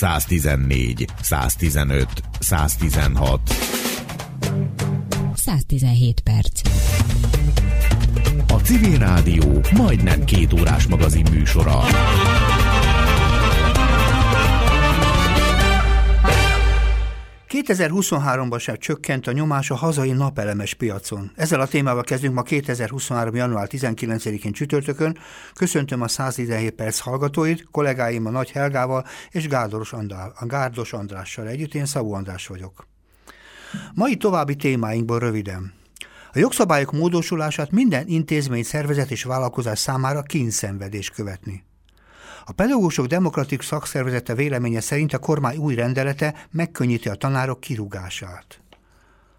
114, 115, 116. 117 perc. A Civil Rádió majdnem két órás magazin műsora. 2023-ban sem csökkent a nyomás a hazai napelemes piacon. Ezzel a témával kezdünk ma 2023. január 19-én csütörtökön. Köszöntöm a 117 perc hallgatóit, kollégáim a Nagy Helgával és Gárdos, Andrá, a Gárdos Andrással együtt. Én Szabó András vagyok. Mai további témáinkból röviden. A jogszabályok módosulását minden intézmény, szervezet és vállalkozás számára kínszenvedés követni. A pedagógusok demokratik szakszervezete véleménye szerint a kormány új rendelete megkönnyíti a tanárok kirúgását.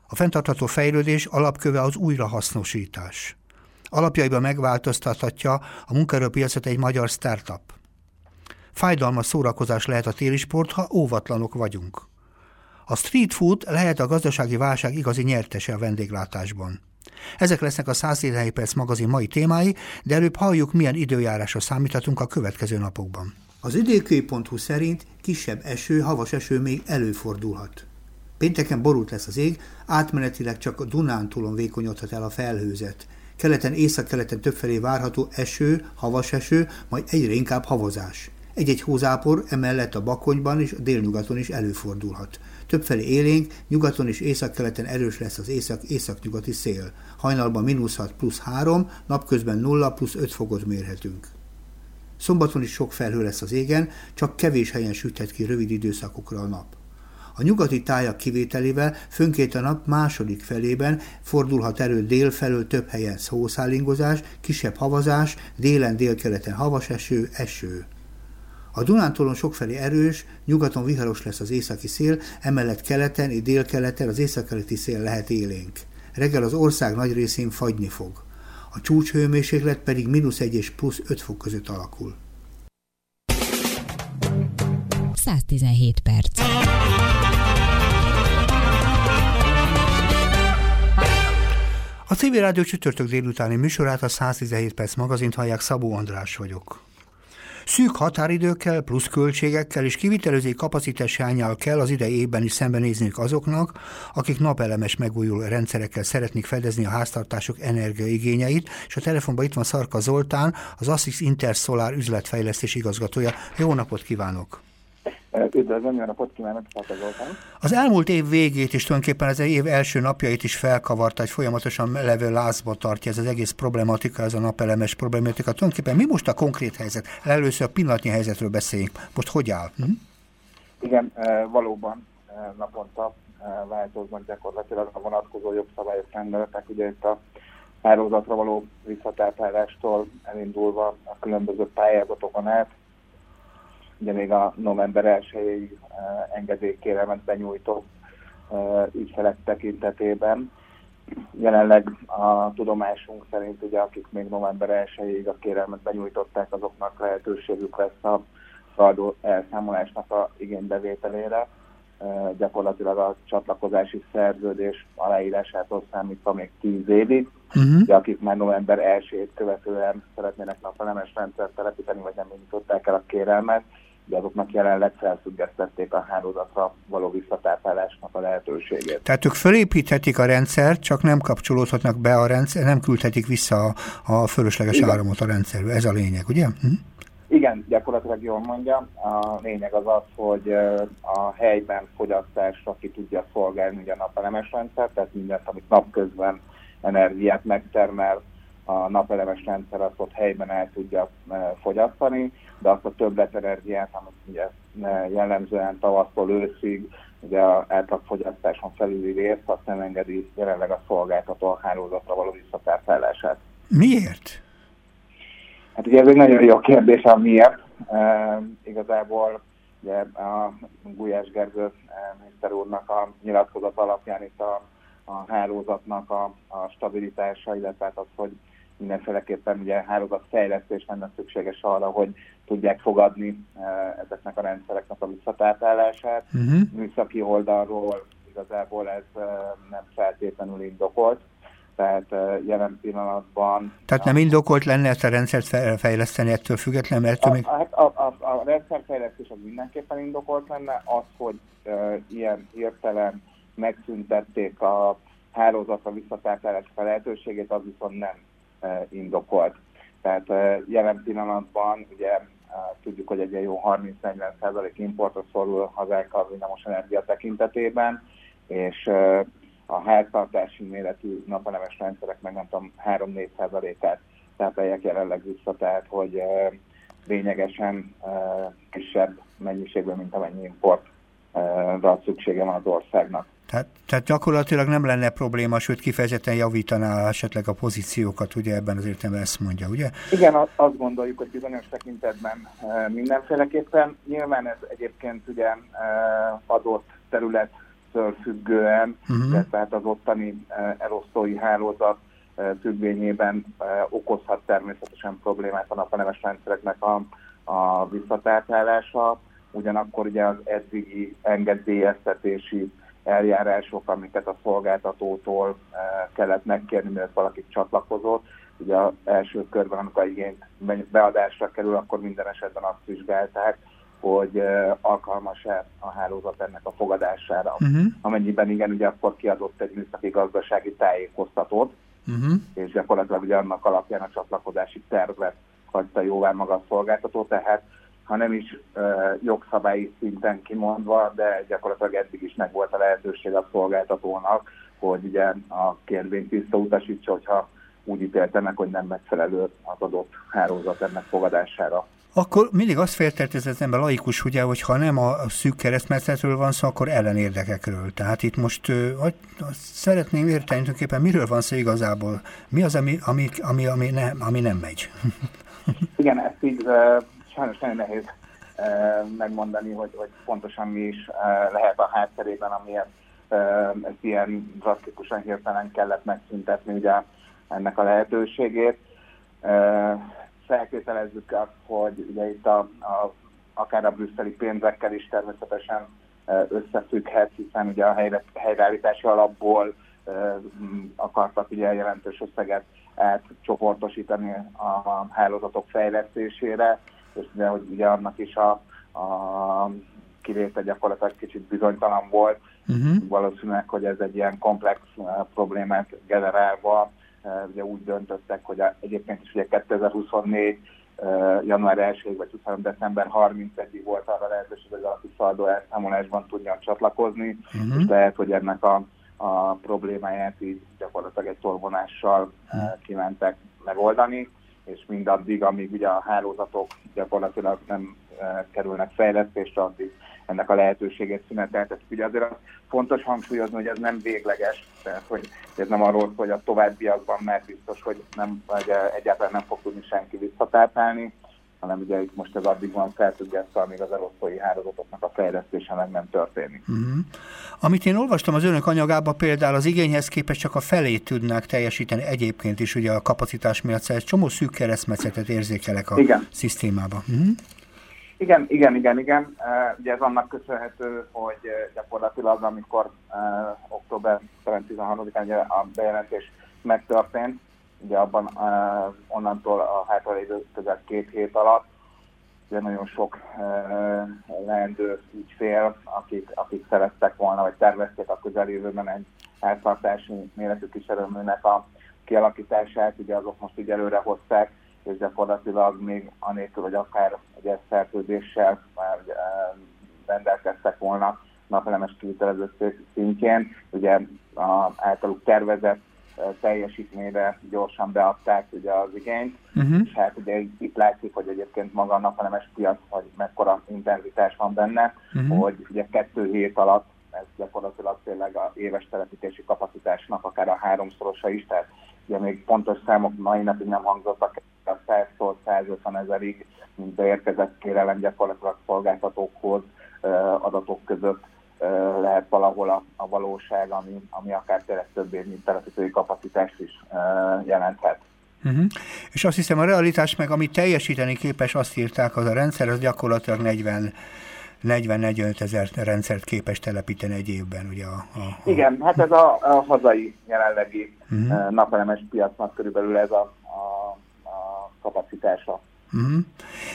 A fenntartható fejlődés alapköve az újrahasznosítás. Alapjaiban megváltoztathatja a munkaerőpiacot egy magyar startup. Fájdalmas szórakozás lehet a téli sport, ha óvatlanok vagyunk. A street food lehet a gazdasági válság igazi nyertese a vendéglátásban. Ezek lesznek a 117 perc magazin mai témái, de előbb halljuk, milyen időjárásra számíthatunk a következő napokban. Az időkő.hu szerint kisebb eső, havas eső még előfordulhat. Pénteken borult lesz az ég, átmenetileg csak a Dunántúlon vékonyodhat el a felhőzet. Keleten, északkeleten többfelé várható eső, havas eső, majd egyre inkább havazás. Egy-egy hózápor emellett a Bakonyban és a délnyugaton is előfordulhat. Többfelé élénk, nyugaton és északkeleten erős lesz az észak-északnyugati szél. Hajnalban mínusz 6 plusz 3, napközben 0 plusz 5 fokot mérhetünk. Szombaton is sok felhő lesz az égen, csak kevés helyen süthet ki rövid időszakokra a nap. A nyugati tájak kivételével fönkét a nap második felében fordulhat elő dél felől több helyen hószálingozás, kisebb havazás, délen délkeleten havas eső, eső. A Dunántúlon sokfelé erős, nyugaton viharos lesz az északi szél, emellett keleten és délkeleten az északkeleti szél lehet élénk. Reggel az ország nagy részén fagyni fog. A csúcshőmérséklet pedig mínusz 1 és plusz 5 fok között alakul. 117 perc. A CV Rádió csütörtök délutáni műsorát a 117 perc magazint hallják, Szabó András vagyok. Szűk határidőkkel, plusz költségekkel és kivitelezői kapacitás hiányával kell az idei évben is szembenézniük azoknak, akik napelemes megújuló rendszerekkel szeretnék fedezni a háztartások energiaigényeit, és a telefonban itt van Szarka Zoltán, az Assix Intersolar üzletfejlesztés igazgatója. Jó napot kívánok! Üdvözlöm, jó napot kívánok, Zoltán. Az elmúlt év végét és tulajdonképpen az év első napjait is felkavarta, egy folyamatosan levő lázba tartja ez az egész problematika, ez a napelemes problematika. Tulajdonképpen mi most a konkrét helyzet? Először a pillanatnyi helyzetről beszéljünk. Most hogy áll? Hm? Igen, e, valóban e, naponta változnak gyakorlatilag a vonatkozó jogszabályok rendeletek. Ugye itt a hálózatra való visszatáplálástól elindulva a különböző pályázatokon át, ugye még a november 1-ig uh, engedélykérelmet benyújtó uh, ügyfelek tekintetében. Jelenleg a tudomásunk szerint, ugye, akik még november 1-ig a kérelmet benyújtották, azoknak lehetőségük lesz a szaldó elszámolásnak a igénybevételére. Uh, gyakorlatilag a csatlakozási szerződés aláírásától számítva még 10 évig. Uh-huh. De akik már november 1-ét követően szeretnének napelemes rendszert telepíteni, vagy nem indították el a kérelmet, de azoknak jelenleg felfüggesztették a hálózatra való visszatáplálásnak a lehetőségét. Tehát ők fölépíthetik a rendszert, csak nem kapcsolódhatnak be a rendszer, nem küldhetik vissza a, a fölösleges Igen. áramot a rendszerbe. Ez a lényeg, ugye? Hm? Igen, gyakorlatilag jól mondja. A lényeg az az, hogy a helyben fogyasztásra ki tudja szolgálni ugye a napelemes rendszer, tehát mindent, amit napközben energiát megtermel, a napelemes rendszer azt ott helyben el tudja fogyasztani, de azt a többletenergiát, amit ugye jellemzően tavasztól őszig, ugye a átlagfogyasztáson felüli részt, azt nem engedi jelenleg a szolgáltató a hálózatra való visszatárfellását. Miért? Hát ugye ez egy nagyon jó kérdés, a miért. E, igazából ugye a Gulyás Gergő miniszter úrnak a nyilatkozat alapján itt a, a hálózatnak a, a stabilitása, illetve hát az, hogy mindenféleképpen ugye hálózatfejlesztés lenne szükséges arra, hogy tudják fogadni eh, ezeknek a rendszereknek a visszatáplálását. Uh-huh. Műszaki oldalról igazából ez eh, nem feltétlenül indokolt. tehát jelen pillanatban... Tehát nem indokolt lenne ezt a rendszert fejleszteni ettől függetlenül, mert ettől még... A, a, a, a rendszerfejlesztés az mindenképpen indokolt lenne, az, hogy uh, ilyen hirtelen megszüntették a hálózatra visszatáplálás lehetőségét, az viszont nem indokolt. Tehát uh, jelen pillanatban ugye uh, tudjuk, hogy egy jó 30-40% importra szorul hazánk a villamos energia tekintetében, és a háztartási méretű napelemes rendszerek meg nem tudom 3-4%-át táplálják jelenleg vissza, tehát hogy lényegesen kisebb mennyiségben, mint amennyi importra szüksége van az országnak. Tehát, tehát gyakorlatilag nem lenne probléma, sőt kifejezetten javítaná esetleg a pozíciókat, ugye ebben az értelemben ezt mondja, ugye? Igen, azt gondoljuk, hogy bizonyos tekintetben mindenféleképpen. Nyilván ez egyébként ugye adott terület függően, uh-huh. tehát az ottani elosztói hálózat függvényében okozhat természetesen problémát a napelemes rendszereknek a, a visszatártálása, ugyanakkor ugye az eddigi engedélyeztetési eljárások, amiket a szolgáltatótól kellett megkérni, mielőtt valaki csatlakozott, ugye az első körben, amikor igényt beadásra kerül, akkor minden esetben azt vizsgálták, hogy alkalmas-e a hálózat ennek a fogadására. Uh-huh. Amennyiben igen, ugye akkor kiadott egy műszaki gazdasági tájékoztatót, uh-huh. és gyakorlatilag ugye annak alapján a csatlakozási tervet hagyta jóvá maga a szolgáltató, tehát ha nem is jogszabályi szinten kimondva, de gyakorlatilag eddig is meg volt a lehetőség a szolgáltatónak, hogy ugye a kérvényt visszautasítsa, hogyha úgy ítélte meg, hogy nem megfelelő az adott hálózat ennek fogadására. Akkor mindig azt féltelt az ember laikus, ugye, hogy ha nem a szűk keresztmetszetről van szó, akkor ellenérdekekről. Tehát itt most hogy, szeretném érteni tulajdonképpen, miről van szó igazából. Mi az, ami, ami, ami, ami, ne, ami nem megy? Igen, ezt így sajnos nagyon nehéz megmondani, hogy, hogy pontosan mi is lehet a hátterében, amiért ezt ilyen drasztikusan hirtelen kellett megszüntetni ugye ennek a lehetőségét. Feltételezzük azt, hogy ugye itt a, a, akár a brüsszeli pénzekkel is természetesen összefügghet, hiszen ugye a helyre, helyreállítási alapból akartak ugye jelentős összeget átcsoportosítani a hálózatok fejlesztésére, és ugye, hogy ugye annak is a, a kivétel gyakorlatilag kicsit bizonytalan volt. Uh-huh. Valószínűleg, hogy ez egy ilyen komplex problémát generálva ugye úgy döntöttek, hogy egyébként is ugye 2024 január 1 vagy 23. december 31-ig volt arra lehetőség, hogy valaki szaldó elszámolásban tudjon csatlakozni, uh-huh. és lehet, hogy ennek a, a problémáját így gyakorlatilag egy tolvonással uh-huh. kívánták megoldani, és mindaddig, amíg ugye a hálózatok gyakorlatilag nem kerülnek fejlesztésre, addig ennek a lehetőségét szüneteltet. Ugye azért az fontos hangsúlyozni, hogy ez nem végleges, tehát hogy ez nem arról hogy a továbbiakban már biztos, hogy, nem, hogy egyáltalán nem fog tudni senki visszatáplálni, hanem ugye itt most ez addig van felfüggesztve, amíg az elosztói hálózatoknak a fejlesztése meg nem történik. Uh-huh. Amit én olvastam az önök anyagában, például az igényhez képest csak a felét tudnák teljesíteni egyébként is ugye a kapacitás miatt, szóval egy csomó szűk keresztmetszetet érzékelek a Igen. szisztémába. Uh-huh. Igen, igen, igen, igen. Uh, ugye ez annak köszönhető, hogy uh, gyakorlatilag amikor uh, október 13-án a bejelentés megtörtént, ugye abban uh, onnantól a hátralévő közel két hét alatt ugye nagyon sok uh, leendő ügyfél, akik, akik szerettek volna, vagy tervezték a közeljövőben egy eltartási méretű kiserőműnek a kialakítását, ugye azok most így előre hozták, és gyakorlatilag még anélkül, hogy akár egy szerződéssel már rendelkeztek volna napelemes kivitelező szintjén, ugye a általuk tervezett teljesítményre gyorsan beadták ugye az igényt, uh-huh. és hát ugye itt látszik, hogy egyébként maga a napelemes piac, hogy mekkora intenzitás van benne, uh-huh. hogy ugye kettő hét alatt ez gyakorlatilag tényleg a éves telepítési kapacitásnak akár a háromszorosa is, tehát ugye még pontos számok mai napig nem hangzottak a 100-tól 150 ezerig, mint beérkezett kérelem gyakorlatilag szolgáltatókhoz adatok között lehet valahol a, a valóság, ami, ami akár tényleg több év, mint telepítői kapacitást is jelenthet. Uh-huh. És azt hiszem a realitás meg, amit teljesíteni képes, azt írták, az a rendszer, az gyakorlatilag 40 40-45 ezer rendszert képes telepíteni egy évben. Ugye a, a, a... Igen, hát ez a, a hazai jelenlegi uh-huh. napelemes piacnak körülbelül ez a, a, a kapacitása. Uh-huh.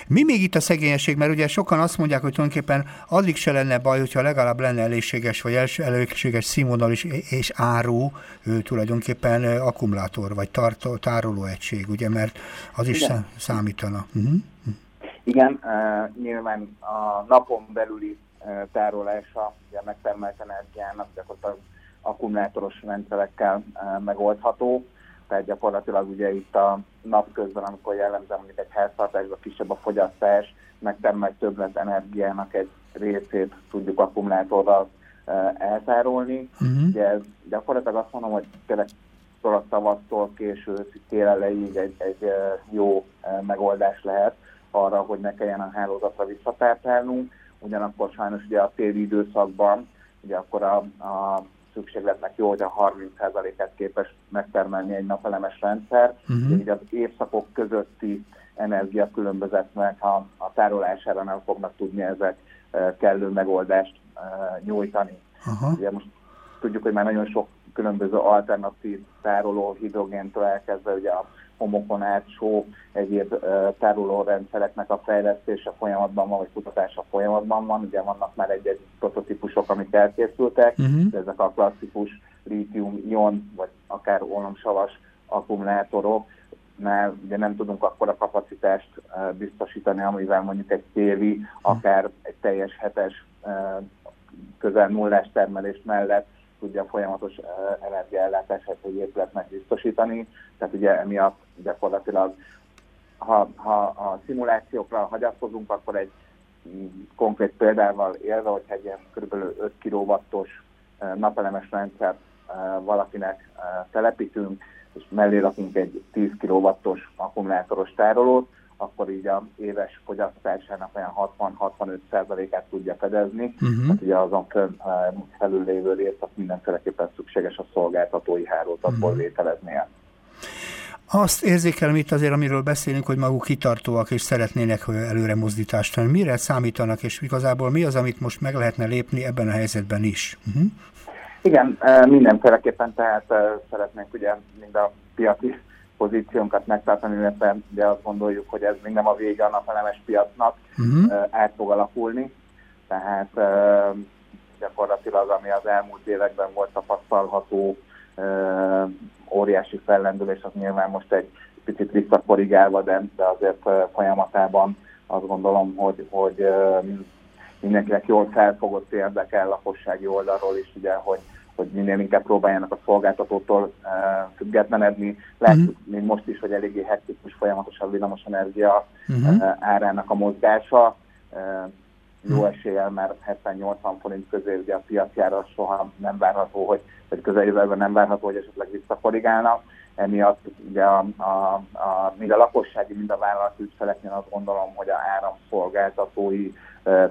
Mi még itt a szegényesség? Mert ugye sokan azt mondják, hogy tulajdonképpen addig se lenne baj, hogyha legalább lenne elégséges, vagy elégséges színvonal és, és áru ő, tulajdonképpen akkumulátor, vagy tartó, tárolóegység, ugye, mert az is Igen. számítana. Uh-huh. Igen, uh, nyilván a napon belüli uh, tárolása ugye megtermelt energiának gyakorlatilag akkumulátoros rendszerekkel uh, megoldható tehát gyakorlatilag ugye itt a napközben, amikor jellemzően mondjuk egy háztartásban kisebb a fogyasztás, megtermelt többlet energiának egy részét tudjuk akkumulátorral eltárolni. Uh-huh. Ugye ez gyakorlatilag azt mondom, hogy tényleg a tavasztól késő tél elejéig egy, egy jó megoldás lehet arra, hogy ne kelljen a hálózatra visszatártálnunk. Ugyanakkor sajnos ugye a téli időszakban, ugye akkor a, a szükségletnek jó, hogy a 30%-át képes megtermelni egy napelemes rendszer. Uh-huh. Így az évszakok közötti energiakülönbözetnek a, a tárolására nem fognak tudni ezek e, kellő megoldást e, nyújtani. Uh-huh. Ugye most tudjuk, hogy már nagyon sok különböző alternatív tároló hidrogéntől elkezdve ugye a homokon át só egyéb tárolórendszereknek a fejlesztése folyamatban van, vagy kutatása folyamatban van. Ugye vannak már egy-egy prototípusok, amik elkészültek, uh-huh. de ezek a klasszikus lítium-ion, vagy akár olomsavas akkumulátorok, mert ugye nem tudunk akkor a kapacitást biztosítani, amivel mondjuk egy tévi, akár egy teljes hetes közel nullás termelés mellett tudja a folyamatos energiaellátását egy épületnek biztosítani. Tehát ugye emiatt gyakorlatilag, ha, ha a szimulációkra hagyatkozunk, akkor egy mm, konkrét példával élve, hogyha egy ilyen kb. 5 kW-os napelemes rendszert valakinek telepítünk, és mellé rakunk egy 10 kW-os akkumulátoros tárolót, akkor így a éves fogyasztásának olyan 60-65%-át tudja fedezni. Uh-huh. Tehát ugye azon felül lévő részt azt mindenféleképpen szükséges a szolgáltatói hálózatból uh-huh. vételeznie. Azt érzékelem itt azért, amiről beszélünk, hogy maguk kitartóak és szeretnének előre mozdítást tenni. Mire számítanak, és igazából mi az, amit most meg lehetne lépni ebben a helyzetben is? Uh-huh. Igen, mindenféleképpen tehát szeretnénk ugye mind a piaci pozíciónkat megtartani, illetve ugye azt gondoljuk, hogy ez még nem a vége a napelemes piacnak, uh-huh. át fog alakulni. Tehát gyakorlatilag, ami az elmúlt években volt tapasztalható, óriási fellendülés, az nyilván most egy picit visszakorrigálva, de, de azért folyamatában azt gondolom, hogy, hogy mindenkinek jól felfogott érdekel lakossági oldalról is, ugye, hogy hogy minél inkább próbáljanak a szolgáltatótól uh, függetlenedni. Lehet, uh-huh. még most is, hogy eléggé hektikus, folyamatosan villamos energia uh-huh. uh, árának a mozgása. Uh, jó mhm. eséllyel, mert 70-80 forint közé ugye a piacjára soha nem várható, hogy, vagy közeljövőben nem várható, hogy esetleg visszakorrigálnak. Emiatt ugye a, a, a, mind a lakossági, mind a vállalati ügyfeleknél azt gondolom, hogy a áramszolgáltatói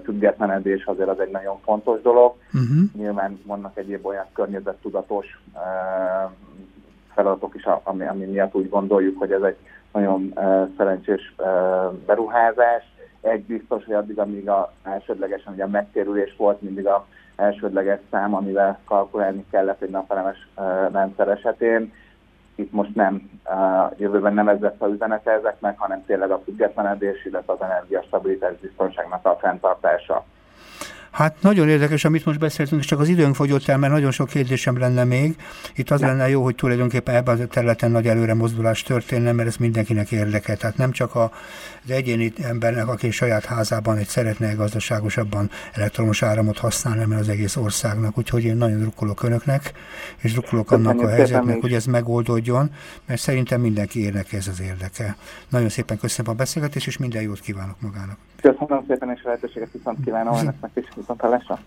függetlenedés azért az egy nagyon fontos dolog. Uh-huh. Nyilván vannak egyéb olyan környezettudatos feladatok is, ami, ami miatt úgy gondoljuk, hogy ez egy nagyon szerencsés uh, beruházás. Egy biztos, hogy addig, amíg a elsődlegesen ugye a megtérülés volt, mindig a elsődleges szám, amivel kalkulálni kellett egy napelemes rendszer esetén, itt most nem, jövőben nem ez lesz a üzenete ezeknek, hanem tényleg a függetlenedés, illetve az energiastabilitás biztonságnak a fenntartása. Hát nagyon érdekes, amit most beszéltünk, és csak az időnk fogyott el, mert nagyon sok kérdésem lenne még. Itt az lenne jó, hogy tulajdonképpen ebben a területen nagy előre mozdulás történne, mert ez mindenkinek érdeke. Tehát nem csak az egyéni embernek, aki saját házában egy szeretne gazdaságosabban elektromos áramot használni, mert az egész országnak. Úgyhogy én nagyon drukkolok önöknek, és drukkolok annak a helyzetnek, hogy ez megoldódjon, mert szerintem mindenki érdeke ez az érdeke. Nagyon szépen köszönöm a beszélgetést, és minden jót kívánok magának. Köszönöm szépen, és a lehetőséget viszont kívánom önöknek is viszont hallásra.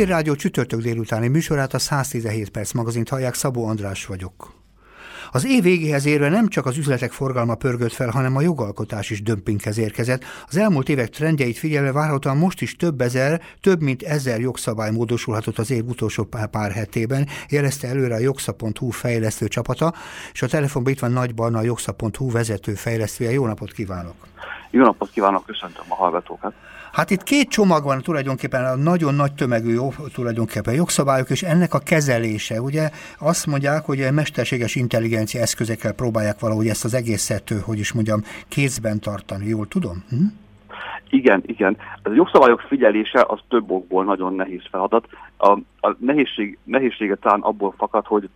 Civil Rádió csütörtök délutáni műsorát a 117 perc magazint hallják, Szabó András vagyok. Az év végéhez érve nem csak az üzletek forgalma pörgött fel, hanem a jogalkotás is dömpinghez érkezett. Az elmúlt évek trendjeit figyelve várhatóan most is több ezer, több mint ezer jogszabály módosulhatott az év utolsó pár hetében, jelezte előre a jogszab.hu fejlesztő csapata, és a telefonban itt van Nagy Barna, a jogszab.hu vezető fejlesztője. Jó napot kívánok! Jó napot kívánok, köszöntöm a hallgatókat! Hát itt két csomag van tulajdonképpen, a nagyon nagy tömegű jó, tulajdonképpen jogszabályok, és ennek a kezelése. Ugye azt mondják, hogy a mesterséges intelligencia eszközekkel próbálják valahogy ezt az egészet, hogy is mondjam, kézben tartani. Jól tudom? Hm? Igen, igen. A jogszabályok figyelése az több okból nagyon nehéz feladat. A, a nehézség, nehézsége talán abból fakad, hogy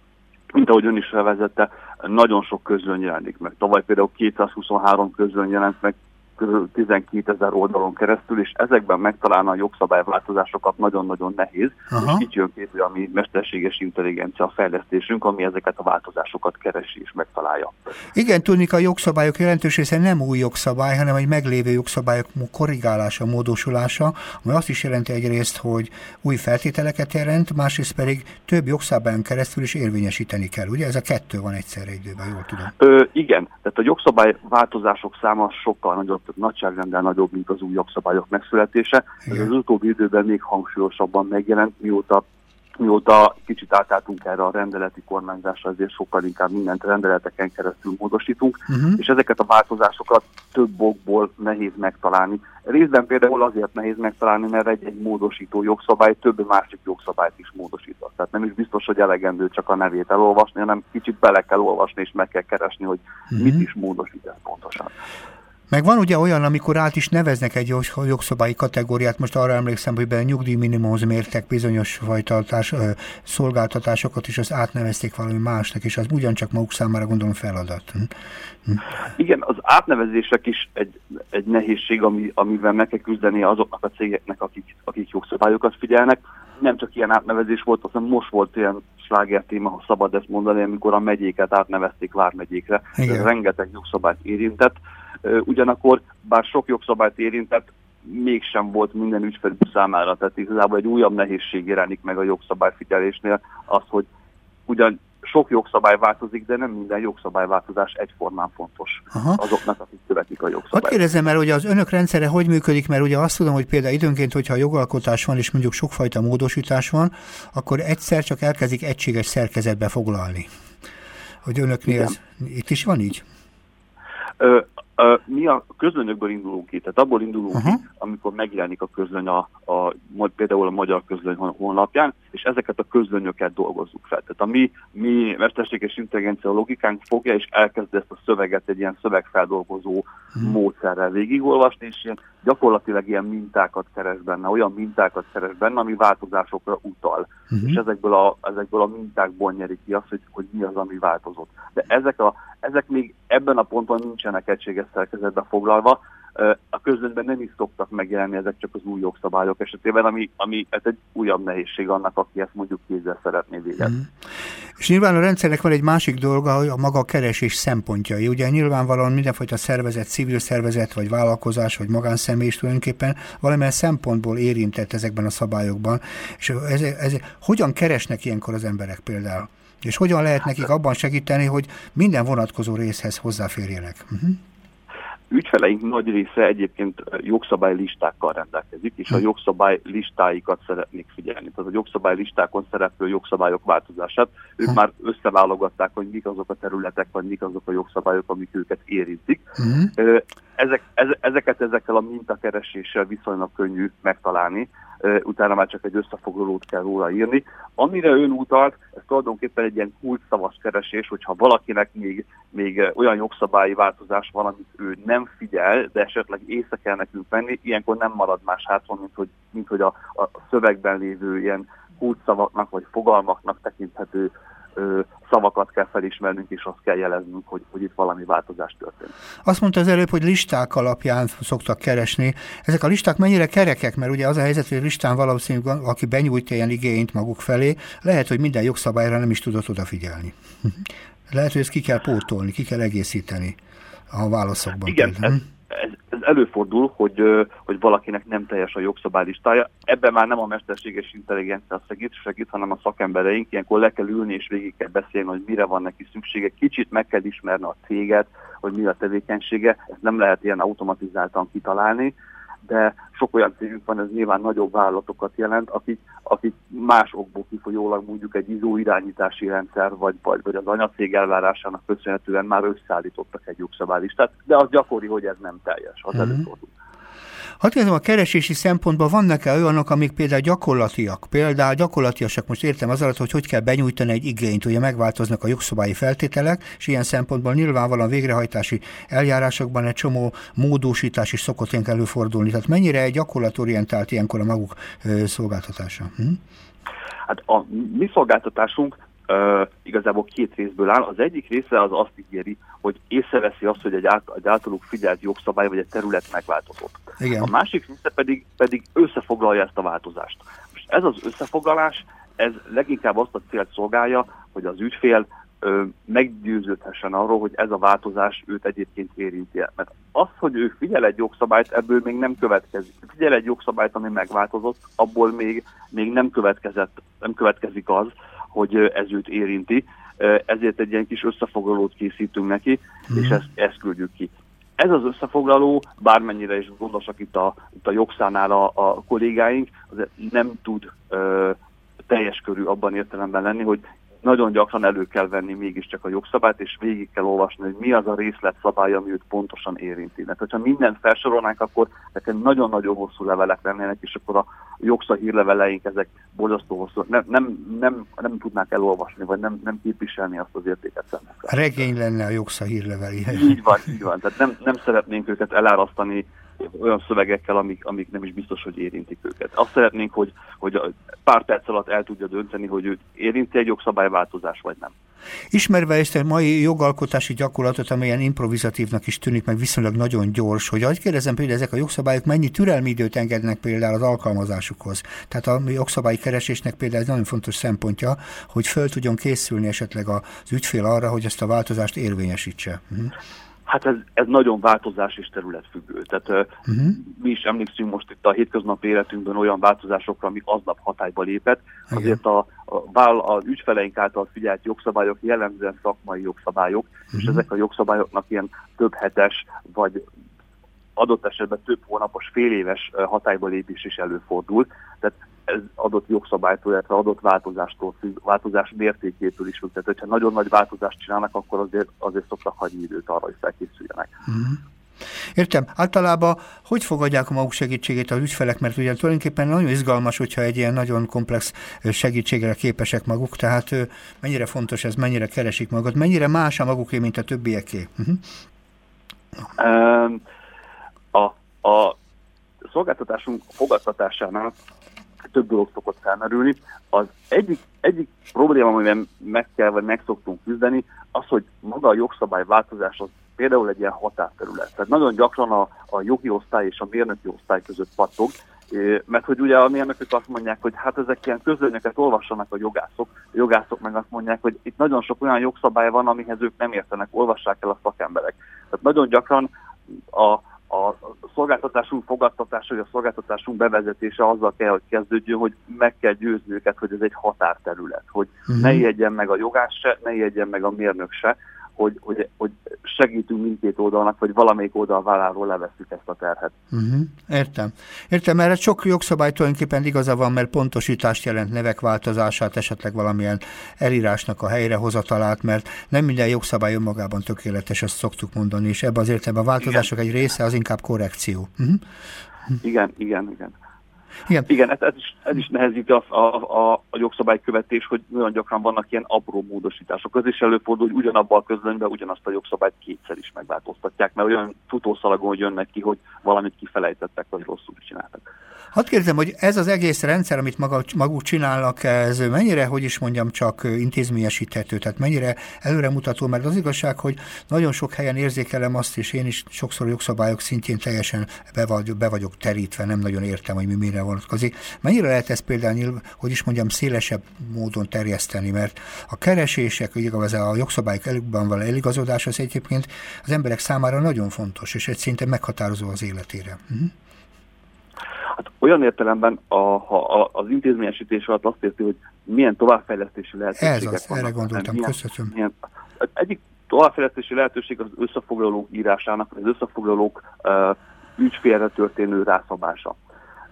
mint ahogy ön is felvezette, nagyon sok közlöny jelenik meg. Tavaly például 223 közlöny jelent meg körül 12 ezer oldalon keresztül, és ezekben megtalálni a jogszabályváltozásokat nagyon-nagyon nehéz, Aha. és így jön képű a mi mesterséges intelligencia fejlesztésünk, ami ezeket a változásokat keresi és megtalálja. Igen, tudni a jogszabályok jelentős része nem új jogszabály, hanem egy meglévő jogszabályok korrigálása, módosulása, ami azt is jelenti egyrészt, hogy új feltételeket jelent, másrészt pedig több jogszabályon keresztül is érvényesíteni kell. Ugye ez a kettő van egyszerre időben, jól tudom. Ö, igen, tehát a jogszabály változások száma sokkal nagyobb nagyságrendel nagyobb, mint az új jogszabályok megszületése. Ez az utóbbi időben még hangsúlyosabban megjelent, mióta mióta kicsit átálltunk erre a rendeleti kormányzásra, ezért sokkal inkább mindent rendeleteken keresztül módosítunk, uh-huh. és ezeket a változásokat több okból nehéz megtalálni. Részben például azért nehéz megtalálni, mert egy-egy módosító jogszabály több másik jogszabályt is módosít. Tehát nem is biztos, hogy elegendő csak a nevét elolvasni, hanem kicsit bele kell olvasni, és meg kell keresni, hogy uh-huh. mit is módosít ez pontosan. Meg van ugye olyan, amikor át is neveznek egy jogszabályi kategóriát, most arra emlékszem, hogy be nyugdíjminimumhoz mértek bizonyos fajta társ, ö, szolgáltatásokat, és az átnevezték valami másnak, és az ugyancsak maguk számára gondolom feladat. Hm? Hm. Igen, az átnevezések is egy, egy nehézség, ami, amivel meg kell küzdeni azoknak a cégeknek, akik, akik jogszabályokat figyelnek. Nem csak ilyen átnevezés volt, hanem most volt ilyen sláger téma, ha szabad ezt mondani, amikor a megyéket átnevezték vármegyékre. Ez rengeteg jogszabályt érintett ugyanakkor bár sok jogszabályt érintett, mégsem volt minden ügyfelük számára. Tehát igazából egy újabb nehézség jelenik meg a jogszabályfigyelésnél az, hogy ugyan sok jogszabály változik, de nem minden jogszabályváltozás egyformán fontos Aha. azoknak, akik követik a jogszabályt. Hadd kérdezem el, hogy az önök rendszere hogy működik, mert ugye azt tudom, hogy például időnként, hogyha jogalkotás van, és mondjuk sokfajta módosítás van, akkor egyszer csak elkezdik egységes szerkezetbe foglalni. Hogy önöknél ez, itt is van így? Ö, mi a közlönyökből indulunk ki, tehát abból indulunk uh-huh. ki, amikor megjelenik a közlöny a, a, például a magyar közlöny honlapján, és ezeket a közlönyöket dolgozzuk fel. Tehát a mi, mi mesterséges intelligencia logikánk fogja, és elkezd ezt a szöveget egy ilyen szövegfeldolgozó uh-huh. módszerrel végigolvasni, és ilyen, gyakorlatilag ilyen mintákat keres benne, olyan mintákat keres benne, ami változásokra utal. Uh-huh. És ezekből a, ezekből a mintákból nyerik ki azt, hogy, hogy mi az, ami változott. De ezek, a, ezek még ebben a ponton nincsenek egységes szerkezetbe foglalva. A közönsben nem is szoktak megjelenni ezek csak az új jogszabályok esetében, ami, ami ez egy újabb nehézség annak, aki ezt mondjuk kézzel szeretné végezni. Mm. És nyilván a rendszernek van egy másik dolga, hogy a maga keresés szempontjai. Ugye nyilvánvalóan mindenfajta szervezet, civil szervezet, vagy vállalkozás, vagy magánszemély is tulajdonképpen valamilyen szempontból érintett ezekben a szabályokban. És ez, ez, hogyan keresnek ilyenkor az emberek például? És hogyan lehet nekik abban segíteni, hogy minden vonatkozó részhez hozzáférjenek? Uh-huh ügyfeleink nagy része egyébként jogszabály listákkal rendelkezik, és a hm. jogszabály listáikat szeretnék figyelni. Tehát a jogszabály listákon szereplő jogszabályok változását, ők hm. már összeválogatták, hogy mik azok a területek, vagy mik azok a jogszabályok, amik őket érintik. Hm. Ezek, ezeket ezekkel a mintakereséssel viszonylag könnyű megtalálni, utána már csak egy összefoglalót kell róla írni. Amire ön utalt, ez tulajdonképpen egy ilyen kulcsszavas keresés, hogyha valakinek még, még olyan jogszabályi változás van, amit ő nem figyel, de esetleg észre kell nekünk venni, ilyenkor nem marad más hátra, mint hogy, mint hogy a, a szövegben lévő ilyen kulcsszavaknak vagy fogalmaknak tekinthető szavakat kell felismernünk, és azt kell jeleznünk, hogy, hogy itt valami változás történt. Azt mondta az előbb, hogy listák alapján szoktak keresni. Ezek a listák mennyire kerekek? Mert ugye az a helyzet, hogy a listán valószínűleg, aki benyújtja ilyen igényt maguk felé, lehet, hogy minden jogszabályra nem is tudott odafigyelni. lehet, hogy ezt ki kell pótolni, ki kell egészíteni a válaszokban. Igen, ez, ez, ez előfordul, hogy, hogy valakinek nem teljes a jogszabálylistája. Ebben már nem a mesterséges intelligencia segít, segít, hanem a szakembereink. Ilyenkor le kell ülni és végig kell beszélni, hogy mire van neki szüksége. Kicsit meg kell ismerni a céget, hogy mi a tevékenysége. Ezt nem lehet ilyen automatizáltan kitalálni de sok olyan cégünk van, ez nyilván nagyobb vállalatokat jelent, akik, akik más okból kifolyólag mondjuk egy izó irányítási rendszer, vagy, vagy, vagy az anyacég elvárásának köszönhetően már összeállítottak egy jogszabálylistát, de az gyakori, hogy ez nem teljes, az uh-huh. előfordul. Hadd kérdezem, a keresési szempontból vannak-e olyanok, amik például gyakorlatiak? Például gyakorlatiasak, most értem az alatt, hogy hogy kell benyújtani egy igényt, ugye megváltoznak a jogszabályi feltételek, és ilyen szempontból nyilvánvalóan végrehajtási eljárásokban egy csomó módosítás is szokott ilyenkor előfordulni. Tehát mennyire gyakorlatorientált ilyenkor a maguk szolgáltatása? Hm? Hát a mi szolgáltatásunk uh, igazából két részből áll. Az egyik része az azt ígéri, hogy észreveszi azt, hogy egy, át, egy általuk figyelt jogszabály vagy egy terület megváltozott. Igen. A másik része pedig, pedig összefoglalja ezt a változást. Most ez az összefoglalás, ez leginkább azt a célt szolgálja, hogy az ügyfél ö, meggyőződhessen arról, hogy ez a változás őt egyébként érinti. Mert az, hogy ő figyel egy jogszabályt, ebből még nem következik. Figyel egy jogszabályt, ami megváltozott, abból még, még nem, következett, nem következik az, hogy ez őt érinti, ezért egy ilyen kis összefoglalót készítünk neki, mm. és ezt, ezt küldjük ki. Ez az összefoglaló, bármennyire is gondosak itt a, itt a jogszánál a, a kollégáink, azért nem tud ö, teljes körű abban értelemben lenni, hogy nagyon gyakran elő kell venni mégiscsak a jogszabályt, és végig kell olvasni, hogy mi az a részletszabály, ami őt pontosan érinti. Mert hogyha mindent felsorolnánk, akkor nekem nagyon-nagyon hosszú levelek lennének, és akkor a jogszabály hírleveleink ezek borzasztó hosszú. Nem, nem, nem, nem tudnák elolvasni, vagy nem, nem képviselni azt az értéket szemükkel. Regény lenne a jogszabály hírleveli. Így van, így van. Tehát nem, nem szeretnénk őket elárasztani olyan szövegekkel, amik, amik nem is biztos, hogy érintik őket. Azt szeretnénk, hogy, hogy pár perc alatt el tudja dönteni, hogy őt érinti egy jogszabályváltozás, vagy nem. Ismerve ezt a mai jogalkotási gyakorlatot, amelyen improvizatívnak is tűnik, meg viszonylag nagyon gyors, hogy ahogy kérdezem például ezek a jogszabályok mennyi türelmi időt engednek például az alkalmazásukhoz. Tehát a jogszabályi keresésnek például ez nagyon fontos szempontja, hogy föl tudjon készülni esetleg az ügyfél arra, hogy ezt a változást érvényesítse. Uh-huh. Hát ez, ez nagyon változás és területfüggő. Tehát uh-huh. mi is emlékszünk most itt a hétköznapi életünkben olyan változásokra, ami aznap hatályba lépett. Igen. Azért a, a, a ügyfeleink által figyelt jogszabályok jellemzően szakmai jogszabályok, uh-huh. és mhm. ezek a jogszabályoknak ilyen több hetes, vagy adott esetben több hónapos, fél éves hatályba lépés is előfordul. Tehát ez adott jogszabálytól, illetve adott változástól függ, változás mértékétől is függ. Tehát, hogyha nagyon nagy változást csinálnak, akkor azért, azért szoktak hagyni időt arra, hogy felkészüljenek. Mm. Értem. Általában hogy fogadják a maguk segítségét az ügyfelek, mert ugye tulajdonképpen nagyon izgalmas, hogyha egy ilyen nagyon komplex segítségre képesek maguk, tehát mennyire fontos ez, mennyire keresik magukat, mennyire más a maguké, mint a többieké? Uh-huh. A, a szolgáltatásunk fogadtatásánál több dolog szokott felmerülni. Az egyik, egyik probléma, amivel meg kell, vagy meg szoktunk küzdeni, az, hogy maga a jogszabály változás az például egy ilyen határterület. Tehát nagyon gyakran a, a jogi osztály és a mérnöki osztály között pattog, mert hogy ugye a mérnökök azt mondják, hogy hát ezek ilyen közlönyöket olvassanak a jogászok, a jogászok meg azt mondják, hogy itt nagyon sok olyan jogszabály van, amihez ők nem értenek, olvassák el a szakemberek. Tehát nagyon gyakran a, a szolgáltatásunk fogadtatása, vagy a szolgáltatásunk bevezetése azzal kell, hogy kezdődjön, hogy meg kell győzni őket, hogy ez egy határterület, hogy uh-huh. ne ijedjen meg a jogás se, ne ijedjen meg a mérnök se, hogy, hogy, hogy segítünk mindkét oldalnak, vagy valamelyik oldal válláról leveszük ezt a terhet. Uh-huh. Értem. Értem, mert sok jogszabály tulajdonképpen igaza van, mert pontosítást jelent nevek változását, esetleg valamilyen elírásnak a helyrehozatalát, mert nem minden jogszabály önmagában tökéletes, azt szoktuk mondani, és ebben az értelemben a változások igen. egy része az inkább korrekció. Uh-huh. Igen, igen, igen. Igen, Igen ez, ez, is, ez is nehezíti a, a, a, a jogszabálykövetés, hogy nagyon gyakran vannak ilyen apró módosítások. Az is előfordul, hogy ugyanabban a közlönyben ugyanazt a jogszabályt kétszer is megváltoztatják, mert olyan futószalagon jönnek ki, hogy valamit kifelejtettek, vagy rosszul csináltak. Hadd kérdezem, hogy ez az egész rendszer, amit maga, maguk csinálnak, ez mennyire, hogy is mondjam, csak intézményesíthető, tehát mennyire előremutató, mert az igazság, hogy nagyon sok helyen érzékelem azt, és én is sokszor jogszabályok szintjén teljesen be, vagy, be vagyok terítve, nem nagyon értem, hogy mi mire vonatkozik. Mennyire lehet ezt például, hogy is mondjam, szélesebb módon terjeszteni, mert a keresések, igaz, a jogszabályok előbben való eligazodás az egyébként az emberek számára nagyon fontos, és egy szinte meghatározó az életére. Uh-huh. Hát olyan értelemben, a, ha a, az intézményesítés alatt azt érti, hogy milyen továbbfejlesztési lehetőségek Ez az, vannak. erre gondoltam, milyen, köszönöm. Milyen, egyik továbbfejlesztési lehetőség az összefoglalók írásának, az összefoglalók uh, ügyfélre történő rászabása.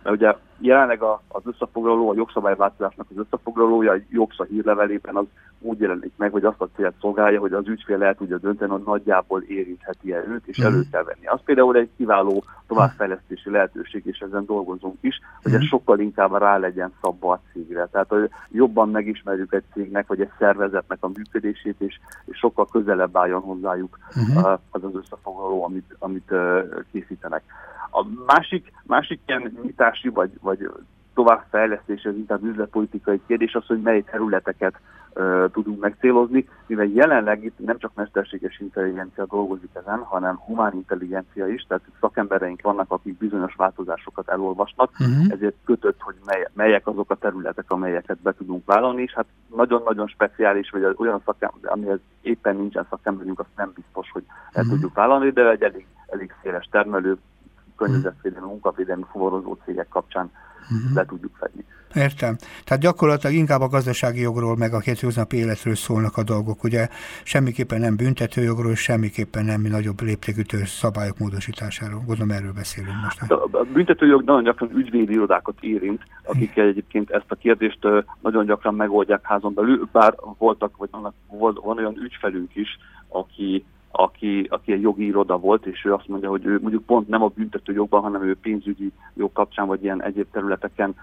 Mert ugye jelenleg az összefoglaló, a jogszabályváltozásnak az összefoglalója egy jogszabály hírlevelében az úgy jelenik meg, hogy azt a célt szolgálja, hogy az ügyfél el tudja dönteni, hogy nagyjából érintheti -e őt, és mm. elő kell venni. Az például egy kiváló továbbfejlesztési lehetőség, és ezen dolgozunk is, hogy ez mhm. sokkal inkább rá legyen szabva a cégre. Tehát, hogy jobban megismerjük egy cégnek, vagy egy szervezetnek a működését, és, és sokkal közelebb álljon hozzájuk mm. az az összefoglaló, amit, amit készítenek. A másik, másik ilyen nyitási vagy, vagy továbbfejlesztés, ez inkább üzletpolitikai kérdés az, hogy mely területeket uh, tudunk megcélozni, mivel jelenleg itt nem csak mesterséges intelligencia dolgozik ezen, hanem humán intelligencia is, tehát szakembereink vannak, akik bizonyos változásokat elolvasnak, uh-huh. ezért kötött, hogy mely, melyek azok a területek, amelyeket be tudunk vállalni, és hát nagyon-nagyon speciális, vagy olyan szakember, amihez éppen nincsen szakemberünk, azt nem biztos, hogy el uh-huh. tudjuk vállalni, de egy elég, elég széles termelő, környezetvédelmi, munkavédelmi fuvarozó cégek kapcsán uh-huh. le tudjuk fedni. Értem. Tehát gyakorlatilag inkább a gazdasági jogról, meg a hétköznapi életről szólnak a dolgok. Ugye semmiképpen nem büntetőjogról, semmiképpen nem nagyobb léptékütő szabályok módosításáról. Gondolom erről beszélünk most. A, a büntetőjog nagyon gyakran ügyvédi irodákat érint, akik egyébként ezt a kérdést nagyon gyakran megoldják házon belül, bár voltak, vagy vannak, van olyan ügyfelünk is, aki aki, aki egy jogi iroda volt, és ő azt mondja, hogy ő mondjuk pont nem a büntető jogban, hanem ő pénzügyi jog kapcsán, vagy ilyen egyéb területeken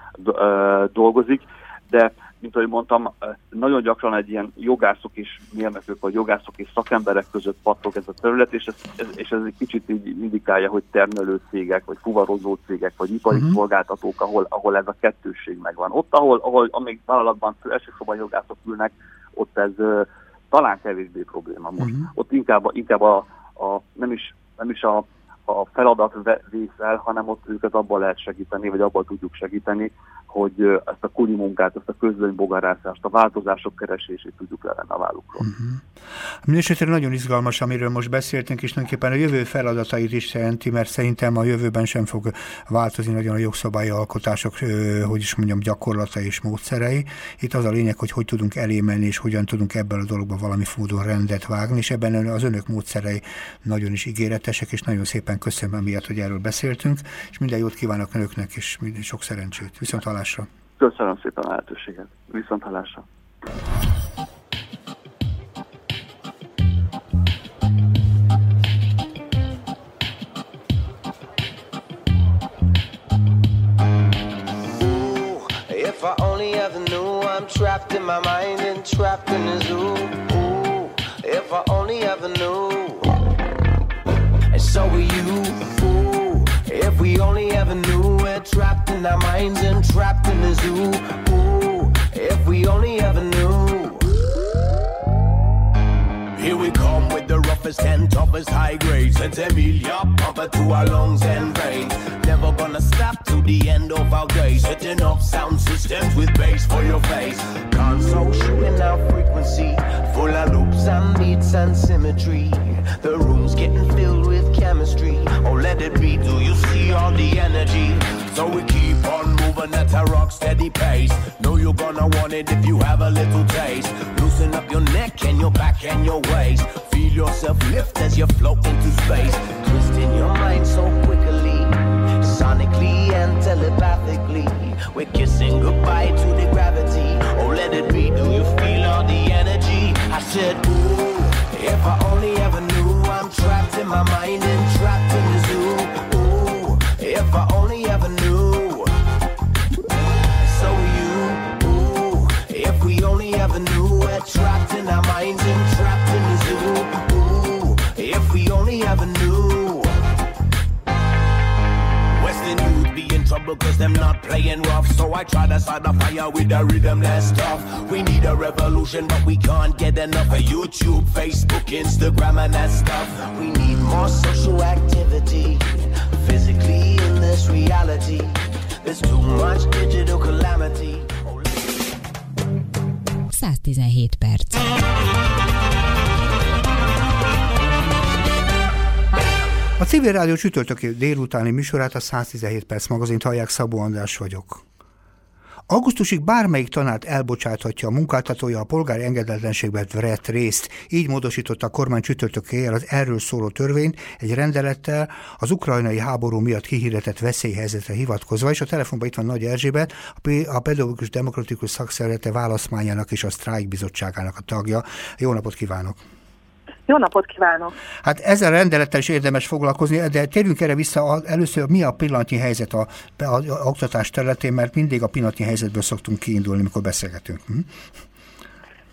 dolgozik, de mint ahogy mondtam, nagyon gyakran egy ilyen jogászok és mérnökök, vagy jogászok és szakemberek között pattog ez a terület, és ez, ez, és ez egy kicsit így indikálja, hogy termelő cégek, vagy fuvarozó cégek, vagy ipari uh-huh. szolgáltatók, ahol, ahol ez a kettősség megvan. Ott, ahol, ahol amíg vállalatban elsősorban jogászok ülnek, ott ez talán kevésbé probléma most. Uh-huh. Ott inkább, inkább a, a, nem is, nem is a, a feladat vész el, hanem ott őket abban lehet segíteni, vagy abban tudjuk segíteni, hogy ezt a kuni munkát, ezt a közlönybogarászást, a változások keresését tudjuk levenni a vállukról. Uh-huh. Minősítően nagyon izgalmas, amiről most beszéltünk, és tulajdonképpen a jövő feladatait is jelenti, mert szerintem a jövőben sem fog változni nagyon a jogszabályi alkotások, hogy is mondjam, gyakorlata és módszerei. Itt az a lényeg, hogy hogy tudunk elé menni, és hogyan tudunk ebből a dologba valami módon rendet vágni, és ebben az önök módszerei nagyon is ígéretesek, és nagyon szépen köszönöm miatt, hogy erről beszéltünk, és minden jót kívánok önöknek, és minden sok szerencsét. Viszont hallásra. Köszönöm szépen a lehetőséget. Viszont hallásra. If I only ever knew I'm trapped in my mind and trapped in the zoo. Ooh, if I only ever knew. And so are you. Ooh, if we only ever knew we're trapped in our minds and trapped in the zoo. Ooh, if we only ever knew. Here we come with the roughest and toughest high grades. Sent Emilia, pump it to our lungs and veins. Never gonna stop to the end of our days. Setting up sound systems with bass for your face. Console shooting our frequency, full of loops and beats and symmetry. The room's getting filled with chemistry. Oh, let it be. Do you see all the energy? So we keep on moving at a rock steady pace. Know you're gonna want it if you have a little taste. Loosen up your neck and your back and your waist. Feel yourself lift as you float into space. Twisting your mind so quickly, sonically and telepathically. We're kissing goodbye to the gravity. Oh, let it be. Do you feel all the energy? I said, ooh, if I only ever knew I'm trapped in my mind and trapped in the zoo. Ooh, if I only ever knew. So you, ooh, if we only ever knew we're trapped in our minds and trouble cause them not playing rough. So I try to start a fire with the rhythm that's tough. We need a revolution, but we can't get enough of YouTube, Facebook, Instagram, and that stuff. We need more social activity, physically in this reality. There's too much digital calamity. 117 perc. A civil rádió csütörtöki délutáni műsorát a 117 perc magazint hallják, Szabó András vagyok. Augusztusig bármelyik tanárt elbocsáthatja a munkáltatója a polgári engedetlenségben vett részt. Így módosította a kormány csütörtökéjel az erről szóló törvényt egy rendelettel az ukrajnai háború miatt kihirdetett veszélyhelyzetre hivatkozva, és a telefonban itt van Nagy Erzsébet, a Pedagógus Demokratikus Szakszervezete válaszmányának és a Sztrájk Bizottságának a tagja. Jó napot kívánok! Jó napot kívánok! Hát ezzel a rendelettel is érdemes foglalkozni, de térjünk erre vissza először, mi a pillanatnyi helyzet a, a, a oktatás területén, mert mindig a pillanatnyi helyzetből szoktunk kiindulni, amikor beszélgetünk. Hm?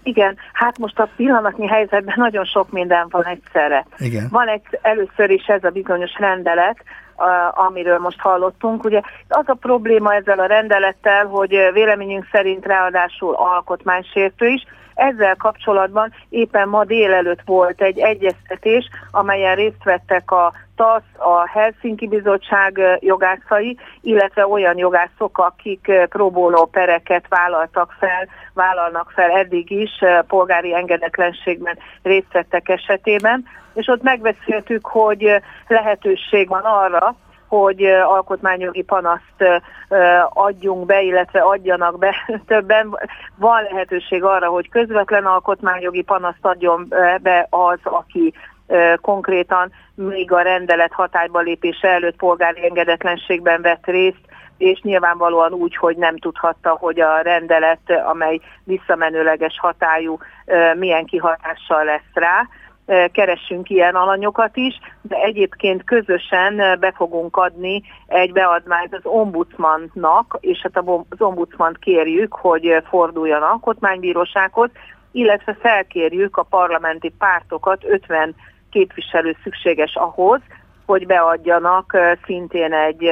Igen, hát most a pillanatnyi helyzetben nagyon sok minden van egyszerre. Igen. Van egy, először is ez a bizonyos rendelet, a, amiről most hallottunk. Ugye az a probléma ezzel a rendelettel, hogy véleményünk szerint ráadásul alkotmánysértő is, ezzel kapcsolatban éppen ma délelőtt volt egy egyeztetés, amelyen részt vettek a TASZ, a Helsinki Bizottság jogászai, illetve olyan jogászok, akik próbóló pereket vállaltak fel, vállalnak fel eddig is polgári engedetlenségben részt vettek esetében, és ott megbeszéltük, hogy lehetőség van arra, hogy alkotmányjogi panaszt adjunk be, illetve adjanak be többen. Van lehetőség arra, hogy közvetlen alkotmányjogi panaszt adjon be az, aki konkrétan még a rendelet hatályba lépése előtt polgári engedetlenségben vett részt, és nyilvánvalóan úgy, hogy nem tudhatta, hogy a rendelet, amely visszamenőleges hatályú, milyen kihatással lesz rá keressünk ilyen alanyokat is, de egyébként közösen be fogunk adni egy beadmányt az ombudsmannak, és hát az ombudsmant kérjük, hogy forduljon alkotmánybírósághoz, illetve felkérjük a parlamenti pártokat, 50 képviselő szükséges ahhoz, hogy beadjanak szintén egy,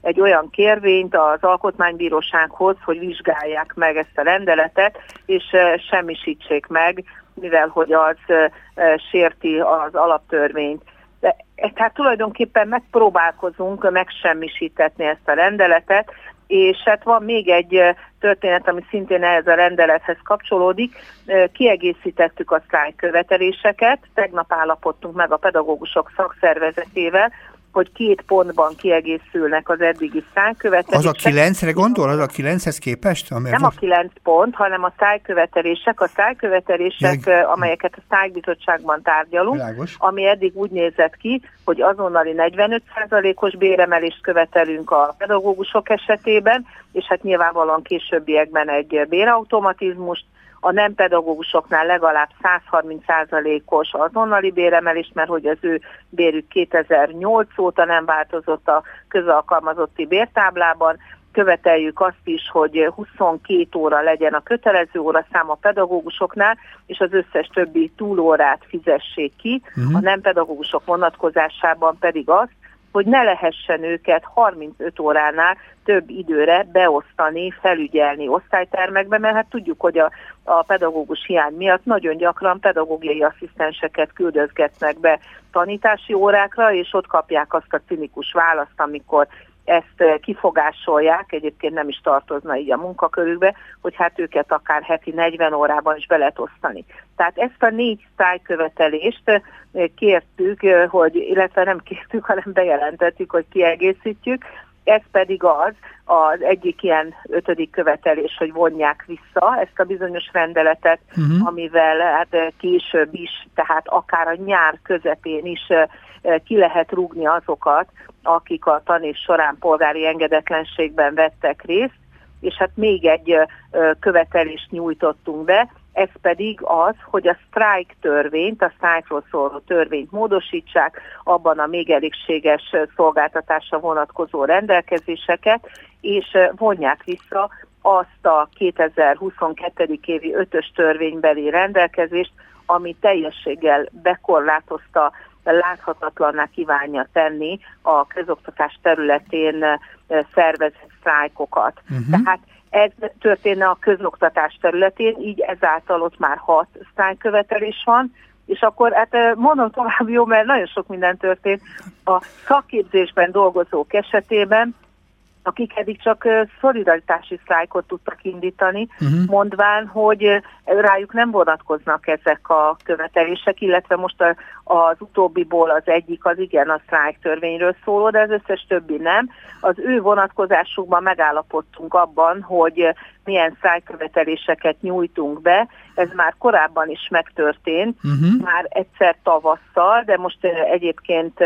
egy olyan kérvényt az alkotmánybírósághoz, hogy vizsgálják meg ezt a rendeletet, és semmisítsék meg mivel hogy az sérti az alaptörvényt. De, e, tehát tulajdonképpen megpróbálkozunk megsemmisítetni ezt a rendeletet, és hát van még egy történet, ami szintén ehhez a rendelethez kapcsolódik. Kiegészítettük a sztrájköveteléseket, tegnap állapodtunk meg a pedagógusok szakszervezetével, hogy két pontban kiegészülnek az eddigi szájkövetelések. Az a kilencre gondol, az a kilenchez képest? Nem a kilenc pont, hanem a szájkövetelések. A szájkövetelések, Meg... amelyeket a szájbizottságban tárgyalunk, Világos. ami eddig úgy nézett ki, hogy azonnali 45%-os béremelést követelünk a pedagógusok esetében, és hát nyilvánvalóan későbbiekben egy bérautomatizmust, a nem pedagógusoknál legalább 130%-os azonnali béremelést, mert hogy az ő bérük 2008 óta nem változott a közalkalmazotti bértáblában, követeljük azt is, hogy 22 óra legyen a kötelező óra szám a pedagógusoknál, és az összes többi túlórát fizessék ki, uh-huh. a nem pedagógusok vonatkozásában pedig azt, hogy ne lehessen őket 35 óránál több időre beosztani, felügyelni osztálytermekbe, mert hát tudjuk, hogy a, a pedagógus hiány miatt nagyon gyakran pedagógiai asszisztenseket küldözgetnek be tanítási órákra, és ott kapják azt a cinikus választ, amikor ezt kifogásolják, egyébként nem is tartozna így a munkakörükbe, hogy hát őket akár heti 40 órában is be. Tehát ezt a négy sztálykövetelést kértük, hogy, illetve nem kértük, hanem bejelentettük, hogy kiegészítjük, ez pedig az, az egyik ilyen ötödik követelés, hogy vonják vissza ezt a bizonyos rendeletet, uh-huh. amivel hát később is, tehát akár a nyár közepén is ki lehet rúgni azokat, akik a tanés során polgári engedetlenségben vettek részt, és hát még egy követelést nyújtottunk be, ez pedig az, hogy a sztrájk törvényt, a sztrájkról szóló törvényt módosítsák, abban a még elégséges szolgáltatásra vonatkozó rendelkezéseket, és vonják vissza azt a 2022. évi 5-ös törvénybeli rendelkezést, ami teljességgel bekorlátozta láthatatlanná kívánja tenni a közoktatás területén szervezett sztrájkokat. Uh-huh. Tehát ez történne a közoktatás területén, így ezáltal ott már hat sztrájkkövetelés van, és akkor hát mondom tovább jó, mert nagyon sok minden történt. A szakképzésben dolgozók esetében akik eddig csak szolidaritási sztrájkot tudtak indítani, uh-huh. mondván, hogy rájuk nem vonatkoznak ezek a követelések, illetve most az utóbbiból az egyik az igen a sztrájk törvényről szóló, de az összes többi nem. Az ő vonatkozásukban megállapodtunk abban, hogy milyen sztrájkköveteléseket nyújtunk be. Ez már korábban is megtörtént, uh-huh. már egyszer tavasszal, de most egyébként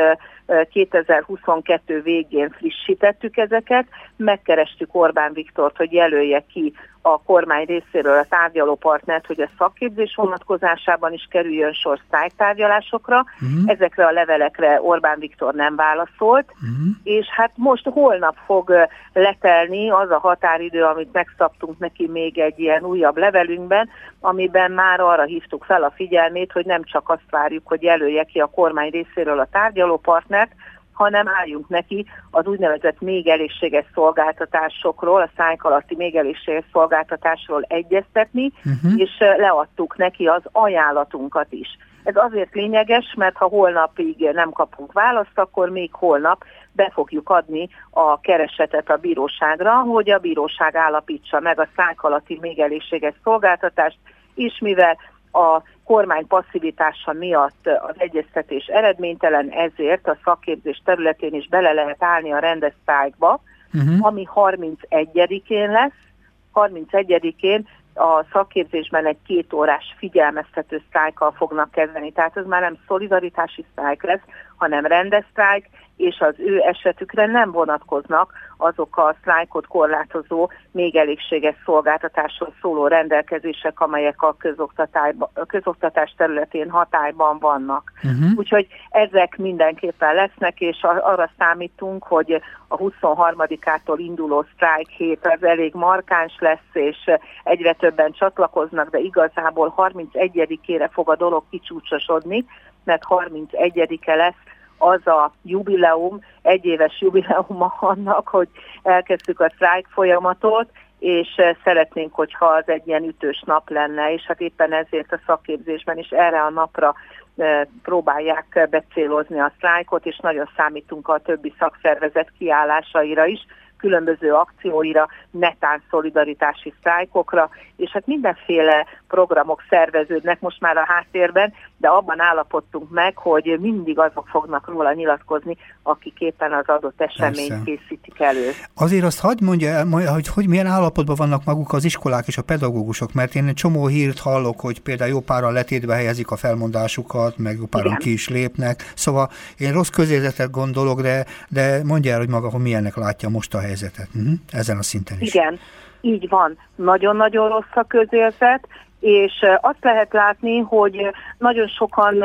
2022 végén frissítettük ezeket, megkerestük Orbán Viktort, hogy jelölje ki a kormány részéről a tárgyalópartnert, hogy a szakképzés vonatkozásában is kerüljön sor sztájtárgyalásokra. Uh-huh. Ezekre a levelekre Orbán Viktor nem válaszolt, uh-huh. és hát most holnap fog letelni az a határidő, amit megszabtunk neki még egy ilyen újabb levelünkben, amiben már arra hívtuk fel a figyelmét, hogy nem csak azt várjuk, hogy jelölje ki a kormány részéről a tárgyalópartnert, hanem álljunk neki az úgynevezett még elégséges szolgáltatásokról, a szájk alatti még elégséges szolgáltatásról egyeztetni, uh-huh. és leadtuk neki az ajánlatunkat is. Ez azért lényeges, mert ha holnapig nem kapunk választ, akkor még holnap be fogjuk adni a keresetet a bíróságra, hogy a bíróság állapítsa meg a szánk alatti még elégséges szolgáltatást, és mivel a kormány passzivitása miatt az egyeztetés eredménytelen, ezért a szakképzés területén is bele lehet állni a rendesztályba, uh-huh. ami 31-én lesz. 31-én a szakképzésben egy két órás figyelmeztető sztrájkkal fognak kezdeni. Tehát ez már nem szolidaritási sztrájk lesz, hanem rendesztrájk, és az ő esetükre nem vonatkoznak azok a sztrájkot korlátozó, még elégséges szolgáltatásról szóló rendelkezések, amelyek a, a közoktatás területén hatályban vannak. Uh-huh. Úgyhogy ezek mindenképpen lesznek, és arra számítunk, hogy a 23-ától induló sztrájk hét az elég markáns lesz, és egyre többen csatlakoznak, de igazából 31-ére fog a dolog kicsúcsosodni, mert 31-e lesz az a jubileum, egyéves jubileuma annak, hogy elkezdtük a sztrájk folyamatot, és eh, szeretnénk, hogyha az egy ilyen ütős nap lenne, és hát éppen ezért a szakképzésben is erre a napra eh, próbálják becélozni a sztrájkot, és nagyon számítunk a többi szakszervezet kiállásaira is, különböző akcióira, netán szolidaritási sztrájkokra, és hát mindenféle programok szerveződnek most már a háttérben, de abban állapodtunk meg, hogy mindig azok fognak róla nyilatkozni, akik éppen az adott eseményt Persze. készítik elő. Azért azt hagyd mondja, hogy, hogy milyen állapotban vannak maguk az iskolák és a pedagógusok, mert én egy csomó hírt hallok, hogy például jó páran letétbe helyezik a felmondásukat, meg jó páran ki is lépnek. Szóval én rossz közérzetet gondolok, de, de mondja el, hogy maga, hogy milyennek látja most a helyzetet. Uh-huh. Ezen a szinten is. Igen, így van. Nagyon-nagyon rossz a közérzet, és azt lehet látni, hogy nagyon sokan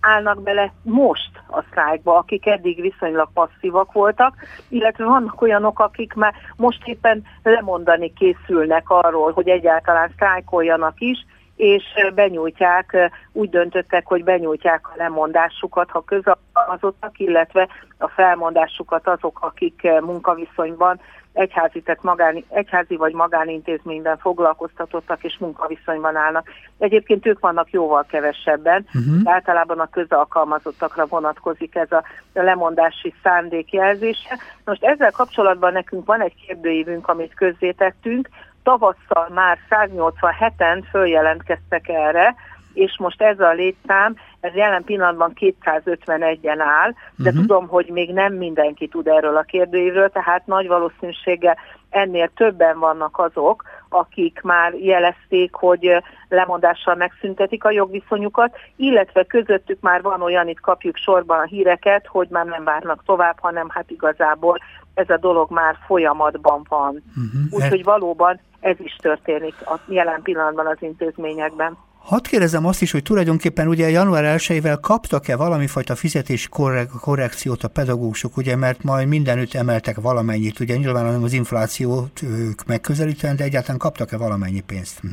állnak bele most a sztrájkba, akik eddig viszonylag passzívak voltak, illetve vannak olyanok, akik már most éppen lemondani készülnek arról, hogy egyáltalán sztrájkoljanak is, és benyújtják, úgy döntöttek, hogy benyújtják a lemondásukat, ha közalkalmazottak, illetve a felmondásukat azok, akik munkaviszonyban egyházi, tehát magán, egyházi vagy magánintézményben foglalkoztatottak és munkaviszonyban állnak. Egyébként ők vannak jóval kevesebben, uh-huh. általában a közalkalmazottakra vonatkozik ez a lemondási szándékjelzése. Most ezzel kapcsolatban nekünk van egy kérdőívünk, amit közzétettünk, tavasszal már 187-en följelentkeztek erre, és most ez a létszám, ez jelen pillanatban 251-en áll, de uh-huh. tudom, hogy még nem mindenki tud erről a kérdőívről, tehát nagy valószínűséggel ennél többen vannak azok, akik már jelezték, hogy lemondással megszüntetik a jogviszonyukat, illetve közöttük már van olyan, itt kapjuk sorban a híreket, hogy már nem várnak tovább, hanem hát igazából ez a dolog már folyamatban van. Uh-huh. Úgyhogy valóban ez is történik a jelen pillanatban az intézményekben. Hadd kérdezem azt is, hogy tulajdonképpen ugye január 1-ével kaptak-e valami fajta fizetési korre- korrekciót a pedagógusok, ugye, mert majd mindenütt emeltek valamennyit, ugye nyilván az inflációt ők megközelítően, de egyáltalán kaptak-e valamennyi pénzt? Hm?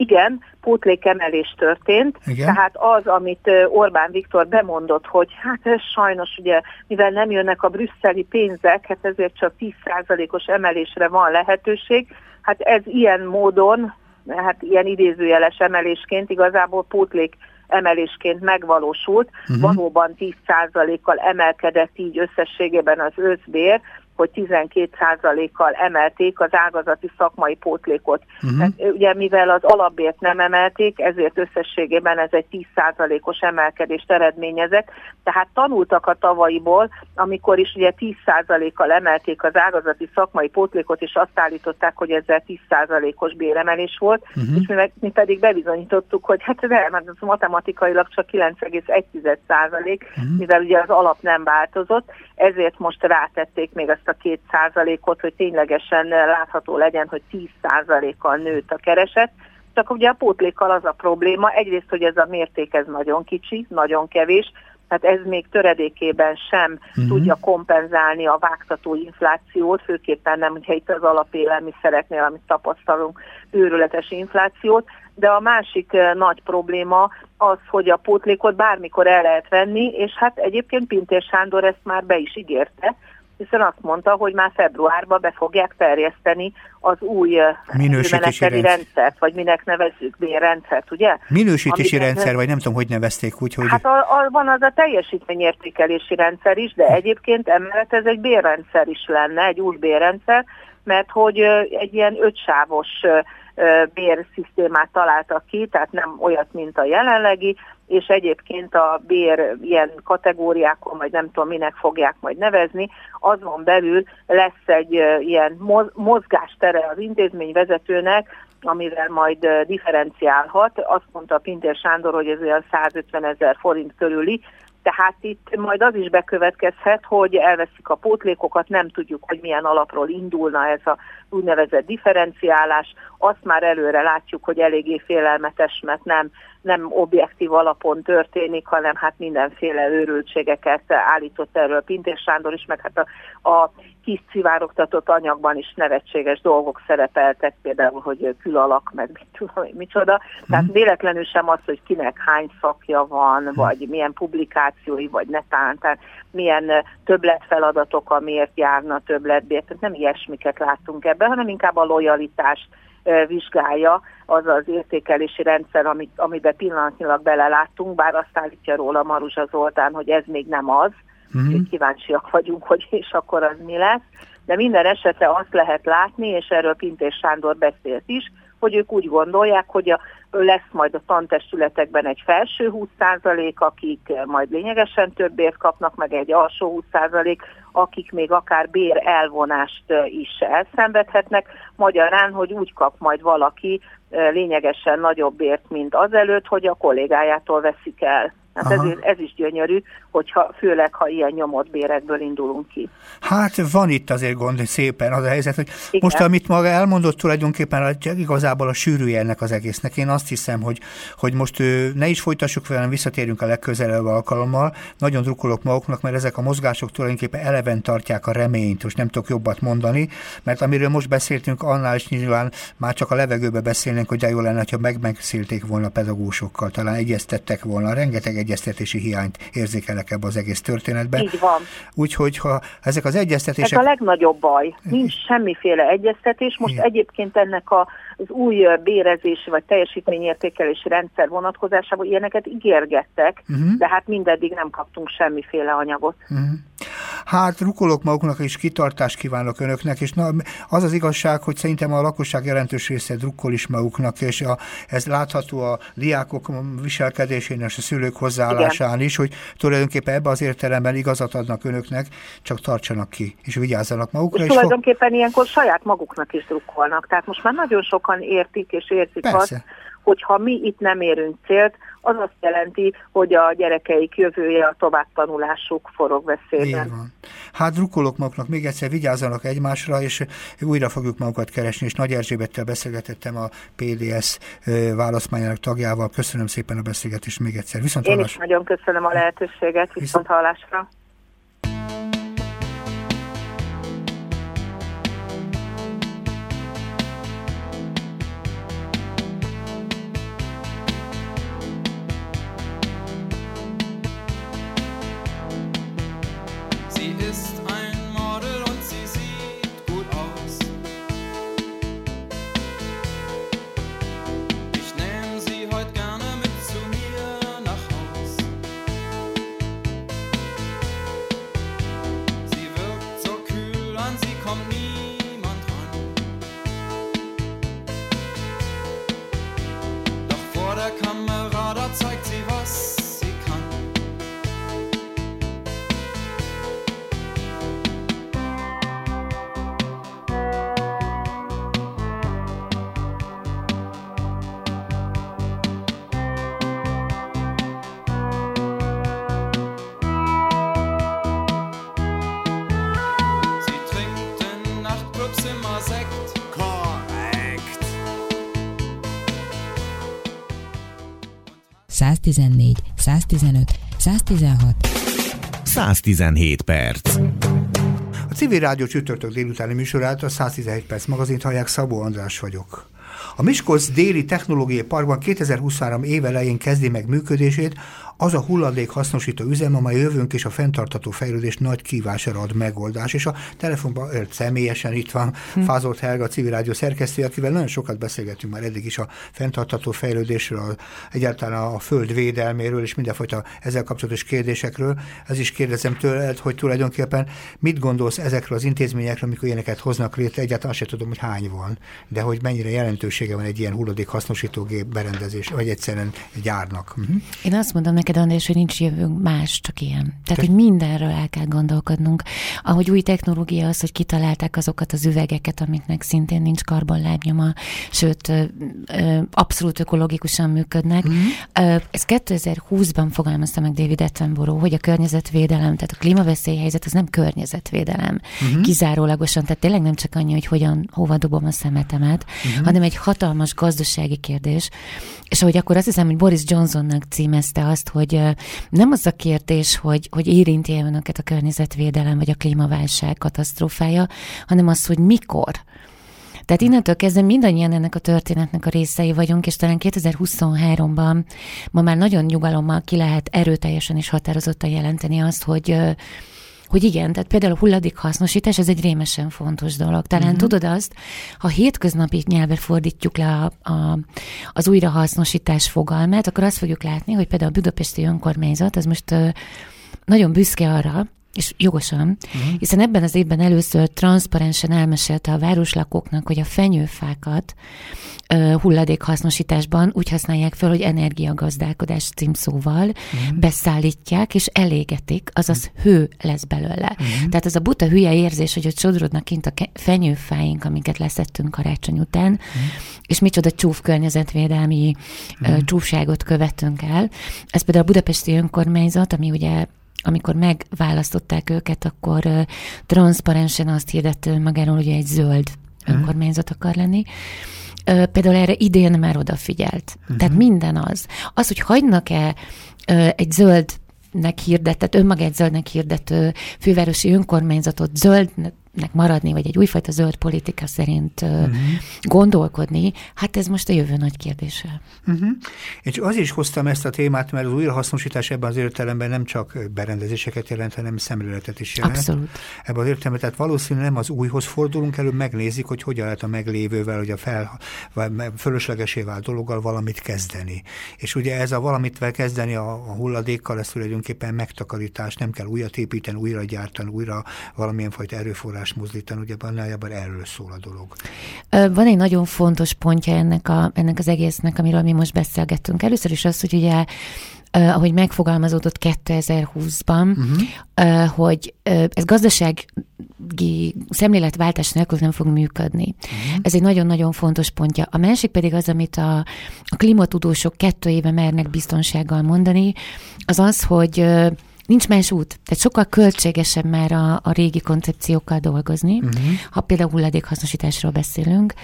Igen, pótlékemelés történt, Igen. tehát az, amit Orbán Viktor bemondott, hogy hát ez sajnos ugye, mivel nem jönnek a brüsszeli pénzek, hát ezért csak 10%-os emelésre van lehetőség, hát ez ilyen módon hát ilyen idézőjeles emelésként igazából pótlék emelésként megvalósult, uh-huh. valóban 10%-kal emelkedett így összességében az összbér, hogy 12%-kal emelték az ágazati szakmai pótlékot. Uh-huh. Tehát, ugye mivel az alapbért nem emelték, ezért összességében ez egy 10%-os emelkedést eredményezett. Tehát tanultak a tavalyiból, amikor is ugye 10%-kal emelték az ágazati szakmai pótlékot, és azt állították, hogy ezzel 10%-os béremelés volt, uh-huh. és mi, mi pedig bebizonyítottuk, hogy hát ez, ez matematikailag csak 9,1%, uh-huh. mivel ugye az alap nem változott, ezért most rátették még azt a két százalékot, hogy ténylegesen látható legyen, hogy 10 százalékkal nőtt a kereset. Csak ugye a pótlékkal az a probléma, egyrészt, hogy ez a mérték ez nagyon kicsi, nagyon kevés, tehát ez még töredékében sem uh-huh. tudja kompenzálni a vágtató inflációt, főképpen nem, hogyha itt az alapélelmiszereknél, amit tapasztalunk, őrületes inflációt, de a másik nagy probléma az, hogy a pótlékot bármikor el lehet venni, és hát egyébként Pintér Sándor ezt már be is ígérte, hiszen azt mondta, hogy már februárban be fogják terjeszteni az új minősítési rendszer. rendszert, vagy minek nevezzük, bérrendszert, ugye? Minősítési Amit rendszer, vagy nem tudom, hogy nevezték úgy, hogy... Hát a, a, van az a teljesítményértékelési rendszer is, de egyébként emellett ez egy bérrendszer is lenne, egy új bérrendszer, mert hogy egy ilyen ötsávos bérszisztémát találtak ki, tehát nem olyat, mint a jelenlegi, és egyébként a bér ilyen kategóriákon, vagy nem tudom minek fogják majd nevezni, azon belül lesz egy ilyen mozgástere az intézmény vezetőnek, amivel majd differenciálhat. Azt mondta Pintér Sándor, hogy ez olyan 150 ezer forint körüli, tehát itt majd az is bekövetkezhet, hogy elveszik a pótlékokat, nem tudjuk, hogy milyen alapról indulna ez a úgynevezett differenciálás. Azt már előre látjuk, hogy eléggé félelmetes, mert nem, nem objektív alapon történik, hanem hát mindenféle őrültségeket állított erről Pintér Sándor is, meg hát a, a kis szivárogtatott anyagban is nevetséges dolgok szerepeltek, például, hogy külalak, meg mit tudom én, micsoda. Tehát mm. véletlenül sem az, hogy kinek hány szakja van, mm. vagy milyen publikációi, vagy netán, tehát milyen többletfeladatok, amiért járna többletbért. Tehát nem ilyesmiket láttunk ebben, hanem inkább a lojalitást vizsgálja az az értékelési rendszer, amit, amiben pillanatnyilag beleláttunk, bár azt állítja róla Maruzsa Zoltán, hogy ez még nem az, uh-huh. kíváncsiak vagyunk, hogy és akkor az mi lesz. De minden esetre azt lehet látni, és erről Pintés Sándor beszélt is, hogy ők úgy gondolják, hogy a, lesz majd a tantestületekben egy felső 20%, akik majd lényegesen többért kapnak, meg egy alsó 20%, akik még akár bér elvonást is elszenvedhetnek. Magyarán, hogy úgy kap majd valaki lényegesen nagyobb bért, mint azelőtt, hogy a kollégájától veszik el. Hát ez, ez is gyönyörű, hogyha, főleg, ha ilyen nyomott bérekből indulunk ki. Hát van itt azért gond szépen az a helyzet, hogy Igen. most amit maga elmondott tulajdonképpen igazából a sűrűje ennek az egésznek. Én azt hiszem, hogy, hogy most ne is folytassuk vele, visszatérünk a legközelebb alkalommal. Nagyon drukkolok maguknak, mert ezek a mozgások tulajdonképpen eleven tartják a reményt, most nem tudok jobbat mondani, mert amiről most beszéltünk, annál is nyilván már csak a levegőbe beszélnénk, hogy de jó lenne, ha megbeszélték volna pedagógusokkal, talán egyeztettek volna. Rengeteg egyeztetési hiányt érzékelek ebbe az egész történetben. Így van. Úgyhogy ha ezek az egyeztetések... Ez a legnagyobb baj. Nincs semmiféle egyeztetés. Most Igen. egyébként ennek a, az új bérezési vagy teljesítményértékelési rendszer vonatkozásában ilyeneket ígérgettek, uh-huh. de hát mindeddig nem kaptunk semmiféle anyagot. Uh-huh. Hát rukolok maguknak és kitartást kívánok önöknek, és na, az az igazság, hogy szerintem a lakosság jelentős része drukkol is maguknak, és a, ez látható a diákok viselkedésén és a szülők hozzáállásán Igen. is, hogy tulajdonképpen ebbe az értelemben igazat adnak önöknek, csak tartsanak ki, és vigyázzanak magukra. És, és tulajdonképpen fog... ilyenkor saját maguknak is drukkolnak, tehát most már nagyon sokan értik és érzik Persze. azt, hogy ha mi itt nem érünk célt, az azt jelenti, hogy a gyerekeik jövője, a továbbtanulásuk forog veszélyben. Így van. Hát drukkolok maguknak, még egyszer vigyázzanak egymásra, és újra fogjuk magukat keresni, és Nagy Erzsébettel beszélgetettem a PDS választmányának tagjával. Köszönöm szépen a beszélgetést még egyszer. Viszont Én hallás... is nagyon köszönöm a lehetőséget, viszont hallásra. Száz 115, 116, 117 perc. A civil rádió csütörtök délutáni műsorát a 117 perc magazint hallják, Szabó András vagyok. A Miskolc déli technológiai parkban 2023 év elején kezdi meg működését az a hulladék hasznosító üzem, amely jövőnk és a fenntartató fejlődés nagy kívására ad megoldás. És a telefonban ölt személyesen itt van hm. Fázolt Helga, a civil rádió szerkesztő, akivel nagyon sokat beszélgetünk már eddig is a fenntartató fejlődésről, egyáltalán a föld védelméről és mindenfajta ezzel kapcsolatos kérdésekről. Ez is kérdezem tőled, hogy tulajdonképpen mit gondolsz ezekről az intézményekről, amikor ilyeneket hoznak létre, egyáltalán sem tudom, hogy hány van, de hogy mennyire jelentősége van egy ilyen hulladék hasznosítógép berendezés, vagy egyszerűen egy gyárnak. Uh-huh. Én azt mondom neked, András, hogy nincs jövőnk más, csak ilyen. Tehát, hogy mindenről el kell gondolkodnunk. Ahogy új technológia az, hogy kitalálták azokat az üvegeket, amiknek szintén nincs karbonlábnyoma, sőt, abszolút ökológikusan működnek. Mm-hmm. Ez 2020-ban fogalmazta meg David Attenborough, hogy a környezetvédelem, tehát a klímaveszélyhelyzet az nem környezetvédelem mm-hmm. kizárólagosan, tehát tényleg nem csak annyi, hogy hogyan, hova dobom a szemetemet, mm-hmm. hanem egy hatalmas gazdasági kérdés. És ahogy akkor azt hiszem, hogy Boris Johnsonnak címezte azt, hogy nem az a kérdés, hogy, hogy érinti -e önöket a környezetvédelem vagy a klímaválság katasztrófája, hanem az, hogy mikor. Tehát innentől kezdve mindannyian ennek a történetnek a részei vagyunk, és talán 2023-ban ma már nagyon nyugalommal ki lehet erőteljesen és határozottan jelenteni azt, hogy hogy igen, tehát például a hulladék hasznosítás, ez egy rémesen fontos dolog. Talán uh-huh. tudod azt, ha hétköznapi nyelvre fordítjuk le a, a, az újrahasznosítás fogalmát, akkor azt fogjuk látni, hogy például a budapesti önkormányzat, az most nagyon büszke arra, és jogosan, uh-huh. hiszen ebben az évben először transzparensen elmesélte a városlakóknak, hogy a fenyőfákat hulladékhasznosításban úgy használják fel, hogy energiagazdálkodás címszóval uh-huh. beszállítják és elégetik, azaz uh-huh. hő lesz belőle. Uh-huh. Tehát ez a buta hülye érzés, hogy ott sodrodnak kint a fenyőfáink, amiket leszettünk karácsony után, uh-huh. és micsoda csúf környezetvédelmi uh-huh. csúfságot követünk el. Ez például a budapesti önkormányzat, ami ugye amikor megválasztották őket, akkor uh, transzparensen azt hirdette magáról, hogy egy zöld önkormányzat akar lenni. Uh, például erre idén már odafigyelt. Uh-huh. Tehát minden az. Az, hogy hagynak-e uh, egy zöld nek hirdetett, önmagát zöldnek hirdető fővárosi önkormányzatot zöld nek maradni, vagy egy újfajta zöld politika szerint uh-huh. gondolkodni, hát ez most a jövő nagy kérdése. Uh-huh. És az is hoztam ezt a témát, mert az újrahasznosítás ebben az értelemben nem csak berendezéseket jelent, hanem szemléletet is jelent. Abszolút. Ebben az értelemben, tehát valószínűleg nem az újhoz fordulunk, előbb megnézik, hogy hogyan lehet a meglévővel, hogy a fel, vagy fölöslegesé vált dologgal valamit kezdeni. És ugye ez a valamit kezdeni a, a hulladékkal, ez tulajdonképpen megtakarítás, nem kell újat építeni, újra gyártani, újra valamilyen fajta erőforrás változást mozdítani, ugye annáljában erről szól a dolog. Van egy nagyon fontos pontja ennek, a, ennek az egésznek, amiről mi most beszélgettünk. Először is az, hogy ugye Uh, ahogy megfogalmazódott 2020-ban, uh-huh. uh, hogy uh, ez gazdasági szemléletváltás nélkül nem fog működni. Uh-huh. Ez egy nagyon-nagyon fontos pontja. A másik pedig az, amit a, a klimatudósok kettő éve mernek biztonsággal mondani, az az, hogy uh, Nincs más út. Tehát sokkal költségesebb már a, a régi koncepciókkal dolgozni, uh-huh. ha például hulladékhasznosításról beszélünk,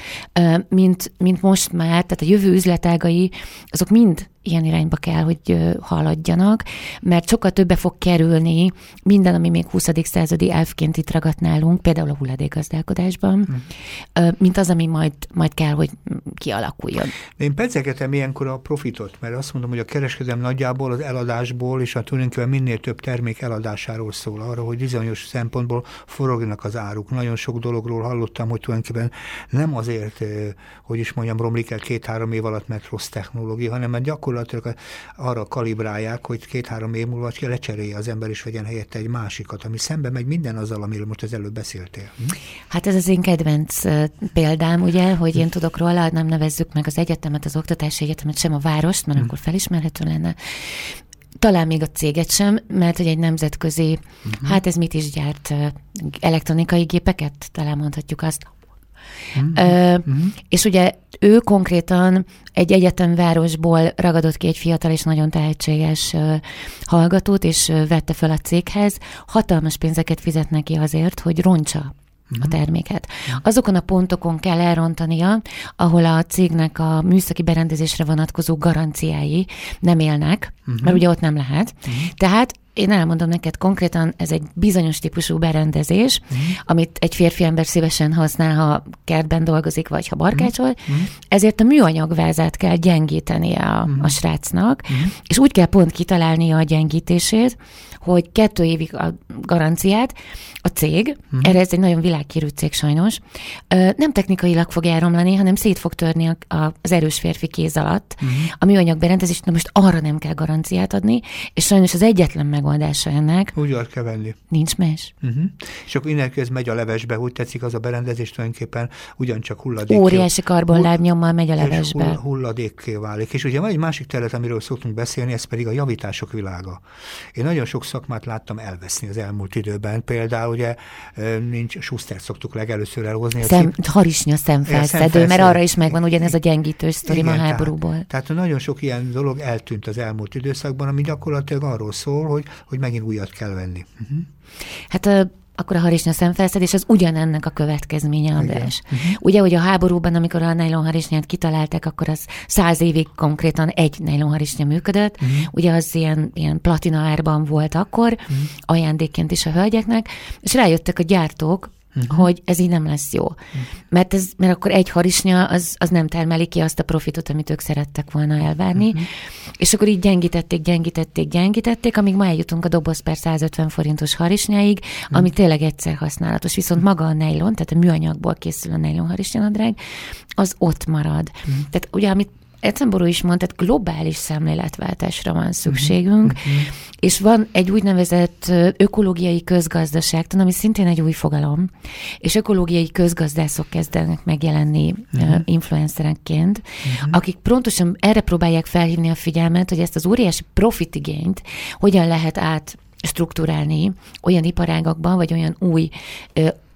mint, mint most már, tehát a jövő üzletágai, azok mind ilyen irányba kell, hogy haladjanak, mert sokkal többe fog kerülni minden, ami még 20. századi elfként itt ragadt nálunk, például a hulladékgazdálkodásban, hmm. mint az, ami majd, majd kell, hogy kialakuljon. Én pedzegetem ilyenkor a profitot, mert azt mondom, hogy a kereskedelem nagyjából az eladásból és a tulajdonképpen minél több termék eladásáról szól, arra, hogy bizonyos szempontból forognak az áruk. Nagyon sok dologról hallottam, hogy tulajdonképpen nem azért, hogy is mondjam, romlik el két-három év alatt, mert rossz technológia, hanem mert gyakorlatilag gyakorlatilag arra kalibrálják, hogy két-három év múlva lecserélje az ember, és vegyen helyette egy másikat, ami szembe megy minden azzal, amiről most az előbb beszéltél. Hm? Hát ez az én kedvenc példám, ugye, hogy én tudok róla, nem nevezzük meg az egyetemet, az oktatási egyetemet, sem a várost, mert hm. akkor felismerhető lenne talán még a céget sem, mert hogy egy nemzetközi, uh-huh. hát ez mit is gyárt, elektronikai gépeket, talán mondhatjuk azt, Uh-huh. Uh, És ugye ő konkrétan egy egyetemvárosból ragadott ki egy fiatal és nagyon tehetséges hallgatót, és vette fel a céghez. Hatalmas pénzeket fizet neki azért, hogy roncsa a mhm. terméket. Azokon a pontokon kell elrontania, ahol a cégnek a műszaki berendezésre vonatkozó garanciái nem élnek, uh-huh. mert ugye ott nem lehet. Uh-huh. Tehát én elmondom neked konkrétan, ez egy bizonyos típusú berendezés, uh-huh. amit egy férfi ember szívesen használ, ha kertben dolgozik, vagy ha barkácsol, uh-huh. ezért a műanyagvázát kell gyengítenie a, uh-huh. a srácnak, uh-huh. és úgy kell pont kitalálnia a gyengítését, hogy kettő évig a garanciát, a cég, uh-huh. erre ez egy nagyon világkérű cég sajnos, nem technikailag fog elromlani, hanem szét fog törni az erős férfi kéz alatt uh-huh. a műanyag berendezés, de most arra nem kell garanciát adni, és sajnos az egyetlen megoldása ennek. Úgy kell venni. Nincs más. Uh-huh. És akkor innen ez megy a levesbe, úgy tetszik az a berendezés tulajdonképpen ugyancsak hulladék. Óriási karbonlábnyommal megy a levesbe. És hulladékké válik. És ugye van egy másik terület, amiről szoktunk beszélni, ez pedig a javítások világa. Én nagyon sok szakmát láttam elveszni az elmúlt időben. Például ugye nincs, Schuster szoktuk legelőször elhozni. Szem, cip... harisnya szemfelszedő, mert arra is megvan ugyanez a gyengítő sztori a háborúból. Tehát, tehát nagyon sok ilyen dolog eltűnt az elmúlt időszakban, ami gyakorlatilag arról szól, hogy, hogy megint újat kell venni. Uh-huh. Hát akkor a harisnya szemfelszedés az ugyanennek a következménye, András. Uh-huh. Ugye, hogy a háborúban, amikor a nylonharisnyát kitalálták, akkor az száz évig konkrétan egy nylonharisnya működött. Uh-huh. Ugye az ilyen, ilyen platina árban volt akkor, uh-huh. ajándékként is a hölgyeknek, és rájöttek a gyártók, uh-huh. hogy ez így nem lesz jó. Uh-huh. Mert, ez, mert akkor egy harisnya az, az nem termeli ki azt a profitot, amit ők szerettek volna elvárni. Uh-huh. És akkor így gyengítették, gyengítették, gyengítették, amíg ma eljutunk a doboz per 150 forintos harisnyáig, uh-huh. ami tényleg egyszer használatos. Viszont maga a nylon, tehát a műanyagból készül a nylon harisnyanadrág, az ott marad. Uh-huh. Tehát ugye, amit Ecemború is mondta, tehát globális szemléletváltásra van szükségünk, uh-huh. és van egy úgynevezett ökológiai közgazdaságtan, ami szintén egy új fogalom, és ökológiai közgazdászok kezdenek megjelenni uh-huh. influencerekként, uh-huh. akik pontosan erre próbálják felhívni a figyelmet, hogy ezt az óriási profitigényt hogyan lehet át struktúrálni olyan iparágakban, vagy olyan új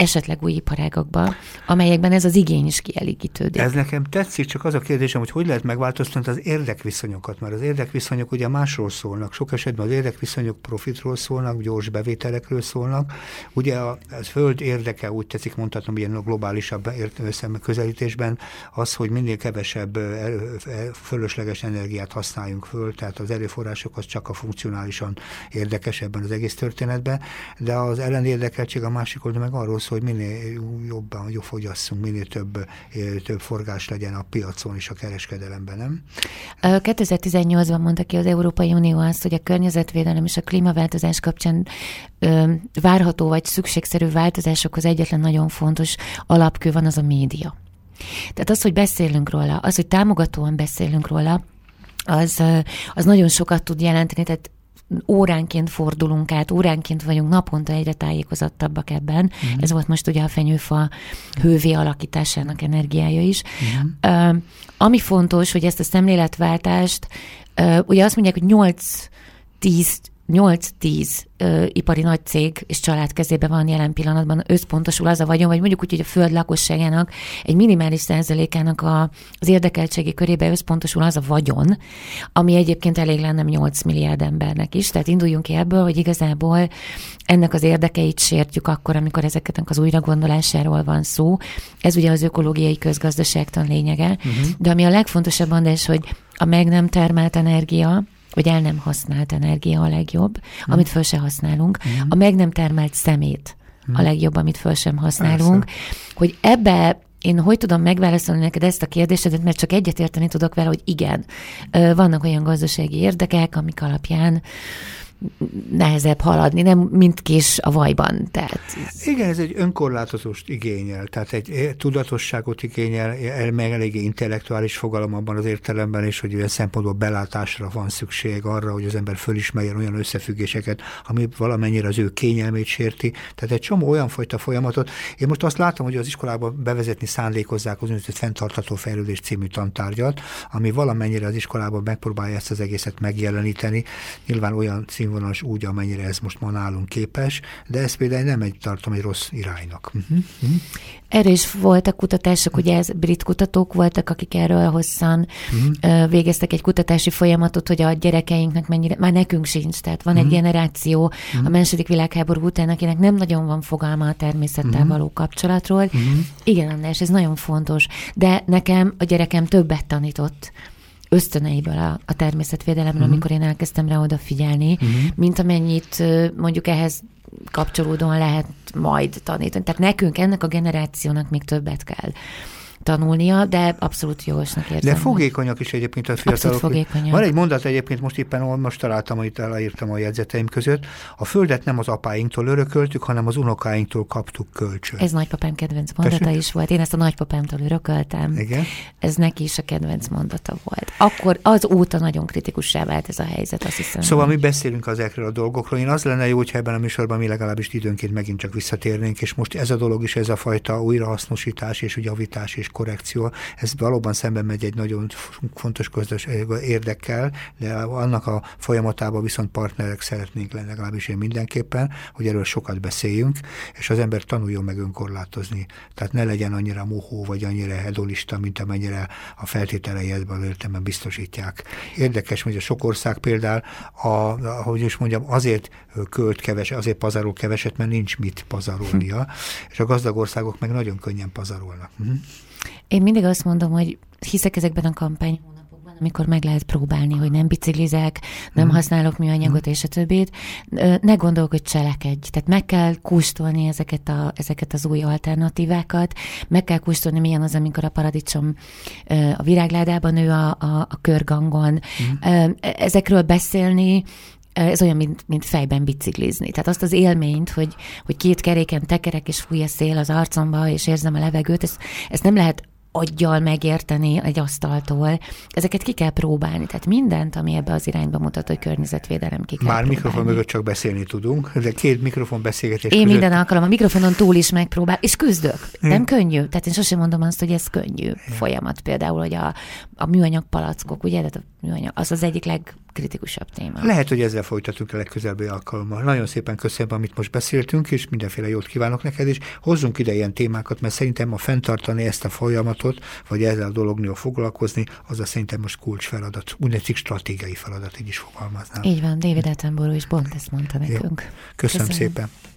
esetleg új iparágakba, amelyekben ez az igény is kielégítődik. Ez nekem tetszik, csak az a kérdésem, hogy hogy lehet megváltoztatni az érdekviszonyokat, mert az érdekviszonyok ugye másról szólnak. Sok esetben az érdekviszonyok profitról szólnak, gyors bevételekről szólnak. Ugye a, a föld érdeke, úgy tetszik mondhatom, ilyen a globálisabb közelítésben, az, hogy minél kevesebb fölösleges energiát használjunk föl, tehát az erőforrások az csak a funkcionálisan érdekes ebben az egész történetben, de az ellenérdekeltség a másik oldal meg arról hogy minél jobban jobb fogyasszunk, minél több, eh, több forgás legyen a piacon és a kereskedelemben, nem? 2018-ban mondta ki az Európai Unió azt, hogy a környezetvédelem és a klímaváltozás kapcsán ö, várható vagy szükségszerű változásokhoz egyetlen nagyon fontos alapkő van, az a média. Tehát az, hogy beszélünk róla, az, hogy támogatóan beszélünk róla, az, az nagyon sokat tud jelenteni, tehát óránként fordulunk át, óránként vagyunk naponta egyre tájékozottabbak ebben. Uh-huh. Ez volt most ugye a fenyőfa hővé alakításának energiája is. Uh-huh. Uh, ami fontos, hogy ezt a szemléletváltást, uh, ugye azt mondják, hogy 8-10 8-10 ö, ipari nagy cég és család kezében van jelen pillanatban összpontosul az a vagyon, vagy mondjuk úgy, hogy a föld lakosságának egy minimális százalékának a, az érdekeltségi körébe összpontosul az a vagyon, ami egyébként elég lenne 8 milliárd embernek is. Tehát induljunk ki ebből, hogy igazából ennek az érdekeit sértjük akkor, amikor ezeknek az újragondolásáról van szó. Ez ugye az ökológiai közgazdaságtan lényege. Uh-huh. De ami a legfontosabb, András, hogy a meg nem termelt energia, vagy el nem használt energia a legjobb, hmm. amit föl se használunk, hmm. a meg nem termelt szemét hmm. a legjobb, amit föl sem használunk, Persze. hogy ebbe én hogy tudom megválaszolni neked ezt a kérdésedet, mert csak egyetérteni tudok vele, hogy igen, vannak olyan gazdasági érdekek, amik alapján nehezebb haladni, nem mint kés a vajban. Tehát... Igen, ez egy önkorlátozást igényel, tehát egy eh, tudatosságot igényel, meg eléggé intellektuális fogalom abban az értelemben is, hogy olyan szempontból belátásra van szükség arra, hogy az ember fölismerjen olyan összefüggéseket, ami valamennyire az ő kényelmét sérti. Tehát egy csomó olyan fajta folyamatot. Én most azt látom, hogy az iskolában bevezetni szándékozzák az úgynevezett fenntartható fejlődés című tantárgyat, ami valamennyire az iskolában megpróbálja ezt az egészet megjeleníteni. Nyilván olyan cím színvonalas úgy, amennyire ez most ma nálunk képes, de ez például nem egy tartom egy rossz iránynak. Uh-huh. Uh-huh. Erre is voltak kutatások, ugye ez brit kutatók voltak, akik erről hosszan uh-huh. végeztek egy kutatási folyamatot, hogy a gyerekeinknek mennyire, már nekünk sincs, tehát van uh-huh. egy generáció uh-huh. a második világháború után, akinek nem nagyon van fogalma a természettel uh-huh. való kapcsolatról. Uh-huh. Igen, András, ez nagyon fontos, de nekem a gyerekem többet tanított ösztöneiből a, a természetvédelemről, uh-huh. amikor én elkezdtem rá odafigyelni, uh-huh. mint amennyit mondjuk ehhez kapcsolódóan lehet majd tanítani. Tehát nekünk, ennek a generációnak még többet kell tanulnia, de abszolút jogosnak érzem. De fogékonyak is egyébként a fiatalok. Van egy mondat egyébként, most éppen most találtam, amit elírtam a jegyzeteim között. A földet nem az apáinktól örököltük, hanem az unokáinktól kaptuk kölcsön. Ez nagypapám kedvenc mondata Tessék? is volt. Én ezt a nagypapámtól örököltem. Igen. Ez neki is a kedvenc mondata volt. Akkor az óta nagyon kritikussá vált ez a helyzet, azt hiszem. Szóval mi beszélünk ezekről a dolgokról. Én az lenne jó, hogyha ebben a műsorban mi legalábbis időnként megint csak visszatérnénk, és most ez a dolog is, ez a fajta újrahasznosítás és javítás és korrekció, ez valóban szemben megy egy nagyon fontos közös érdekkel, de annak a folyamatában viszont partnerek szeretnénk lenni, legalábbis én mindenképpen, hogy erről sokat beszéljünk, és az ember tanuljon meg önkorlátozni. Tehát ne legyen annyira mohó, vagy annyira hedolista, mint amennyire a feltételei ebben értelemben biztosítják. Érdekes, hogy a sok ország például, a, ahogy is mondjam, azért költ keveset, azért pazarol keveset, mert nincs mit pazarolnia, és a gazdag országok meg nagyon könnyen pazarolnak. Uh-huh. Én mindig azt mondom, hogy hiszek ezekben a kampány amikor meg lehet próbálni, hogy nem biciklizek, nem hmm. használok műanyagot hmm. és a többét, ne gondolkodj, cselekedj. Tehát meg kell kóstolni ezeket, a, ezeket az új alternatívákat, meg kell kóstolni, milyen az, amikor a paradicsom a virágládában nő a, a, a körgangon. Hmm. Ezekről beszélni, ez olyan, mint, mint fejben biciklizni. Tehát azt az élményt, hogy, hogy két keréken tekerek, és fúj a szél az arcomba, és érzem a levegőt, ezt, ezt nem lehet aggyal megérteni egy asztaltól. Ezeket ki kell próbálni. Tehát mindent, ami ebbe az irányba mutat, hogy környezetvédelem ki kell Már próbálni. mikrofon mögött csak beszélni tudunk, de két mikrofon beszélgetés Én között minden alkalom a mikrofonon túl is megpróbál, és küzdök. Nem könnyű. Tehát én sosem mondom azt, hogy ez könnyű folyamat. Például, hogy a, a műanyag palackok, ugye? Tehát a műanyag, az az egyik legkritikusabb téma. Lehet, hogy ezzel folytatunk a legközelebbi alkalommal. Nagyon szépen köszönöm, amit most beszéltünk, és mindenféle jót kívánok neked, és hozzunk ide ilyen témákat, mert szerintem a fenntartani ezt a folyamatot, vagy ezzel a dolognél foglalkozni, az a szerintem most kulcsfeladat, úgynevezett stratégiai feladat, így is fogalmaznám. Így van, David Attenborough is pont ezt mondta Jó. nekünk. Köszönöm, Köszönöm. szépen.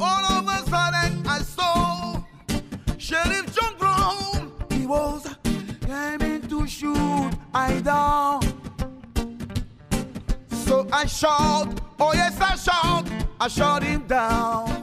All of a sudden, I saw Sheriff John Brown. He was aiming to shoot I down. So I shot, oh yes, I shot, I shot him down.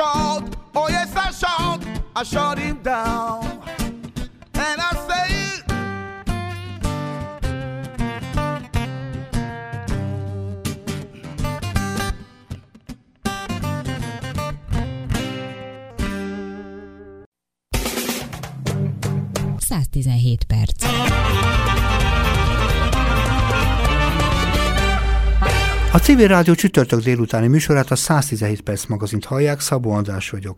Oh yes, I shot, I shot him down. Civil rádió csütörtök délutáni műsorát a 117 perc magazint hallják, Szabó András vagyok.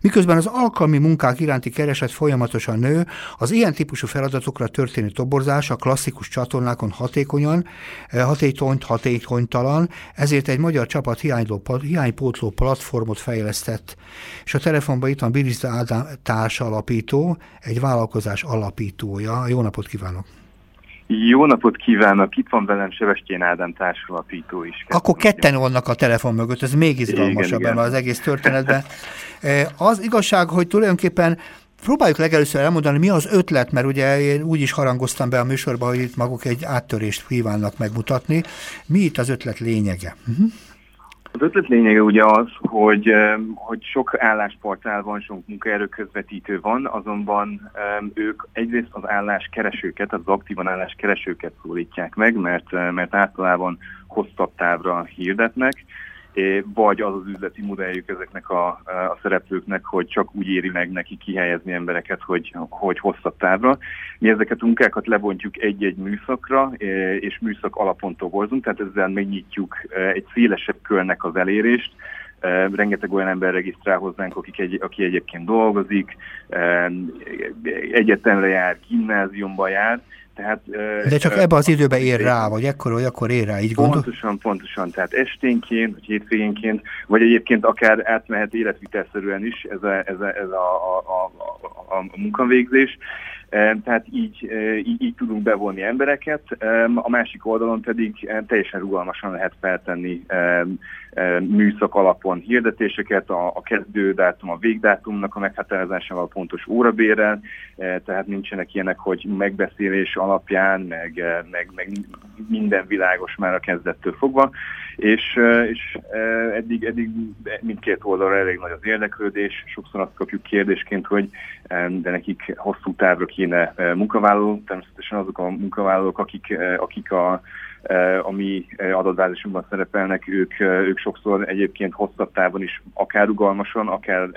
Miközben az alkalmi munkák iránti kereset folyamatosan nő, az ilyen típusú feladatokra történő toborzás a klasszikus csatornákon hatékonyan, eh, hatékony, hatékonytalan, ezért egy magyar csapat hiányló, hiánypótló platformot fejlesztett. És a telefonban itt van Bilis Ádám társ alapító, egy vállalkozás alapítója. Jó napot kívánok! Jó napot kívánok! Itt van velem Sebestyén Ádám társalapító is. Akkor ketten vannak a telefon mögött, ez még izgalmasabb ebben az egész történetben. Eh, Az igazság, hogy tulajdonképpen próbáljuk legelőször elmondani, mi az ötlet, mert ugye én úgy is harangoztam be a műsorba, hogy itt maguk egy áttörést kívánnak megmutatni. Mi itt az ötlet lényege? Uh-huh. Az ötlet lényege ugye az, hogy, hogy sok állásportál van, sok munkaerő közvetítő van, azonban ők egyrészt az álláskeresőket, az aktívan álláskeresőket szólítják meg, mert, mert általában hosszabb távra hirdetnek, vagy az az üzleti modelljük ezeknek a, a szereplőknek, hogy csak úgy éri meg neki kihelyezni embereket, hogy, hogy hosszabb távra. Mi ezeket a munkákat lebontjuk egy-egy műszakra, és műszak alapon toborzunk, tehát ezzel megnyitjuk egy szélesebb körnek az elérést, rengeteg olyan ember regisztrál hozzánk, akik egy, aki egyébként dolgozik, egyetemre jár, gimnáziumba jár, tehát... eh, De csak ebbe az időbe ér rá, vagy ekkor, vagy akkor ér rá, így gondol? Pontosan, pontosan. Tehát esténként, vagy hétvégénként, vagy egyébként akár átmehet életvitelszerűen is ez a, ez a, ez a, a, a, a munkavégzés. Tehát így, így, így tudunk bevonni embereket, a másik oldalon pedig teljesen rugalmasan lehet feltenni műszak alapon hirdetéseket, a, a kezdődátum, a végdátumnak a meghatározásával pontos órabérrel, tehát nincsenek ilyenek, hogy megbeszélés alapján, meg, meg, meg minden világos már a kezdettől fogva, és, és eddig, eddig mindkét oldalra elég nagy az érdeklődés, sokszor azt kapjuk kérdésként, hogy de nekik hosszú távra kéne munkavállaló, természetesen azok a munkavállalók, akik, akik a a mi adatbázisunkban szerepelnek, ők, ők sokszor egyébként hosszabb távon is akár rugalmasan, akár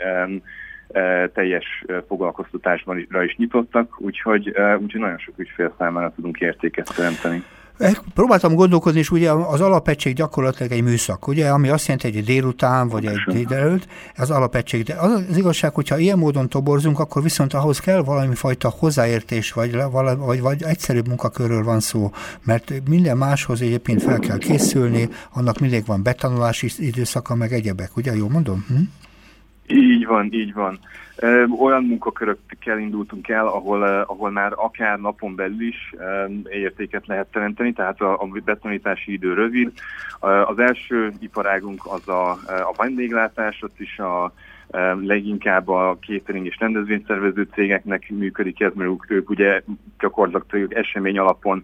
teljes foglalkoztatásban is nyitottak, úgyhogy, úgyhogy nagyon sok ügyfél számára tudunk értéket teremteni. Próbáltam gondolkodni, és ugye az alapegység gyakorlatilag egy műszak, ugye, ami azt jelenti, hogy egy délután, vagy egy délelőtt, az alapegység. De az, az igazság, hogyha ilyen módon toborzunk, akkor viszont ahhoz kell valami fajta hozzáértés, vagy, vagy, vagy egyszerűbb munkakörről van szó, mert minden máshoz egyébként fel kell készülni, annak mindig van betanulási időszaka, meg egyebek, ugye, jól mondom? Hm? Így van, így van. Olyan munkakörökkel indultunk el, ahol, ahol már akár napon belül is értéket lehet teremteni, tehát a, a betanítási idő rövid. Az első iparágunk az a, a vendéglátás, ott is a, leginkább a catering és rendezvényszervező cégeknek működik ez, mert ők ugye gyakorlatilag esemény alapon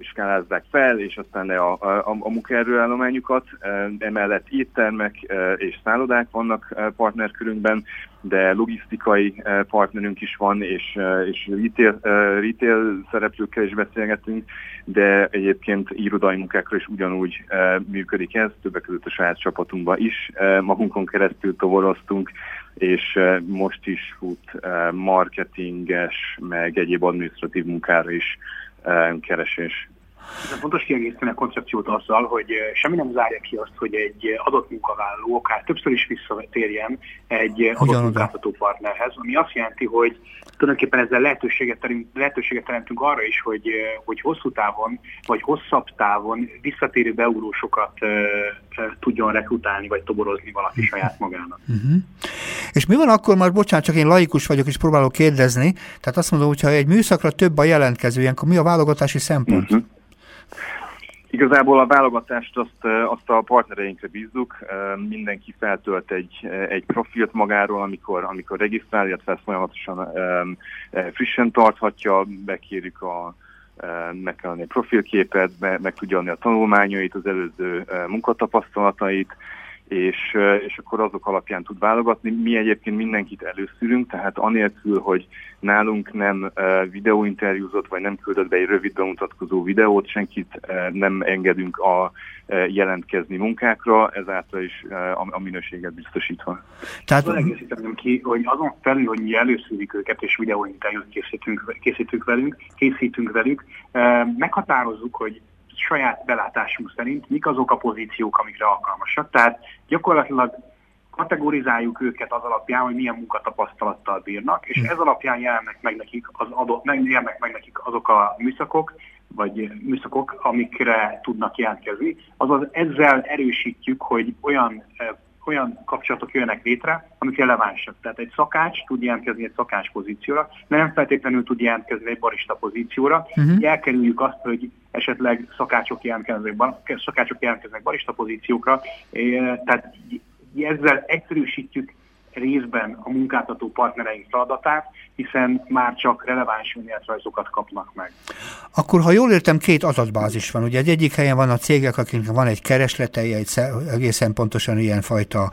skálázzák fel, és aztán a, a, a munkaerőállományukat. Emellett éttermek és szállodák vannak partnerkörünkben, de logisztikai partnerünk is van, és, és retail, retail szereplőkkel is beszélgetünk, de egyébként irodai munkákra is ugyanúgy működik ez, többek között a saját csapatunkban is. Magunkon keresztül tovoroztunk, és most is fut marketinges, meg egyéb administratív munkára is keresés. Ez fontos kiegészíteni a koncepciót azzal, hogy semmi nem zárja ki azt, hogy egy adott munkavállaló akár többször is visszatérjen egy adott munkáltató partnerhez, ami azt jelenti, hogy tulajdonképpen ezzel lehetőséget, terünk, lehetőséget teremtünk arra is, hogy, hogy hosszú távon, vagy hosszabb távon visszatérő beugrósokat tudjon rekrutálni, vagy toborozni valaki mhm. saját magának. Uh-huh. És mi van akkor, már bocsánat, csak én laikus vagyok, és próbálok kérdezni, tehát azt mondom, hogyha egy műszakra több a jelentkező, ilyenkor mi a válogatási szempont? Uh-huh. Igazából a válogatást azt, azt a partnereinkre bízzuk. Mindenki feltölt egy, egy profilt magáról, amikor, amikor regisztrál, illetve ezt folyamatosan frissen tarthatja, bekérjük a, meg kell adni a profilképet, meg tudja adni a tanulmányait, az előző munkatapasztalatait, és, és akkor azok alapján tud válogatni. Mi egyébként mindenkit előszűrünk, tehát anélkül, hogy nálunk nem videóinterjúzott, vagy nem küldött be egy rövid bemutatkozó videót, senkit nem engedünk a jelentkezni munkákra, ezáltal is a, minőséget biztosítva. Tehát egészítenem ki, hogy azon felül, hogy mi előszűrjük őket, és videóinterjút készítünk, készítünk velünk, készítünk velük, meghatározzuk, hogy saját belátásunk szerint mik azok a pozíciók, amikre alkalmasak. Tehát gyakorlatilag kategorizáljuk őket az alapján, hogy milyen munkatapasztalattal bírnak, és ez alapján jelennek meg nekik, az adott, jelennek meg nekik azok a műszakok, vagy műszakok, amikre tudnak jelentkezni. Azaz ezzel erősítjük, hogy olyan olyan kapcsolatok jönnek létre, amik relevánsak. Tehát egy szakács tud jelentkezni egy szakács pozícióra, de nem feltétlenül tud jelentkezni egy barista pozícióra. Uh-huh. Elkerüljük azt, hogy esetleg szakácsok jelentkeznek, szakácsok jelentkeznek barista pozíciókra, tehát ezzel egyszerűsítjük részben a munkáltató partnereink feladatát, hiszen már csak releváns önéletrajzokat kapnak meg. Akkor, ha jól értem, két adatbázis van. Ugye egy egyik helyen van a cégek, akiknek van egy kereslete, egy egészen pontosan ilyen fajta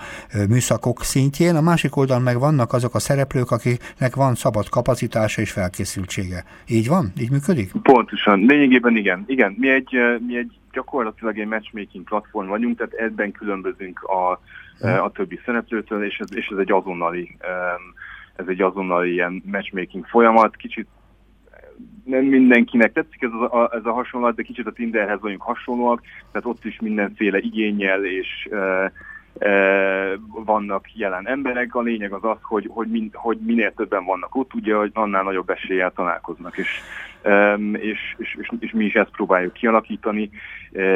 műszakok szintjén, a másik oldalon meg vannak azok a szereplők, akiknek van szabad kapacitása és felkészültsége. Így van? Így működik? Pontosan. Lényegében igen. Igen, mi egy, mi egy gyakorlatilag egy matchmaking platform vagyunk, tehát ebben különbözünk a a többi szereplőtől, és ez, és ez egy azonnali ez egy azonnali ilyen matchmaking folyamat, kicsit nem mindenkinek tetszik ez a, ez a hasonlat, de kicsit a Tinderhez vagyunk hasonlóak, tehát ott is mindenféle igényel és vannak jelen emberek. A lényeg az az, hogy, hogy, min, hogy minél többen vannak ott, ugye, hogy annál nagyobb eséllyel találkoznak. És, és, és, és, és mi is ezt próbáljuk kialakítani,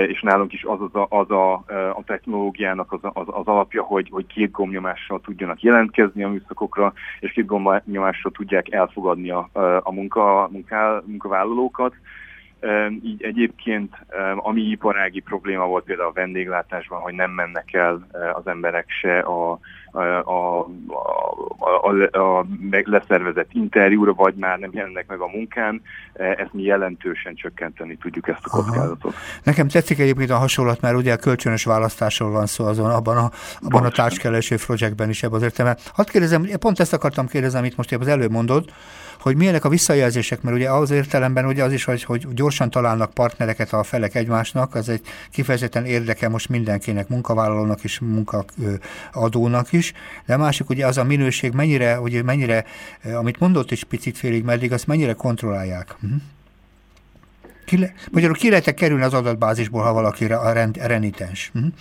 és nálunk is az, az, a, az a, a technológiának az, az, az alapja, hogy, hogy két gombnyomással tudjanak jelentkezni a műszakokra, és két gombnyomással tudják elfogadni a, a munka, munká, munkavállalókat. Így egyébként, ami iparági probléma volt például a vendéglátásban, hogy nem mennek el az emberek se a, a, a, a, a leszervezett interjúra, vagy már nem jelennek meg a munkán, ezt mi jelentősen csökkenteni tudjuk ezt a kockázatot. Aha. Nekem tetszik egyébként a hasonlat, mert ugye a kölcsönös választásról van szó azon, abban a, abban a társkereső projektben is ebben az értelme. Hadd kérdezem, pont ezt akartam kérdezni, amit most az előbb mondod, hogy milyenek a visszajelzések, mert ugye az értelemben ugye az is, hogy, hogy gyorsan találnak partnereket a felek egymásnak, az egy kifejezetten érdeke most mindenkinek, munkavállalónak és munkaadónak is, de másik ugye az a minőség, mennyire, ugye mennyire, amit mondott is picit félig meddig, azt mennyire kontrollálják. Uh-huh. Ki le, magyarul ki lehet kerülni az adatbázisból, ha valaki a rend, renitens? Uh-huh.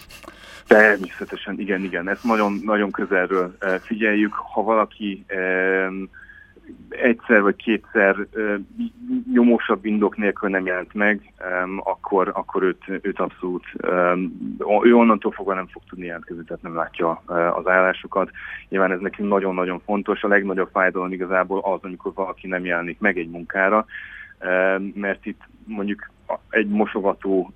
Természetesen, igen, igen. Ezt nagyon, nagyon közelről figyeljük. Ha valaki egyszer vagy kétszer nyomósabb indok nélkül nem jelent meg, akkor, akkor őt, őt abszolút, ő onnantól fogva nem fog tudni jelentkezni, tehát nem látja az állásokat. Nyilván ez nekünk nagyon-nagyon fontos. A legnagyobb fájdalom igazából az, amikor valaki nem jelenik meg egy munkára, mert itt mondjuk egy mosogató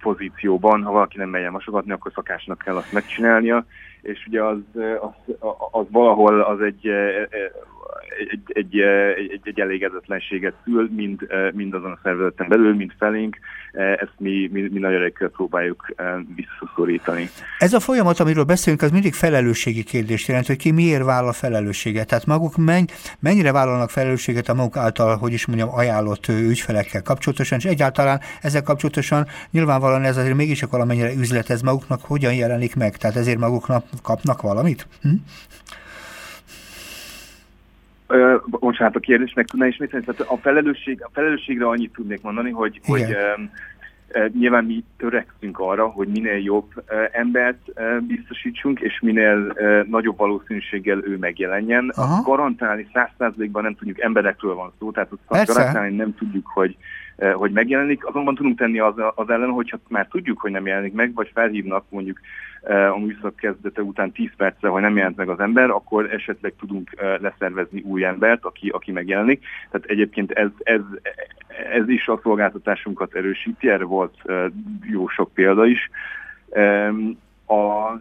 pozícióban, ha valaki nem megy mosogatni, akkor szakásnak kell azt megcsinálnia, és ugye az, az, az valahol az egy egy, egy, egy, egy elégedetlenséget szül, mind, mind azon a szervezeten belül, mind felénk. Ezt mi, mi, mi nagyon próbáljuk visszaszorítani. Ez a folyamat, amiről beszélünk, az mindig felelősségi kérdést jelent, hogy ki miért vállal felelősséget. Tehát maguk menny, mennyire vállalnak felelősséget a maguk által, hogy is mondjam, ajánlott ügyfelekkel kapcsolatosan, és egyáltalán ezzel kapcsolatosan nyilvánvalóan ez azért mégis valamennyire üzlet, ez maguknak hogyan jelenik meg? Tehát ezért maguknak kapnak valamit? Hm? Bocsánat, a kérdés meg tudná ismételni. Tehát a, felelősség, a felelősségre annyit tudnék mondani, hogy, hogy uh, nyilván mi törekszünk arra, hogy minél jobb uh, embert uh, biztosítsunk, és minél uh, nagyobb valószínűséggel ő megjelenjen. Aha. Garantálni száz százalékban nem tudjuk, emberekről van szó, tehát azt garantálni nem tudjuk, hogy hogy megjelenik. Azonban tudunk tenni az, az ellen, hogyha már tudjuk, hogy nem jelenik meg, vagy felhívnak mondjuk a műszak kezdete után 10 perccel, hogy nem jelent meg az ember, akkor esetleg tudunk leszervezni új embert, aki, aki megjelenik. Tehát egyébként ez, ez, ez is a szolgáltatásunkat erősíti, erre volt jó sok példa is. A,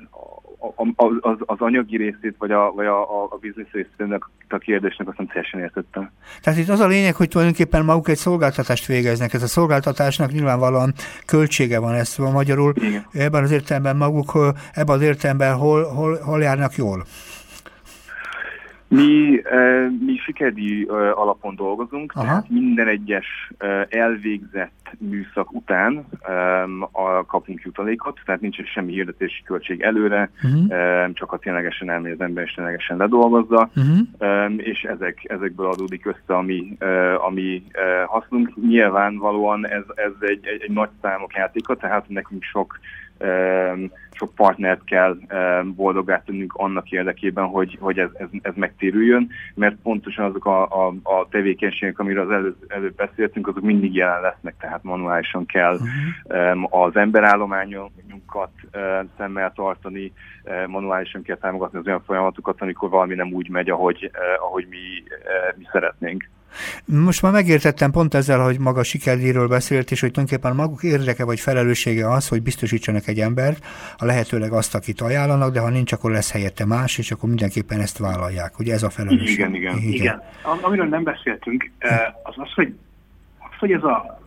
az, az anyagi részét, vagy a, vagy a, a, biznisz részének a kérdésnek azt nem teljesen értettem. Tehát itt az a lényeg, hogy tulajdonképpen maguk egy szolgáltatást végeznek. Ez a szolgáltatásnak nyilvánvalóan költsége van ezt a magyarul. Igen. Ebben az értelemben maguk, ebben az értelemben hol, hol, hol járnak jól? Mi, mi sikerdíj alapon dolgozunk, Aha. tehát minden egyes elvégzett műszak után a kapunk jutalékot, tehát nincs semmi hirdetési költség előre, uh-huh. csak a ténylegesen elmegy az ember és ténylegesen ledolgozza, uh-huh. és ezek, ezekből adódik össze, ami, ami hasznunk. Nyilvánvalóan ez, ez egy, egy, egy nagy számok játéka, tehát nekünk sok sok partnert kell boldogá tennünk annak érdekében, hogy, hogy ez, ez, ez megtérüljön, mert pontosan azok a, a, a tevékenységek, amiről az előbb, előbb beszéltünk, azok mindig jelen lesznek, tehát manuálisan kell uh-huh. az emberállományunkat szemmel tartani, manuálisan kell támogatni az olyan folyamatokat, amikor valami nem úgy megy, ahogy, ahogy mi, mi szeretnénk. Most már megértettem pont ezzel, hogy maga sikerdíjról beszélt, és hogy tulajdonképpen maguk érdeke vagy felelőssége az, hogy biztosítsanak egy embert, a lehetőleg azt, akit ajánlanak, de ha nincs, akkor lesz helyette más, és akkor mindenképpen ezt vállalják. Ugye ez a felelősség. Igen, igen. igen. igen. Amiről nem beszéltünk, eh, az az, hogy, az, hogy ez a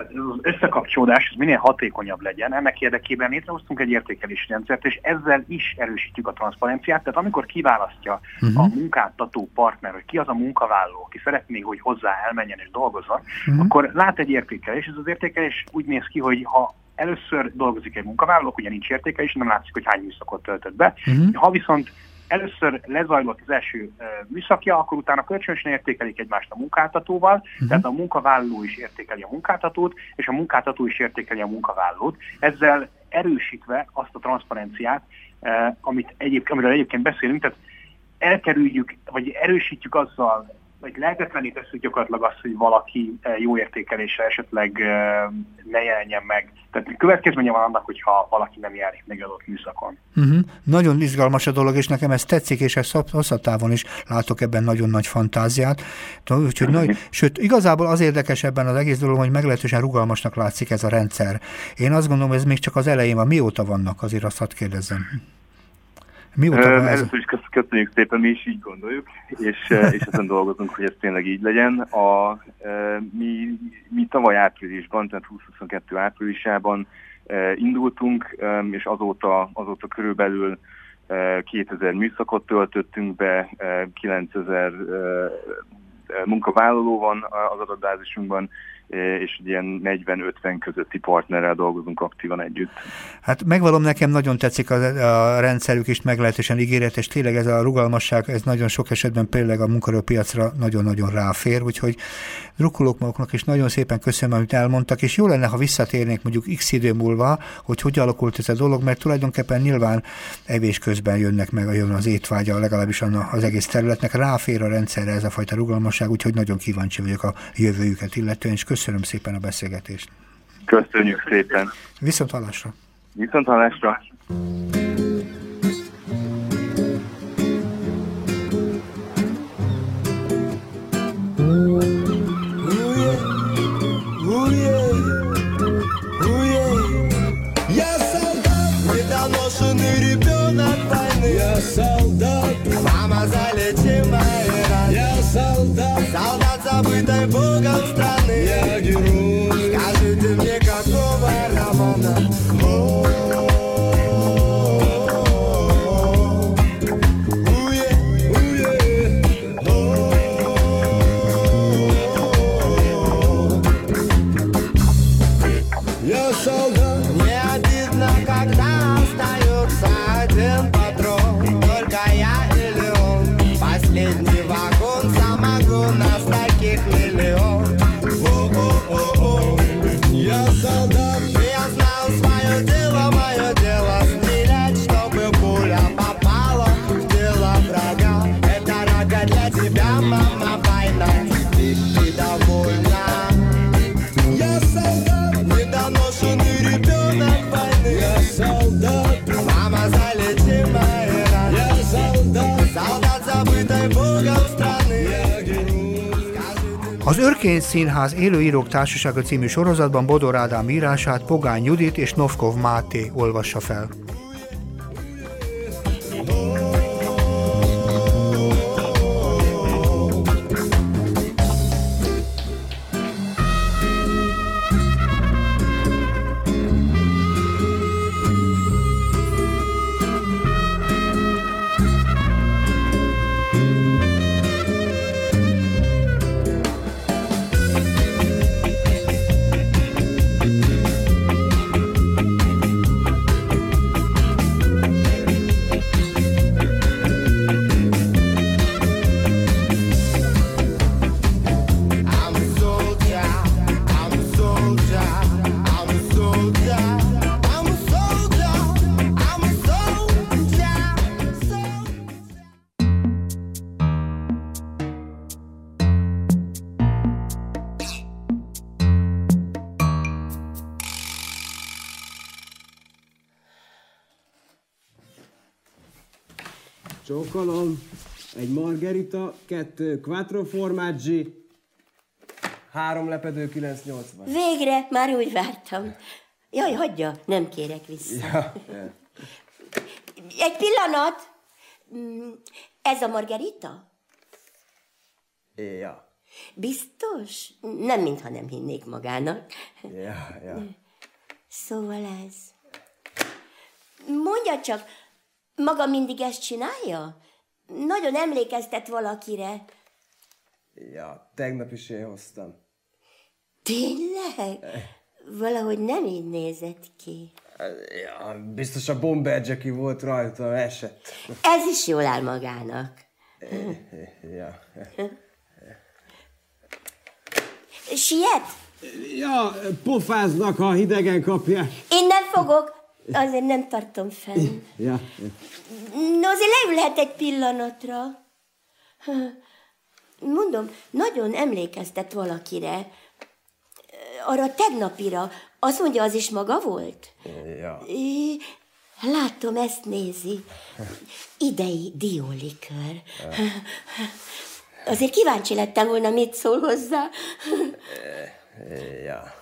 az összekapcsolódás minél hatékonyabb legyen, ennek érdekében létrehoztunk egy értékelési rendszert, és ezzel is erősítjük a transzparenciát. Tehát amikor kiválasztja uh-huh. a munkáltató partner, hogy ki az a munkavállaló, aki szeretné, hogy hozzá elmenjen és dolgozzon, uh-huh. akkor lát egy értékelés, és az értékelés úgy néz ki, hogy ha először dolgozik egy munkavállaló, ugye nincs értékelés, nem látszik, hogy hány műszakot töltött be. Uh-huh. Ha viszont először lezajlott az első műszakja, akkor utána kölcsönösen értékelik egymást a munkáltatóval, uh-huh. tehát a munkavállaló is értékeli a munkáltatót, és a munkáltató is értékeli a munkavállalót, ezzel erősítve azt a transzparenciát, amit egyéb, amiről egyébként beszélünk, tehát elkerüljük, vagy erősítjük azzal vagy lehetetlené tesszük gyakorlatilag azt, hogy valaki eh, jó értékelése esetleg eh, ne jelenjen meg. Tehát következménye van annak, hogyha valaki nem járik meg adott műszakon. Uh-huh. Nagyon izgalmas a dolog, és nekem ez tetszik, és ezt hosszatávon is látok ebben nagyon nagy fantáziát. Úgyhogy nagy, sőt, igazából az érdekes ebben az egész dolog, hogy meglehetősen rugalmasnak látszik ez a rendszer. Én azt gondolom, hogy ez még csak az elején van. Mióta vannak, azért azt hadd kérdezzem. Mióta van ez? Először is köszönjük szépen, mi is így gondoljuk, és, és ezen dolgozunk, hogy ez tényleg így legyen. A, mi, mi tavaly áprilisban, tehát 2022 áprilisában indultunk, és azóta, azóta körülbelül 2000 műszakot töltöttünk be, 9000 munkavállaló van az adatbázisunkban, és ilyen 40-50 közötti partnerrel dolgozunk aktívan együtt. Hát megvalom, nekem nagyon tetszik a, a rendszerük is meglehetősen ígéretes, tényleg ez a rugalmasság, ez nagyon sok esetben például a munkaerőpiacra nagyon-nagyon ráfér, úgyhogy drukkolok maguknak, és nagyon szépen köszönöm, amit elmondtak, és jó lenne, ha visszatérnék mondjuk x idő múlva, hogy hogy alakult ez a dolog, mert tulajdonképpen nyilván evés közben jönnek meg, jön az étvágya, legalábbis az egész területnek, ráfér a rendszerre ez a fajta rugalmasság, úgyhogy nagyon kíváncsi vagyok a jövőjüket illetően, és köszönöm szépen a beszélgetést. Köszönjük szépen. Viszont hallásra. Viszont hallásra. Солдат, мама залечи мои раны Я солдат, солдат забытой богом страны Az Örkény Színház élőírók társasága című sorozatban Bodor Ádám írását Pogány Judit és Novkov Máté olvassa fel. Kettő quattro formaggi, három lepedő 980. Végre, már úgy vártam. Jaj, hagyja, nem kérek vissza. Ja, ja. Egy pillanat! Mm, Ez a margarita? Ja, Biztos? Nem, mintha nem hinnék magának. ja, ja. Szóval ez. Mondja csak, maga mindig ezt csinálja? Nagyon emlékeztet valakire. Ja, tegnap is én hoztam. Tényleg? Valahogy nem így nézett ki. Ja, biztos a bomber Jackie volt rajta, esett. Ez is jól áll magának. Ja. Siet? Ja, pofáznak, ha hidegen kapják. Én nem fogok. Azért nem tartom fenn. Ja, No, azért leülhet egy pillanatra. Mondom, nagyon emlékeztet valakire. Arra tegnapira. Azt mondja, az is maga volt? ja. É, Látom, ezt nézi. Idei diólikör. Azért kíváncsi lettem volna, mit szól hozzá. Ja.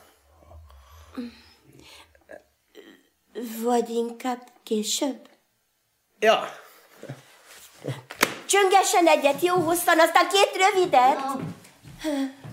Vagy inkább később? Ja. Csöngessen egyet jó hosszan, aztán két rövidet. Nobody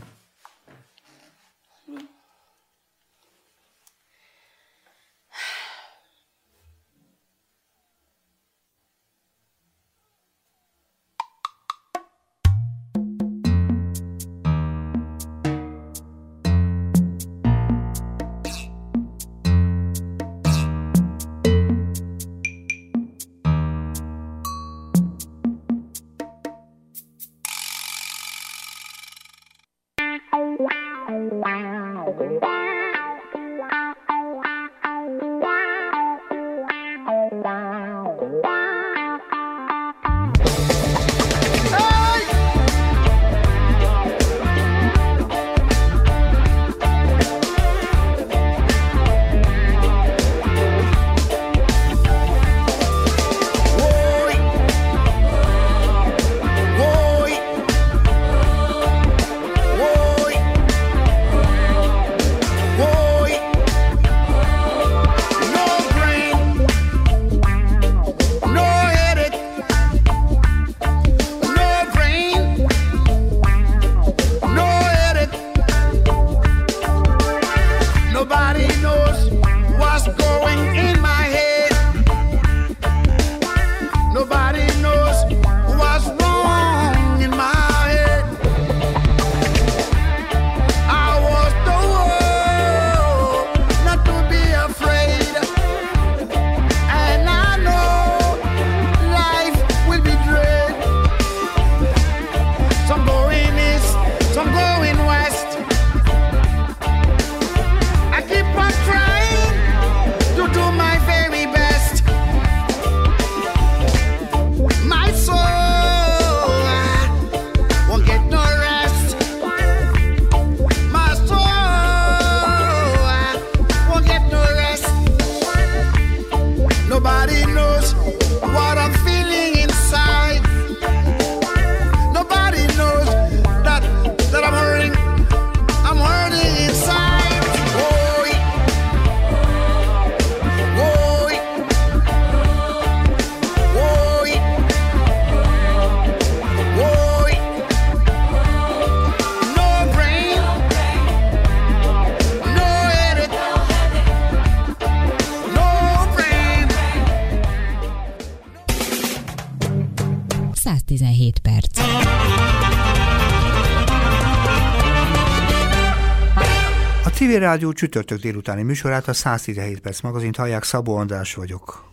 civil rádió csütörtök délutáni műsorát a 117 perc magazint hallják, Szabó András vagyok.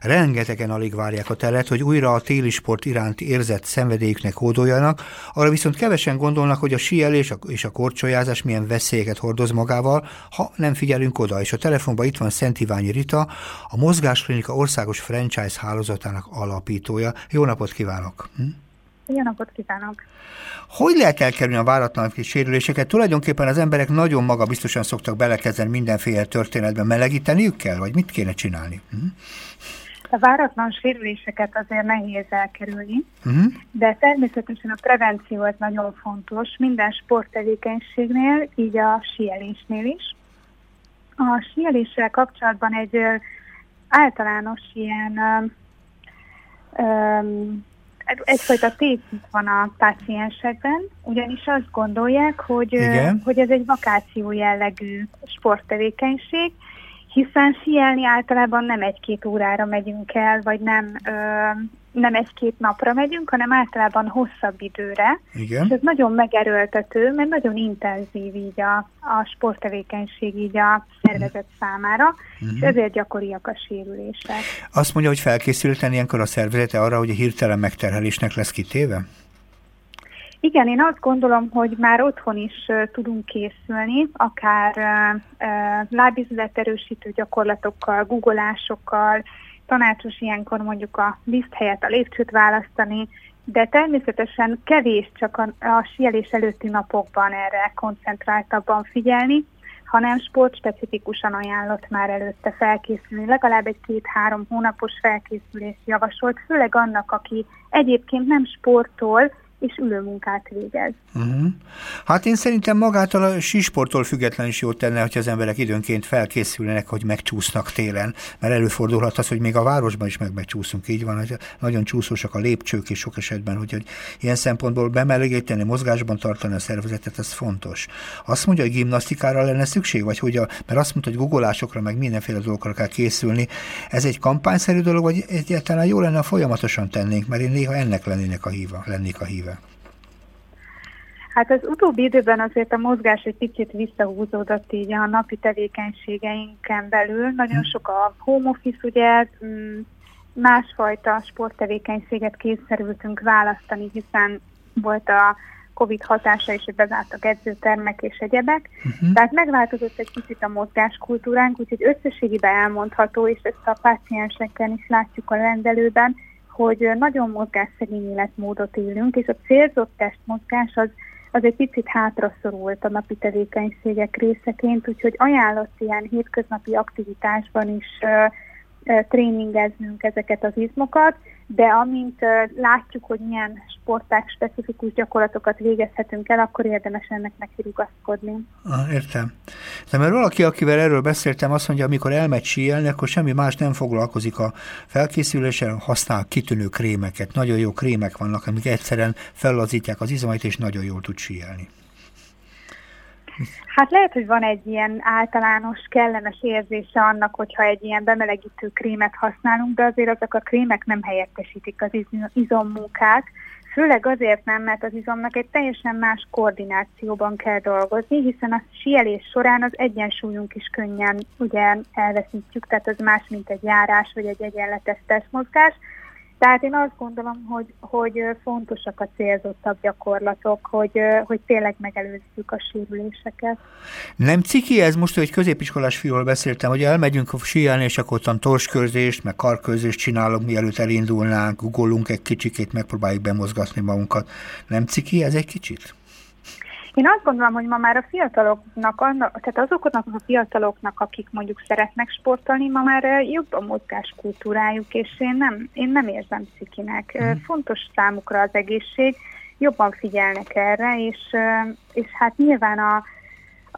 Rengetegen alig várják a telet, hogy újra a téli sport iránti érzett szenvedélyüknek hódoljanak, arra viszont kevesen gondolnak, hogy a síelés és a korcsolyázás milyen veszélyeket hordoz magával, ha nem figyelünk oda. És a telefonban itt van Szent Iványi Rita, a Mozgásklinika országos franchise hálózatának alapítója. Jó napot kívánok! Hm? Jó napot kívánok! Hogy lehet elkerülni a váratlan sérüléseket? Tulajdonképpen az emberek nagyon maga biztosan szoktak belekezdeni mindenféle történetben. Melegíteniük kell, vagy mit kéne csinálni? Hm? A váratlan sérüléseket azért nehéz elkerülni, Uh-huh. de természetesen a prevenció az nagyon fontos minden sporttevékenységnél, így a síelésnél is. A síeléssel kapcsolatban egy általános ilyen ö, egyfajta tévhit van a páciensekben, ugyanis azt gondolják, hogy, Igen. hogy ez egy vakáció jellegű sporttevékenység, hiszen síelni általában nem egy-két órára megyünk el, vagy nem, ö, nem egy-két napra megyünk, hanem általában hosszabb időre. Igen. És ez nagyon megerőltető, mert nagyon intenzív így a, a sporttevékenység így a szervezet számára, és Mhm. ezért gyakoriak a sérülések. Azt mondja, hogy felkészülten ilyenkor a szervezete arra, hogy a hirtelen megterhelésnek lesz kitéve? Igen, én azt gondolom, hogy már otthon is uh, tudunk készülni, akár uh, uh, lábizületerősítő gyakorlatokkal, googolásokkal, tanácsos ilyenkor mondjuk a liszt helyett a lépcsőt választani, de természetesen kevés csak a, a sielés előtti napokban erre koncentráltabban figyelni, hanem sportspecifikusan ajánlott már előtte felkészülni. Legalább egy két-három hónapos felkészülés javasolt, főleg annak, aki egyébként nem sportol, és ülőmunkát végez. Uh-huh. Hát én szerintem magától a sísporttól független is jót tenne, hogy az emberek időnként felkészülnek, hogy megcsúsznak télen, mert előfordulhat az, hogy még a városban is meg megcsúszunk. Így van, hogy nagyon csúszósak a lépcsők, és sok esetben, hogy, hogy ilyen szempontból bemelegíteni, mozgásban tartani a szervezetet, ez fontos. Azt mondja, hogy gimnasztikára lenne szükség, vagy hogy a, mert azt mondta, hogy googolásokra, meg mindenféle dolgokra kell készülni. Ez egy kampányszerű dolog, vagy egyáltalán jó lenne, ha folyamatosan tennénk, mert én néha ennek lennének a híva, lennék a híve. Hát az utóbbi időben azért a mozgás egy picit visszahúzódott így a napi tevékenységeinken belül. Nagyon hm. sok a home office, ugye mm, másfajta sporttevékenységet kényszerültünk választani, hiszen volt a Covid hatása is, hogy bezártak edzőtermek és egyebek. Uh-huh. Tehát megváltozott egy kicsit a mozgáskultúránk, úgyhogy összességében elmondható, és ezt a páciensekkel is látjuk a rendelőben, hogy nagyon mozgásszegény életmódot élünk, és a célzott testmozgás az az egy picit hátraszorult a napi tevékenységek részeként, úgyhogy ajánlott ilyen hétköznapi aktivitásban is tréningeznünk ezeket az izmokat, de amint látjuk, hogy milyen sporták specifikus gyakorlatokat végezhetünk el, akkor érdemes ennek neki rugaszkodni. Ah, értem. De mert valaki, akivel erről beszéltem, azt mondja, amikor elmegy síelni, akkor semmi más nem foglalkozik a felkészüléssel, használ kitűnő krémeket. Nagyon jó krémek vannak, amik egyszerűen fellazítják az izmait, és nagyon jól tud síelni. Hát lehet, hogy van egy ilyen általános, kellemes érzése annak, hogyha egy ilyen bemelegítő krémet használunk, de azért azok a krémek nem helyettesítik az izommunkát, Főleg azért nem, mert az izomnak egy teljesen más koordinációban kell dolgozni, hiszen a sielés során az egyensúlyunk is könnyen ugye elveszítjük, tehát az más, mint egy járás vagy egy egyenletes testmozgás. Tehát én azt gondolom, hogy, hogy fontosak a célzottabb gyakorlatok, hogy, hogy tényleg megelőzzük a sérüléseket. Nem ciki ez most, hogy középiskolás fiúról beszéltem, hogy elmegyünk síelni, és akkor ottan torskörzést, meg karkörzést csinálunk, mielőtt elindulnánk, googolunk egy kicsikét, megpróbáljuk bemozgatni magunkat. Nem ciki ez egy kicsit? Én azt gondolom, hogy ma már a fiataloknak, tehát azoknak a fiataloknak, akik mondjuk szeretnek sportolni, ma már jobb a mozgáskultúrájuk, és én nem, én nem érzem szikinek. Mm. Fontos számukra az egészség, jobban figyelnek erre, és, és hát nyilván a,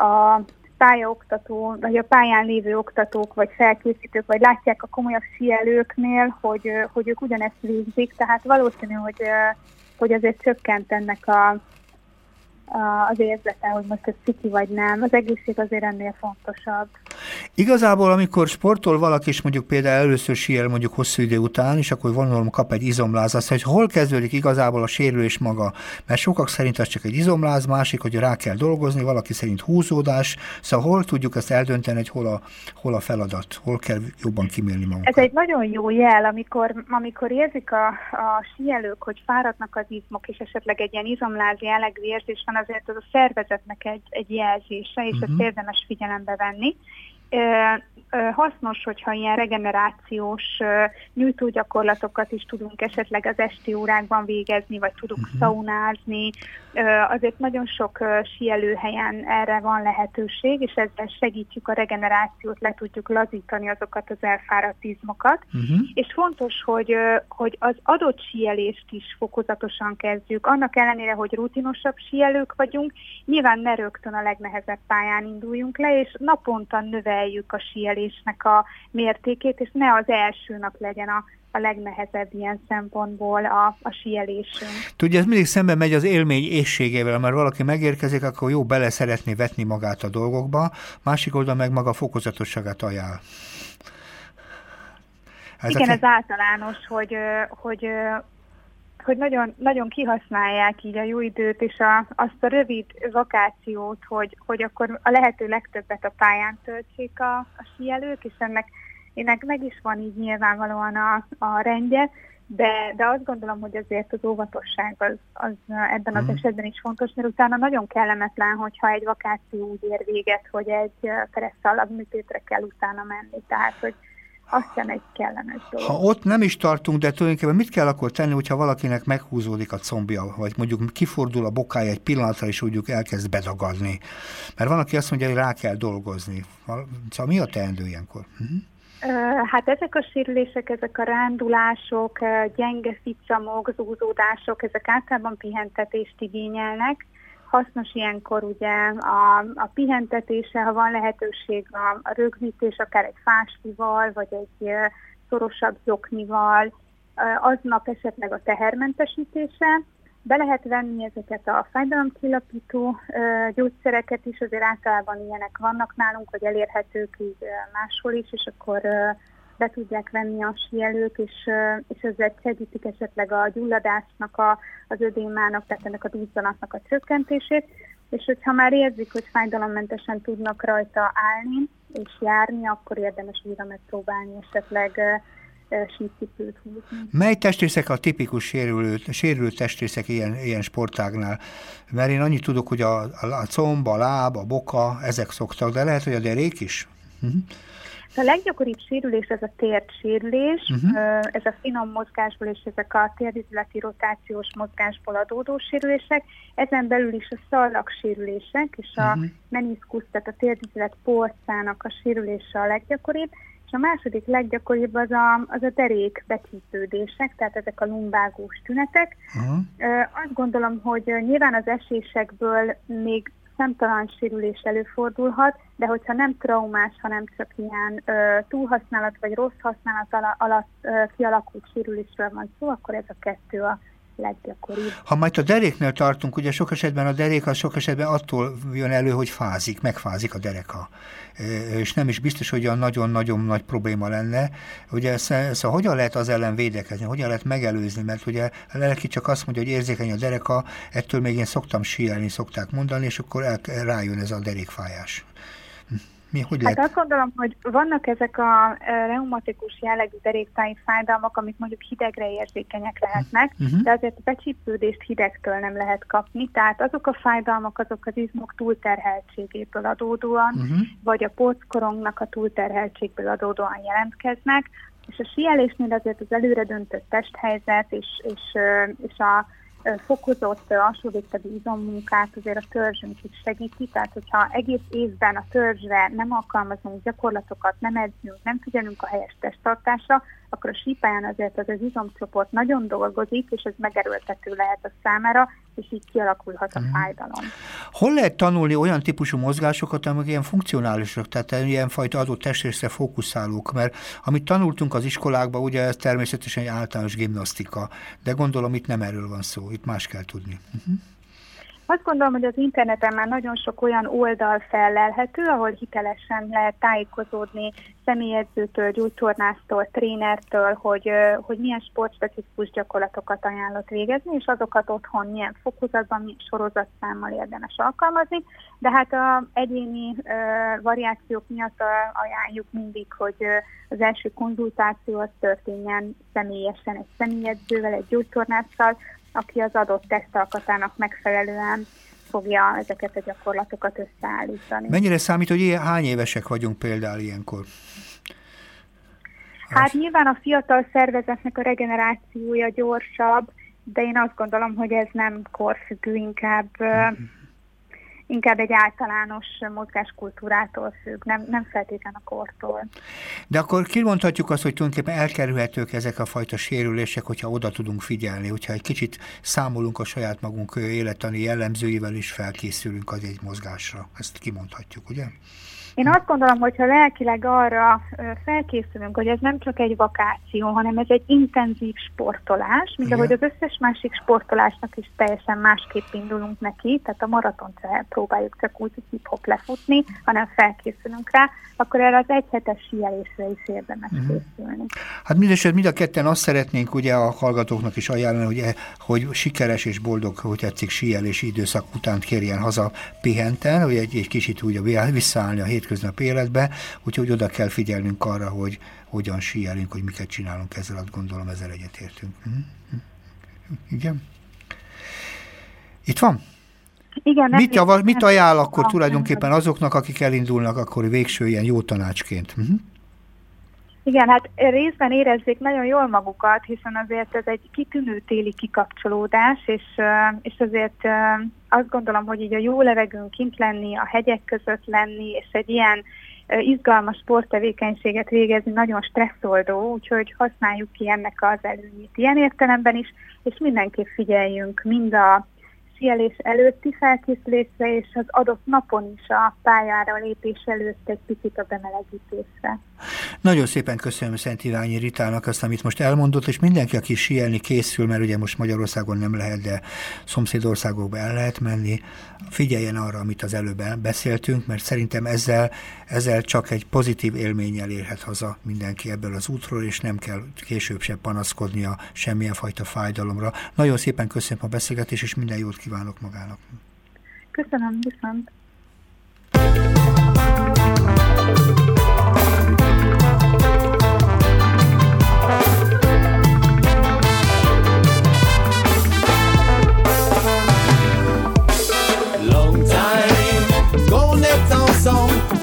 a pályaoktató, vagy a pályán lévő oktatók, vagy felkészítők, vagy látják a komolyabb fielőknél, hogy, hogy ők ugyanezt végzik, tehát valószínű, hogy, hogy azért csökkent ennek a, az érzete, hogy most ez ciki vagy nem. Az egészség azért ennél fontosabb. Igazából, amikor sportol valaki, és mondjuk például először síel mondjuk hosszú idő után, és akkor van kap egy izomláz, azt, hogy hol kezdődik igazából a sérülés maga. Mert sokak szerint az csak egy izomláz, másik, hogy rá kell dolgozni, valaki szerint húzódás. Szóval hol tudjuk ezt eldönteni, hogy hol a, hol a feladat, hol kell jobban kimélni magunkat? Ez egy nagyon jó jel, amikor, amikor érzik a, a síelők, hogy fáradnak az izmok, és esetleg egy ilyen izomláz jellegű érzés van, azért az a szervezetnek egy, egy jelzése, és uh-huh. ezt mhm. érdemes figyelembe venni hasznos, hogyha ilyen regenerációs nyújtógyakorlatokat is tudunk esetleg az esti órákban végezni, vagy tudunk uh-huh. szaunázni. Azért nagyon sok sielőhelyen erre van lehetőség, és ezzel segítjük a regenerációt, le tudjuk lazítani azokat az elfáradt izmokat. Uh-huh. És fontos, hogy, hogy az adott sielést is fokozatosan kezdjük. Annak ellenére, hogy rutinosabb sielők vagyunk, nyilván ne rögtön a legnehezebb pályán induljunk le, és naponta növeljük a sielésnek a mértékét, és ne az első nap legyen a a legnehezebb ilyen szempontból a, a sielésünk. Tudja, ez mindig szemben megy az élmény ésségével, mert valaki megérkezik, akkor jó bele szeretné vetni magát a dolgokba, másik oldal meg maga fokozatosságát ajánl. Ez Igen, ez általános, hogy, hogy hogy nagyon, nagyon kihasználják így a jó időt, és a, azt a rövid vakációt, hogy, hogy akkor a lehető legtöbbet a pályán töltsék a, a síelők, és ennek ennek meg is van így nyilvánvalóan a, a rendje, de, de azt gondolom, hogy azért az óvatosság az, az ebben az mm. esetben is fontos, mert utána nagyon kellemetlen, hogyha egy vakáció úgy ér véget, hogy egy keresztallag műtétre kell utána menni. Tehát, hogy azt hiszem egy kellemes dolog. Ha ott nem is tartunk, de tulajdonképpen mit kell akkor tenni, hogyha valakinek meghúzódik a combja, vagy mondjuk kifordul a bokája egy pillanatra, és úgy elkezd bedagadni? Mert van, aki azt mondja, hogy rá kell dolgozni. Szóval mi a teendő ilyenkor? Uh-huh. Hát ezek a sérülések, ezek a rándulások, gyenge ficamok, zúzódások, ezek általában pihentetést igényelnek. Hasznos ilyenkor ugye a, a pihentetése, ha van lehetőség a, a rögzítés, akár egy fástival, vagy egy szorosabb zoknival, aznap esetleg a tehermentesítése, be lehet venni ezeket a fájdalomcsillapító gyógyszereket is, azért általában ilyenek vannak nálunk, hogy elérhetők így máshol is, és akkor be tudják venni a sielők, és, és ezzel segítik esetleg a gyulladásnak, a, az ödémának, tehát ennek a duzzanatnak a csökkentését, és hogyha már érzik, hogy fájdalommentesen tudnak rajta állni és járni, akkor érdemes újra megpróbálni esetleg sícipőt húzni. Mely testrészek a tipikus sérülő, sérült testrészek ilyen, ilyen sportágnál? Mert én annyit tudok, hogy a, a, a comb, a láb, a boka, ezek szoktak, de lehet, hogy a derék is? Uh-huh. A leggyakoribb sérülés ez a sérülés, uh-huh. ez a finom mozgásból és ezek a térdizületi rotációs mozgásból adódó sérülések, ezen belül is a sérülések és a uh-huh. meniszkusz, tehát a térdizület porcának a sérülése a leggyakoribb, a második leggyakoribb az a, az a derék becsípődések, tehát ezek a lumbágós tünetek. Uh-huh. Azt gondolom, hogy nyilván az esésekből még szemtalan sérülés előfordulhat, de hogyha nem traumás, hanem csak ilyen ö, túlhasználat vagy rossz használat alatt, ö, kialakult sérülésről van szó, akkor ez a kettő a leggyakoribb. Ha majd a deréknél tartunk, ugye sok esetben a derék az sok esetben attól jön elő, hogy fázik, megfázik a dereka. És nem is biztos, hogy olyan nagyon-nagyon nagy probléma lenne. Ugye szóval hogyan lehet az ellen védekezni, hogyan lehet megelőzni, mert ugye a lelki csak azt mondja, hogy érzékeny a dereka, ettől még én szoktam síelni, szokták mondani, és akkor el, rájön ez a derékfájás. Mi, hogy lehet? Hát azt gondolom, hogy vannak ezek a reumatikus jellegű deréktáji fájdalmak, amik mondjuk hidegre érzékenyek lehetnek, uh-huh. de azért a becsípődést hidegtől nem lehet kapni, tehát azok a fájdalmak, azok az izmok túlterheltségéből adódóan, uh-huh. vagy a póckorongnak a túlterheltségből adódóan jelentkeznek, és a síelésnél azért az előre döntött testhelyzet és, és, és a fokozott alsóvégtagú izommunkát azért a törzsünk is segíti, tehát hogyha egész évben a törzsre nem alkalmazunk gyakorlatokat, nem edzünk, nem figyelünk a helyes testtartásra, akkor a sípáján azért az az izomcsoport nagyon dolgozik, és ez megerőltető lehet a számára, és így kialakulhat a mm. fájdalom. Hol lehet tanulni olyan típusú mozgásokat, amik ilyen funkcionálisak, tehát ilyen fajta adott testrészre fókuszálók, mert amit tanultunk az iskolákban, ugye ez természetesen egy általános gimnasztika, de gondolom itt nem erről van szó, itt más kell tudni. Uh-huh. Azt gondolom, hogy az interneten már nagyon sok olyan oldal fellelhető, ahol hitelesen lehet tájékozódni személyedzőtől, gyógytornásztól, trénertől, hogy, hogy milyen sportspecifikus gyakorlatokat ajánlott végezni, és azokat otthon milyen fokozatban, milyen sorozatszámmal érdemes alkalmazni. De hát a egyéni uh, variációk miatt ajánljuk mindig, hogy az első konzultáció az történjen személyesen egy személyedzővel, egy gyógytornásszal, aki az adott tesztalkatának megfelelően fogja ezeket a gyakorlatokat összeállítani. Mennyire számít, hogy ilyen, hány évesek vagyunk például ilyenkor? Hát nyilván a fiatal szervezetnek a regenerációja gyorsabb, de én azt gondolom, hogy ez nem korfüggő, inkább mm inkább egy általános mozgáskultúrától függ, nem, nem feltétlenül a kortól. De akkor kimondhatjuk azt, hogy tulajdonképpen elkerülhetők ezek a fajta sérülések, hogyha oda tudunk figyelni, hogyha egy kicsit számolunk a saját magunk élettani jellemzőivel, is felkészülünk az egy mozgásra. Ezt kimondhatjuk, ugye? Én azt gondolom, hogy ha lelkileg arra felkészülünk, hogy ez nem csak egy vakáció, hanem ez egy intenzív sportolás, mint Igen. ahogy az összes másik sportolásnak is teljesen másképp indulunk neki, tehát a maratont próbáljuk csak úgy hip-hop lefutni, hanem felkészülünk rá, akkor erre az egyhetes síelésre is érdemes uh-huh. készülni. Hát mindeset mind a ketten azt szeretnénk ugye a hallgatóknak is ajánlani, hogy, hogy sikeres és boldog, hogy tetszik síelési időszak után kérjen haza pihenten, hogy egy, egy kicsit úgy visszaállni a hét hétköznap életbe, úgyhogy oda kell figyelnünk arra, hogy hogyan síelünk, hogy miket csinálunk ezzel, azt gondolom ezzel egyetértünk. Hm? Igen? Itt van? Igen, mit, javar, mit ajánl akkor tulajdonképpen azoknak, akik elindulnak akkor végső ilyen jó tanácsként? Uh-huh. Igen, hát részben érezzék nagyon jól magukat, hiszen azért ez egy kitűnő téli kikapcsolódás, és, és azért azt gondolom, hogy így a jó levegőn kint lenni, a hegyek között lenni, és egy ilyen izgalmas sporttevékenységet végezni nagyon stresszoldó, úgyhogy használjuk ki ennek az előnyét ilyen értelemben is, és mindenképp figyeljünk mind a síelés előtti felkészülésre, és az adott napon is a pályára lépés előtt egy picit a bemelegítésre. Nagyon szépen köszönöm Szent Irányi Ritának azt, amit most elmondott, és mindenki, aki síelni készül, mert ugye most Magyarországon nem lehet, de szomszédországokba el lehet menni, figyeljen arra, amit az előbb beszéltünk, mert szerintem ezzel, ezzel csak egy pozitív élménnyel érhet haza mindenki ebből az útról, és nem kell később se panaszkodnia semmilyen fajta fájdalomra. Nagyon szépen köszönöm a beszélgetést, és minden jót kívánok magának. Köszönöm, viszont.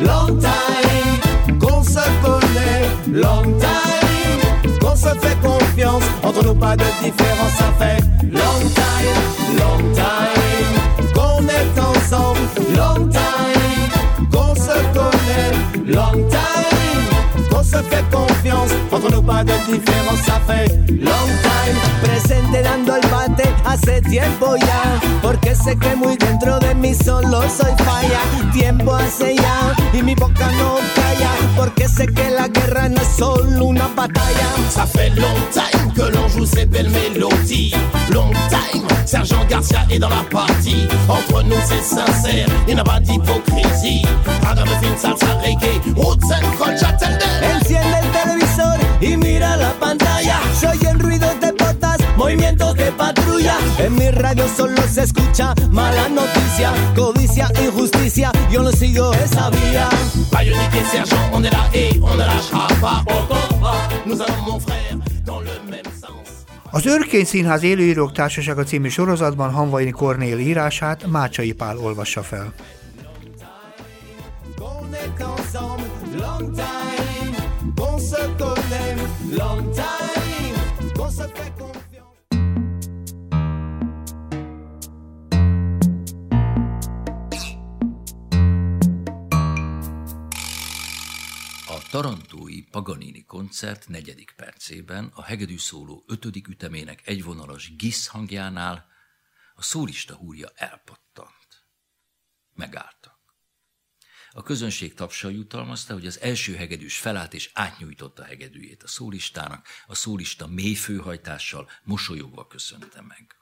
Long time qu'on se connaît, long time qu'on se fait confiance. Entre nous, pas de différence, ça fait long time, long time Entre nous, pas de diferencia, ça fait long time. Presente dando el bate hace tiempo ya. Porque sé que muy dentro de mí solo soy falla. Tiempo hace ya y mi boca no calla. Porque sé que la guerra no es solo una batalla. Ça fait long time que l'on joue ces belles mélodies. Long time, Sergent Garcia est dans la partie. Entre nous, c'est sincère, il n'y a pas d'hypocrisie. Hágame fin salsa reggae, roots and culture tender. Enciende el televisor y mira la pantalla. Soy el ruido de botas, movimientos de patrulla. En mi radio solo se escucha mala noticia, codicia, injusticia. Yo no sigo esa vía. Bayonique sergent, on est là et on ne lâchera pas. Nous allons, mon frère, dans le même sens. Az Örkény Színház Élőírók Társasága című sorozatban Hanvaini Kornél írását Mácsai Pál olvassa fel. Long time, se long time, on se fait A Tarantói Paganini koncert negyedik percében a hegedű szóló ötödik ütemének egyvonalas gisz hangjánál a szólista húrja elpattant. Megálltak. A közönség tapsal jutalmazta, hogy az első hegedűs felállt és átnyújtotta hegedűjét a szólistának, a szólista mély főhajtással mosolyogva köszönte meg.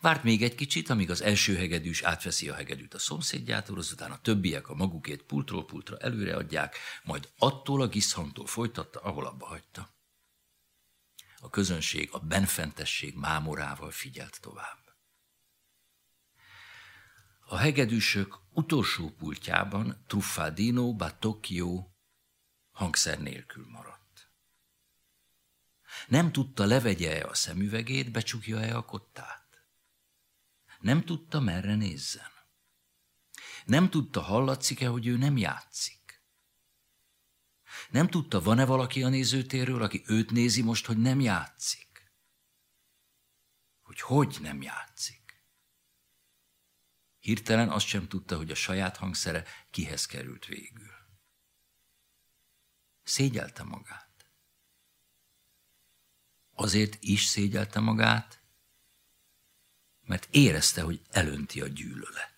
Várt még egy kicsit, amíg az első hegedűs átveszi a hegedűt a szomszédjától, azután a többiek a magukét pultról pultra előreadják, majd attól a giszhangtól folytatta, ahol abba hagyta. A közönség a benfentesség mámorával figyelt tovább. A hegedűsök utolsó pultjában Truffaldino Batocchio hangszer nélkül maradt. Nem tudta, levegye-e a szemüvegét, becsukja-e a kottát. Nem tudta, merre nézzen. Nem tudta, hallatszik-e, hogy ő nem játszik. Nem tudta, van-e valaki a nézőtérről, aki őt nézi most, hogy nem játszik. Hogy hogy nem játszik. Hirtelen azt sem tudta, hogy a saját hangszere kihez került végül. Szégyelte magát. Azért is szégyelte magát, mert érezte, hogy elönti a gyűlölet.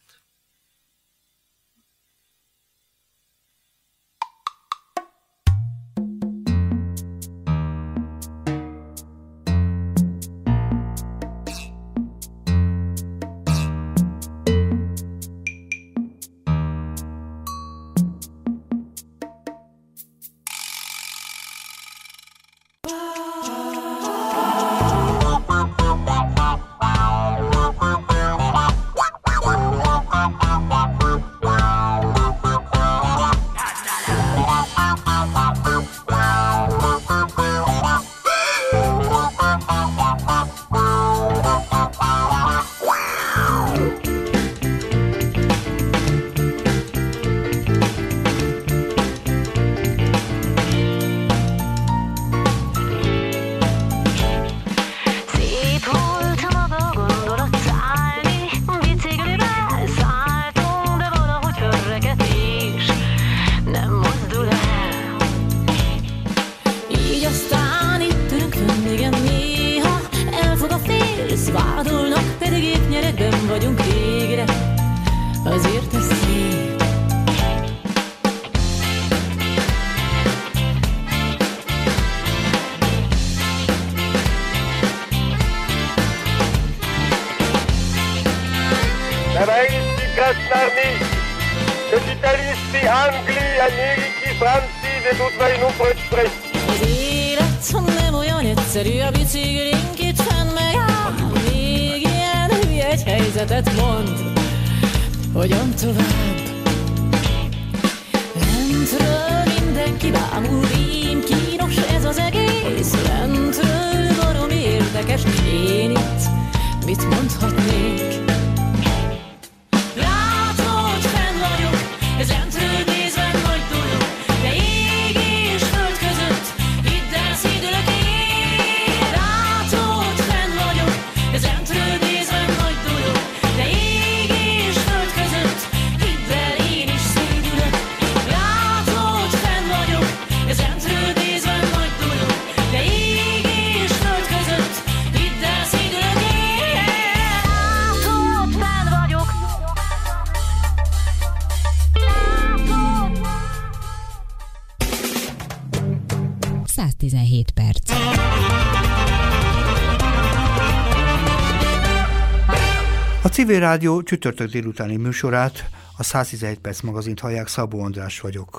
Civil rádió csütörtök délutáni műsorát, a 117 perc magazint hallják, Szabó András vagyok.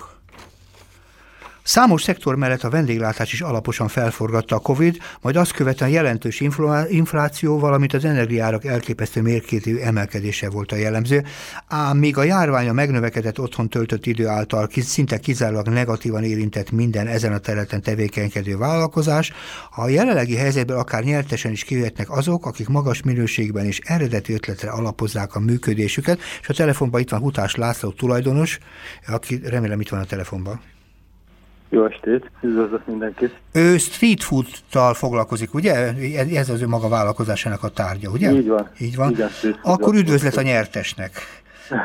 Számos szektor mellett a vendéglátás is alaposan felforgatta a Covid, majd azt követően jelentős infláció, valamint az energiárak elképesztő mérkétű emelkedése volt a jellemző, ám míg a járvány a megnövekedett otthon töltött idő által szinte kizárólag negatívan érintett minden ezen a területen tevékenykedő vállalkozás, a jelenlegi helyzetben akár nyertesen is kijöhetnek azok, akik magas minőségben és eredeti ötletre alapozzák a működésüket, és a telefonban itt van Hutás László tulajdonos, aki remélem itt van a telefonban. Jó estét, üdvözlök mindenkit. Ő street food-tal foglalkozik, ugye? Ez az ő maga vállalkozásának a tárgya, ugye? Így van. Így van. Igen, Akkor üdvözlet a nyertesnek.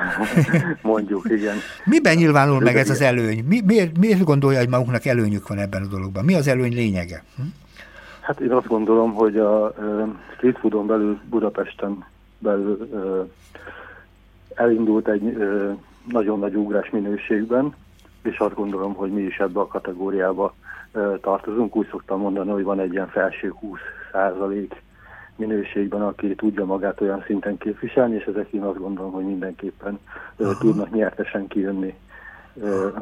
Mondjuk, igen. Miben nyilvánul meg ez az előny? Mi, miért, miért gondolja, hogy magunknak előnyük van ebben a dologban? Mi az előny lényege? Hm? Hát én azt gondolom, hogy a street foodon belül Budapesten belül elindult egy nagyon nagy ugrás minőségben, és azt gondolom, hogy mi is ebbe a kategóriába tartozunk. Úgy szoktam mondani, hogy van egy ilyen felső 20 százalék minőségben, aki tudja magát olyan szinten képviselni, és ezek én azt gondolom, hogy mindenképpen ö, tudnak nyertesen kijönni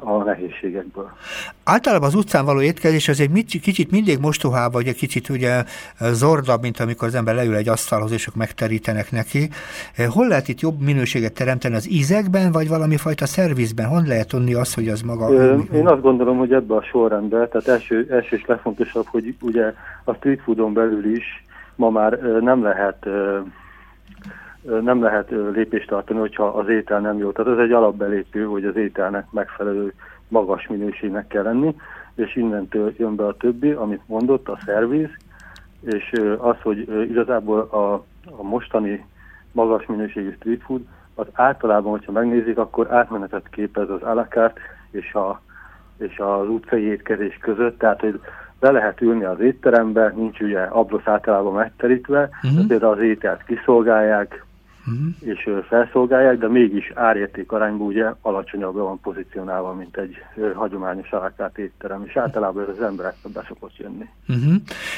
a nehézségekből. Általában az utcán való étkezés azért mit, kicsit mindig mostohább, vagy egy kicsit ugye zordabb, mint amikor az ember leül egy asztalhoz, és ők megterítenek neki. Hol lehet itt jobb minőséget teremteni az ízekben, vagy valami fajta szervizben? Hol lehet tudni azt, hogy az maga... Ö, Én azt gondolom, hogy ebbe a sorrendbe, tehát első, első és legfontosabb, hogy ugye a street foodon belül is ma már nem lehet nem lehet lépést tartani, hogyha az étel nem jó. Tehát ez egy alapbelépő, hogy az ételnek megfelelő magas minőségnek kell lenni, és innentől jön be a többi, amit mondott, a szerviz, és az, hogy igazából a, a mostani magas minőségű street food, az általában, hogyha megnézik, akkor átmenetet képez az alakart és, a, és az utcai étkezés között, tehát hogy be lehet ülni az étterembe, nincs ugye abrosz általában megterítve, Mhm. uh-huh. például az ételt kiszolgálják, Mhm. és felszolgálják, de mégis árérték arányban ugye alacsonyabbra van pozícionálva, mint egy hagyományos alakát étterem, és általában ez az emberekbe be szokott jönni. Uh-huh.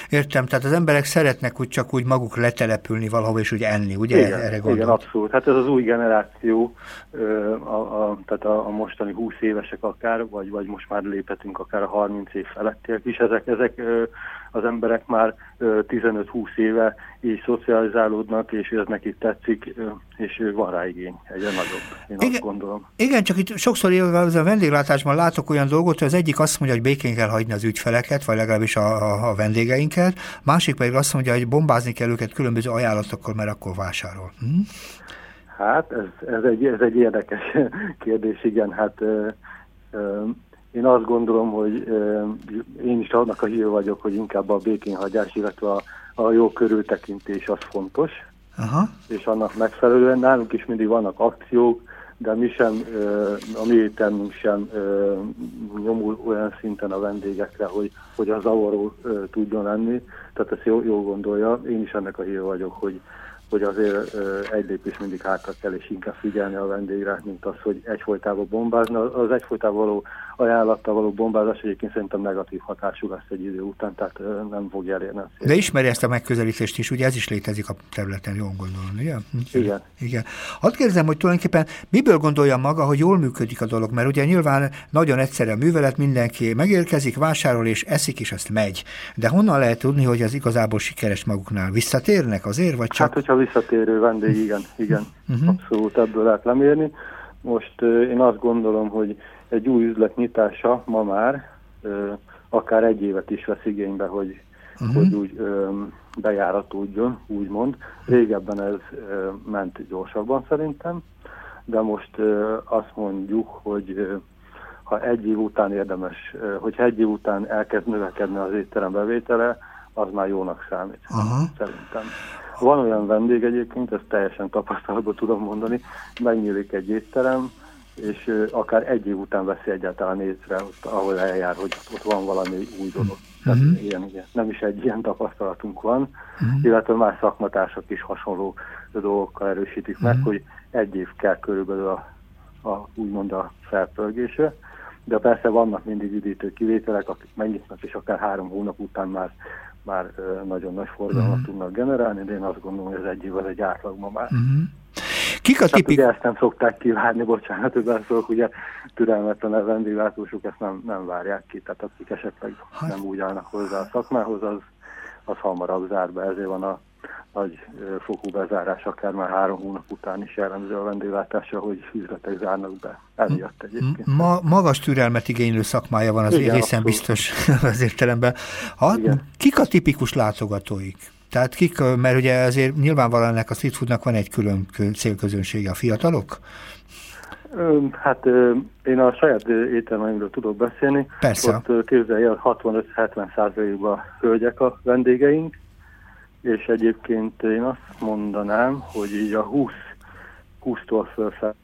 Értem, tehát az emberek szeretnek úgy csak úgy maguk letelepülni valahova, és úgy enni, ugye? Igen, Erre igen, abszolút. Hát ez az új generáció, a, a, tehát a, a mostani 20 évesek akár, vagy, vagy most már léphetünk akár a 30 év felettiek is, ezek, ezek az emberek már ö, 15-20 éve így szocializálódnak, és ez nekik tetszik, és van rá igény egyre nagyobb, én Igen. azt gondolom. Igen, csak itt sokszor az a vendéglátásban látok olyan dolgot, hogy az egyik azt mondja, hogy békén kell hagyni az ügyfeleket, vagy legalábbis a, a, a vendégeinket, másik pedig azt mondja, hogy bombázni kell őket különböző ajánlatokkal, mert akkor vásárol. Hm? Hát ez, ez, egy, ez egy érdekes kérdés, igen. Hát én azt gondolom, hogy én is annak a hír vagyok, hogy inkább a békénhagyás, illetve a, a jó körültekintés az fontos, Aha. és annak megfelelően nálunk is mindig vannak akciók, de mi sem, a mi ételmünk sem nyomul olyan szinten a vendégekre, hogy, hogy az zavaró tudjon lenni. Tehát ezt jó, jó gondolja. Én is ennek a hír vagyok, hogy hogy azért egy lépés mindig hátra kell, és inkább figyelni a vendégre, mint az, hogy egyfolytában bombázni. Az egyfolytában való ajánlattal való bombázás egyébként szerintem negatív hatású lesz egy idő után, tehát nem fogja elérni. De ismeri ezt a megközelítést is, ugye ez is létezik a területen, jól gondolom, ugye? Hm. Igen. Igen. Hadd kérdezem, hogy tulajdonképpen miből gondolja maga, hogy jól működik a dolog, mert ugye nyilván nagyon egyszerű a művelet, mindenki megérkezik, vásárol és eszik, és azt megy. De honnan lehet tudni, hogy az igazából sikeres maguknál? Visszatérnek azért, vagy csak... Hát, hogyha visszatérő vendég, igen, igen, Mhm. abszolút ebből lehet lemérni. Most én azt gondolom, hogy egy új üzlet nyitása ma már akár egy évet is vesz igénybe, hogy, Mhm. hogy úgy ö, bejáratódjon, úgymond. Régebben ez ö, ment gyorsabban szerintem, de most ö, azt mondjuk, hogy ö, ha egy év után érdemes, ö, hogyha egy év után elkezd növekedni az étterem bevétele, az már jónak számít, Aha. szerintem. Van olyan vendég egyébként, ezt teljesen tapasztalatból tudom mondani, megnyílik egy étterem, és akár egy év után veszi egyáltalán észre, ott, ahol eljár, hogy ott van valami új dolog. Tehát Mhm. ilyen, igen. Nem is egy ilyen tapasztalatunk van, Mhm. illetve más szakmatársak is hasonló dolgokkal erősítik meg, Mhm. hogy egy év kell körülbelül a, a úgymond a felpörgésre, de persze vannak mindig üdítő kivételek, akik megnyitnak, és akár három hónap után már, már nagyon nagy forgalmat Mhm. tudnak generálni, de én azt gondolom, hogy az egy év az egy átlag ma már. Mhm. Kik a Hát tipik... ugye ezt nem szokták kívánni, bocsánat, hogy beszólok, ugye türelmetlen vendéglátósok ezt nem, nem várják ki, tehát akik esetleg Hát- nem úgy állnak hozzá a szakmához, az, az hamarabb zár be, ezért van a nagy fokú bezárás, akár már három hónap után is jellemző a vendéglátásra, hogy üzletek zárnak be. Emiatt egyébként. Ma, magas türelmet igénylő szakmája van az Igen, egészen biztos az értelemben. Ha, Igen. kik a tipikus látogatóik? Tehát kik, mert ugye azért nyilvánvalóan ennek a street foodnak van egy külön kö- célközönsége, a fiatalok? Hát én a saját ö, éttermeimről tudok beszélni. Persze. Ott képzelje, el, 65-70 százalékban hölgyek a vendégeink, és egyébként én azt mondanám, hogy így a 20, 20-tól fölfel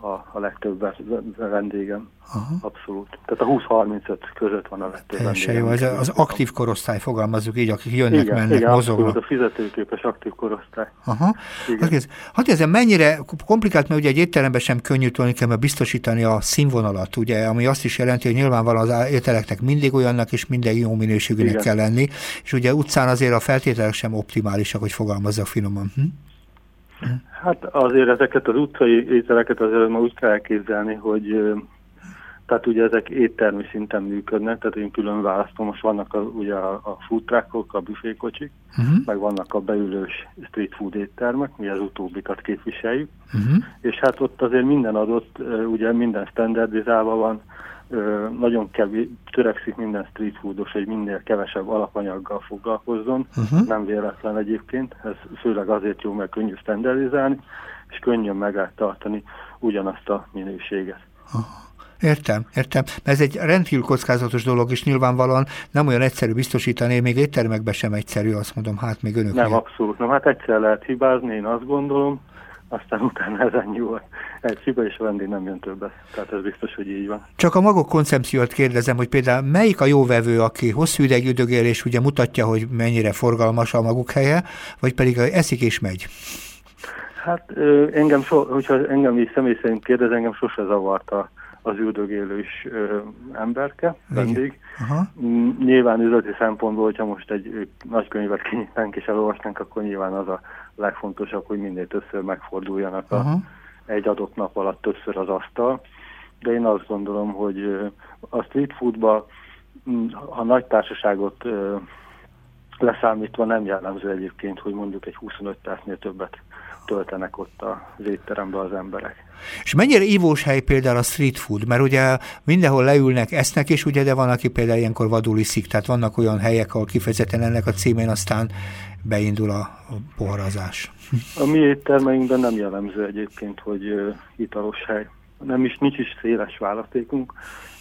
a, a legtöbb ve- vendégem. Aha. Abszolút. Tehát a 20-35 között van a legtöbb Teljesen jó. vendégem. Ez az aktív korosztály, fogalmazzuk így, akik jönnek, igen, mennek, igen, mozognak. abszolút, a fizetőképes aktív korosztály. Aha. Igen. Hát ez, mennyire komplikált, mert ugye egy étteremben sem könnyű tulajdonképpen biztosítani a színvonalat, ugye, ami azt is jelenti, hogy nyilvánvalóan az ételeknek mindig olyannak és mindig jó minőségűnek Igen. kell lenni, és ugye utcán azért a feltételek sem optimálisak, hogy fogalmazzak finoman. Hm? Hát azért ezeket az utcai ételeket azért ma úgy kell elképzelni, hogy tehát ugye ezek éttermi szinten működnek, tehát én külön választom, most vannak a, ugye a, a food truckok, a büfékocsik, Uh-huh. meg vannak a beülős street food éttermek, mi az utóbbikat képviseljük, Uh-huh. és hát ott azért minden adott, ugye minden standardizálva van, nagyon kevés, törekszik minden street foodos, hogy minél kevesebb alapanyaggal foglalkozzon, Uh-huh. nem véletlen egyébként, ez főleg azért jó, mert könnyű standardizálni, és könnyen meg lehet tartani ugyanazt a minőséget. Értem, értem. Mert ez egy rendkívül kockázatos dolog, és nyilvánvalóan nem olyan egyszerű biztosítani, még éttermekben sem egyszerű, azt mondom, hát még önök. Nem, abszolút nem. Hát egyszer lehet hibázni, én azt gondolom, aztán utána ezen nyúl. Egy hiba és a vendég nem jön többet. Tehát ez biztos, hogy így van. Csak a maguk koncepciót kérdezem, hogy például melyik a jó vevő, aki hosszú ideig üdögél, és ugye mutatja, hogy mennyire forgalmas a maguk helye, vagy pedig eszik és megy. Hát engem, so, hogyha engem így személy szerint kérdez, engem sose zavarta az üldögélős ö, emberke, vendég. Aha. Mm, Nyilván üzleti szempontból, hogyha most egy ö, nagy könyvet kinyitnánk és elolvasnánk, akkor nyilván az a legfontosabb, hogy minél többször megforduljanak a, Aha. egy adott nap alatt többször az asztal. De én azt gondolom, hogy a street foodba, ha nagy társaságot leszámítva nem jellemző egyébként, hogy mondjuk egy 25 percnél többet töltenek ott az étteremben az emberek. És mennyire ívós hely például a street food, mert ugye mindenhol leülnek, esznek, és ugye, de van, aki például ilyenkor vadul iszik, tehát vannak olyan helyek, ahol kifejezetten ennek a címén aztán beindul a, poharazás. A mi éttermeinkben nem jellemző egyébként, hogy ö, italos hely. Nem is, nincs is széles választékunk.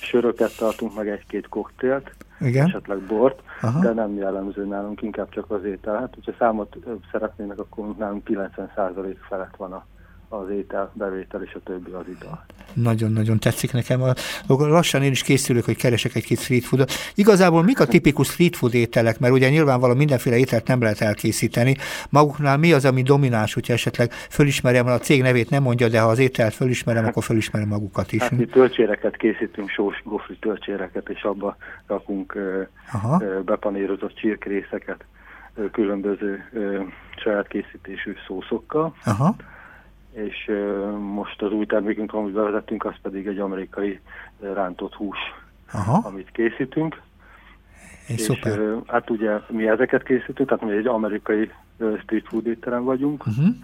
Söröket tartunk meg egy-két koktélt, Igen. esetleg bort, Aha. de nem jellemző nálunk, inkább csak az étel. Hát, hogyha számot szeretnének, akkor nálunk 90% felett van a, az étel, bevétel és a többi az ital. Nagyon-nagyon tetszik nekem. A- Lassan én is készülök, hogy keresek egy kis street foodot. Igazából mik a tipikus street food ételek? Mert ugye nyilvánvalóan mindenféle ételt nem lehet elkészíteni. Maguknál mi az, ami domináns, hogyha esetleg fölismerem, a cég nevét nem mondja, de ha az ételt fölismerem, akkor fölismerem magukat is. Hát mi töltséreket készítünk, sós gofri töltséreket, és abba rakunk Aha. bepanírozott csirkerészeket ö, különböző saját készítésű szószokkal. Aha. És most az új termékünk, amit bevezettünk, az pedig egy amerikai rántott hús, Aha. amit készítünk. És és szuper. hát ugye mi ezeket készítünk, tehát mi egy amerikai street food étterem vagyunk. Uh-huh.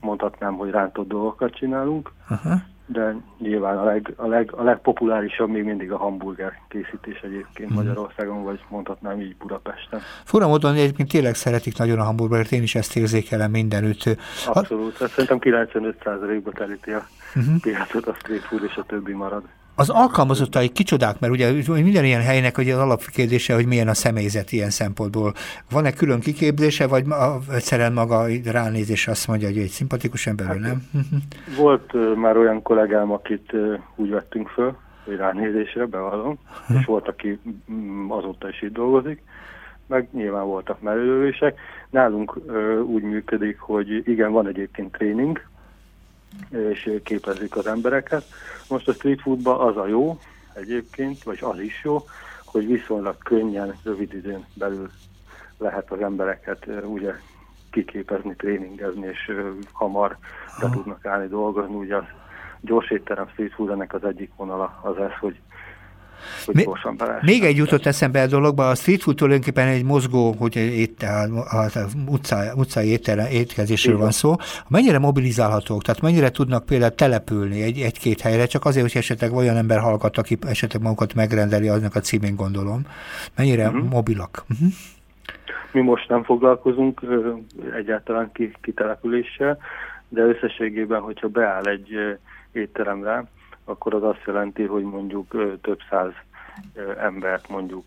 Mondhatnám, hogy rántott dolgokat csinálunk. Aha. De nyilván a, leg, a, leg, a legpopulárisabb még mindig a hamburger készítés egyébként Mhm. Magyarországon, vagy mondhatnám így Budapesten. Fura módon egyébként tényleg szeretik nagyon a hamburgert, én is ezt érzékelem mindenütt. Ha- Abszolút, hát szerintem 95%-ba telíti a Mhm. piacot a street food, és a többi marad. Az alkalmazottai kicsodák, mert ugye minden ilyen helynek ugye az alapkérdése, hogy milyen a személyzet ilyen szempontból. Van-e külön kiképzése, vagy egyszerűen maga ránézés azt mondja, hogy egy szimpatikus ember, Hát, nem? Volt már olyan kollégám, akit úgy vettünk föl, hogy ránézésre, bevallom, és volt, aki mm, azóta is itt dolgozik, meg nyilván voltak merülések. Nálunk úgy működik, hogy igen, van egyébként tréning, és ö, képezzük az embereket. Most a street foodban az a jó egyébként, vagy az is jó, hogy viszonylag könnyen, rövid időn belül lehet az embereket ugye kiképezni, tréningezni, és hamar be tudnak állni dolgozni. Ugye az gyors étterem street food ennek az egyik vonala az ez, hogy, lehet. Még egy jutott eszembe a dologba, a street food tulajdonképpen egy mozgó, hogy étel, a, a utcai, utcai étel, étkezésről van szó. Mennyire mobilizálhatók, tehát mennyire tudnak például települni egy, egy-két helyre, csak azért, hogy esetleg olyan ember hallgat, aki esetleg magukat megrendeli, aznak a címén gondolom. Mennyire Mhm. mobilak. Uh-huh. Mi most nem foglalkozunk egyáltalán ki, kitelepüléssel, de összességében, hogyha beáll egy étteremre, akkor az azt jelenti, hogy mondjuk több száz embert mondjuk,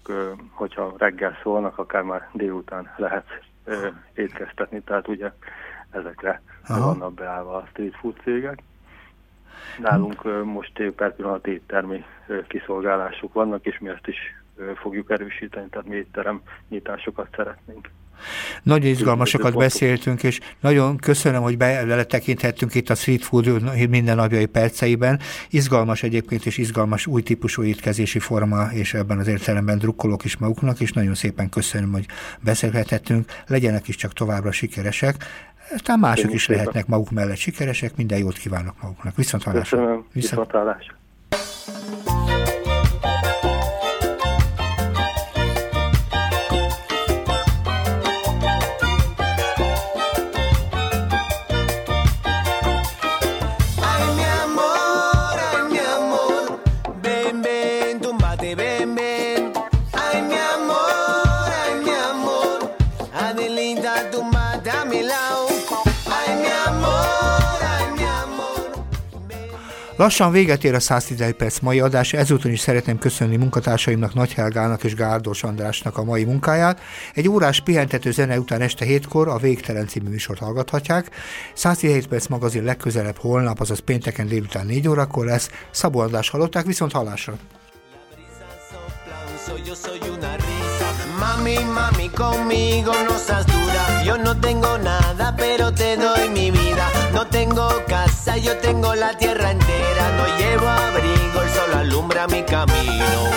hogyha reggel szólnak, akár már délután lehet étkeztetni, tehát ugye ezekre Aha. vannak beállva a street food cégek. Nálunk most per pillanat éttermi kiszolgálások vannak, és mi ezt is fogjuk erősíteni, tehát mi étterem nyitásokat szeretnénk. Nagyon izgalmasokat beszéltünk, és nagyon köszönöm, hogy beletekinthettünk itt a Street Food mindennapjai perceiben. Izgalmas egyébként, és izgalmas új típusú étkezési forma, és ebben az értelemben drukkolok is maguknak, és nagyon szépen köszönöm, hogy beszélhetettünk. Legyenek is csak továbbra sikeresek. Aztán mások is szépen. lehetnek maguk mellett sikeresek, minden jót kívánok maguknak. Viszont hallásra. Köszönöm, Viszont... viszontlátásra. Ay, Lassan véget ér a 111 perc mai adás, ezúton is szeretném köszönni munkatársaimnak, Nagy Helgának és Gárdos Andrásnak a mai munkáját. Egy órás pihentető zene után este hétkor a Végtelen című műsort hallgathatják. 117 perc magazin legközelebb holnap, azaz pénteken délután 4 órakor lesz. Szabó András hallották, viszont hallásra. Mami, mami, conmigo no seas dura. Yo no tengo nada, pero te doy mi tengo casa, yo tengo la tierra entera. No llevo abrigo, el sol alumbra mi camino.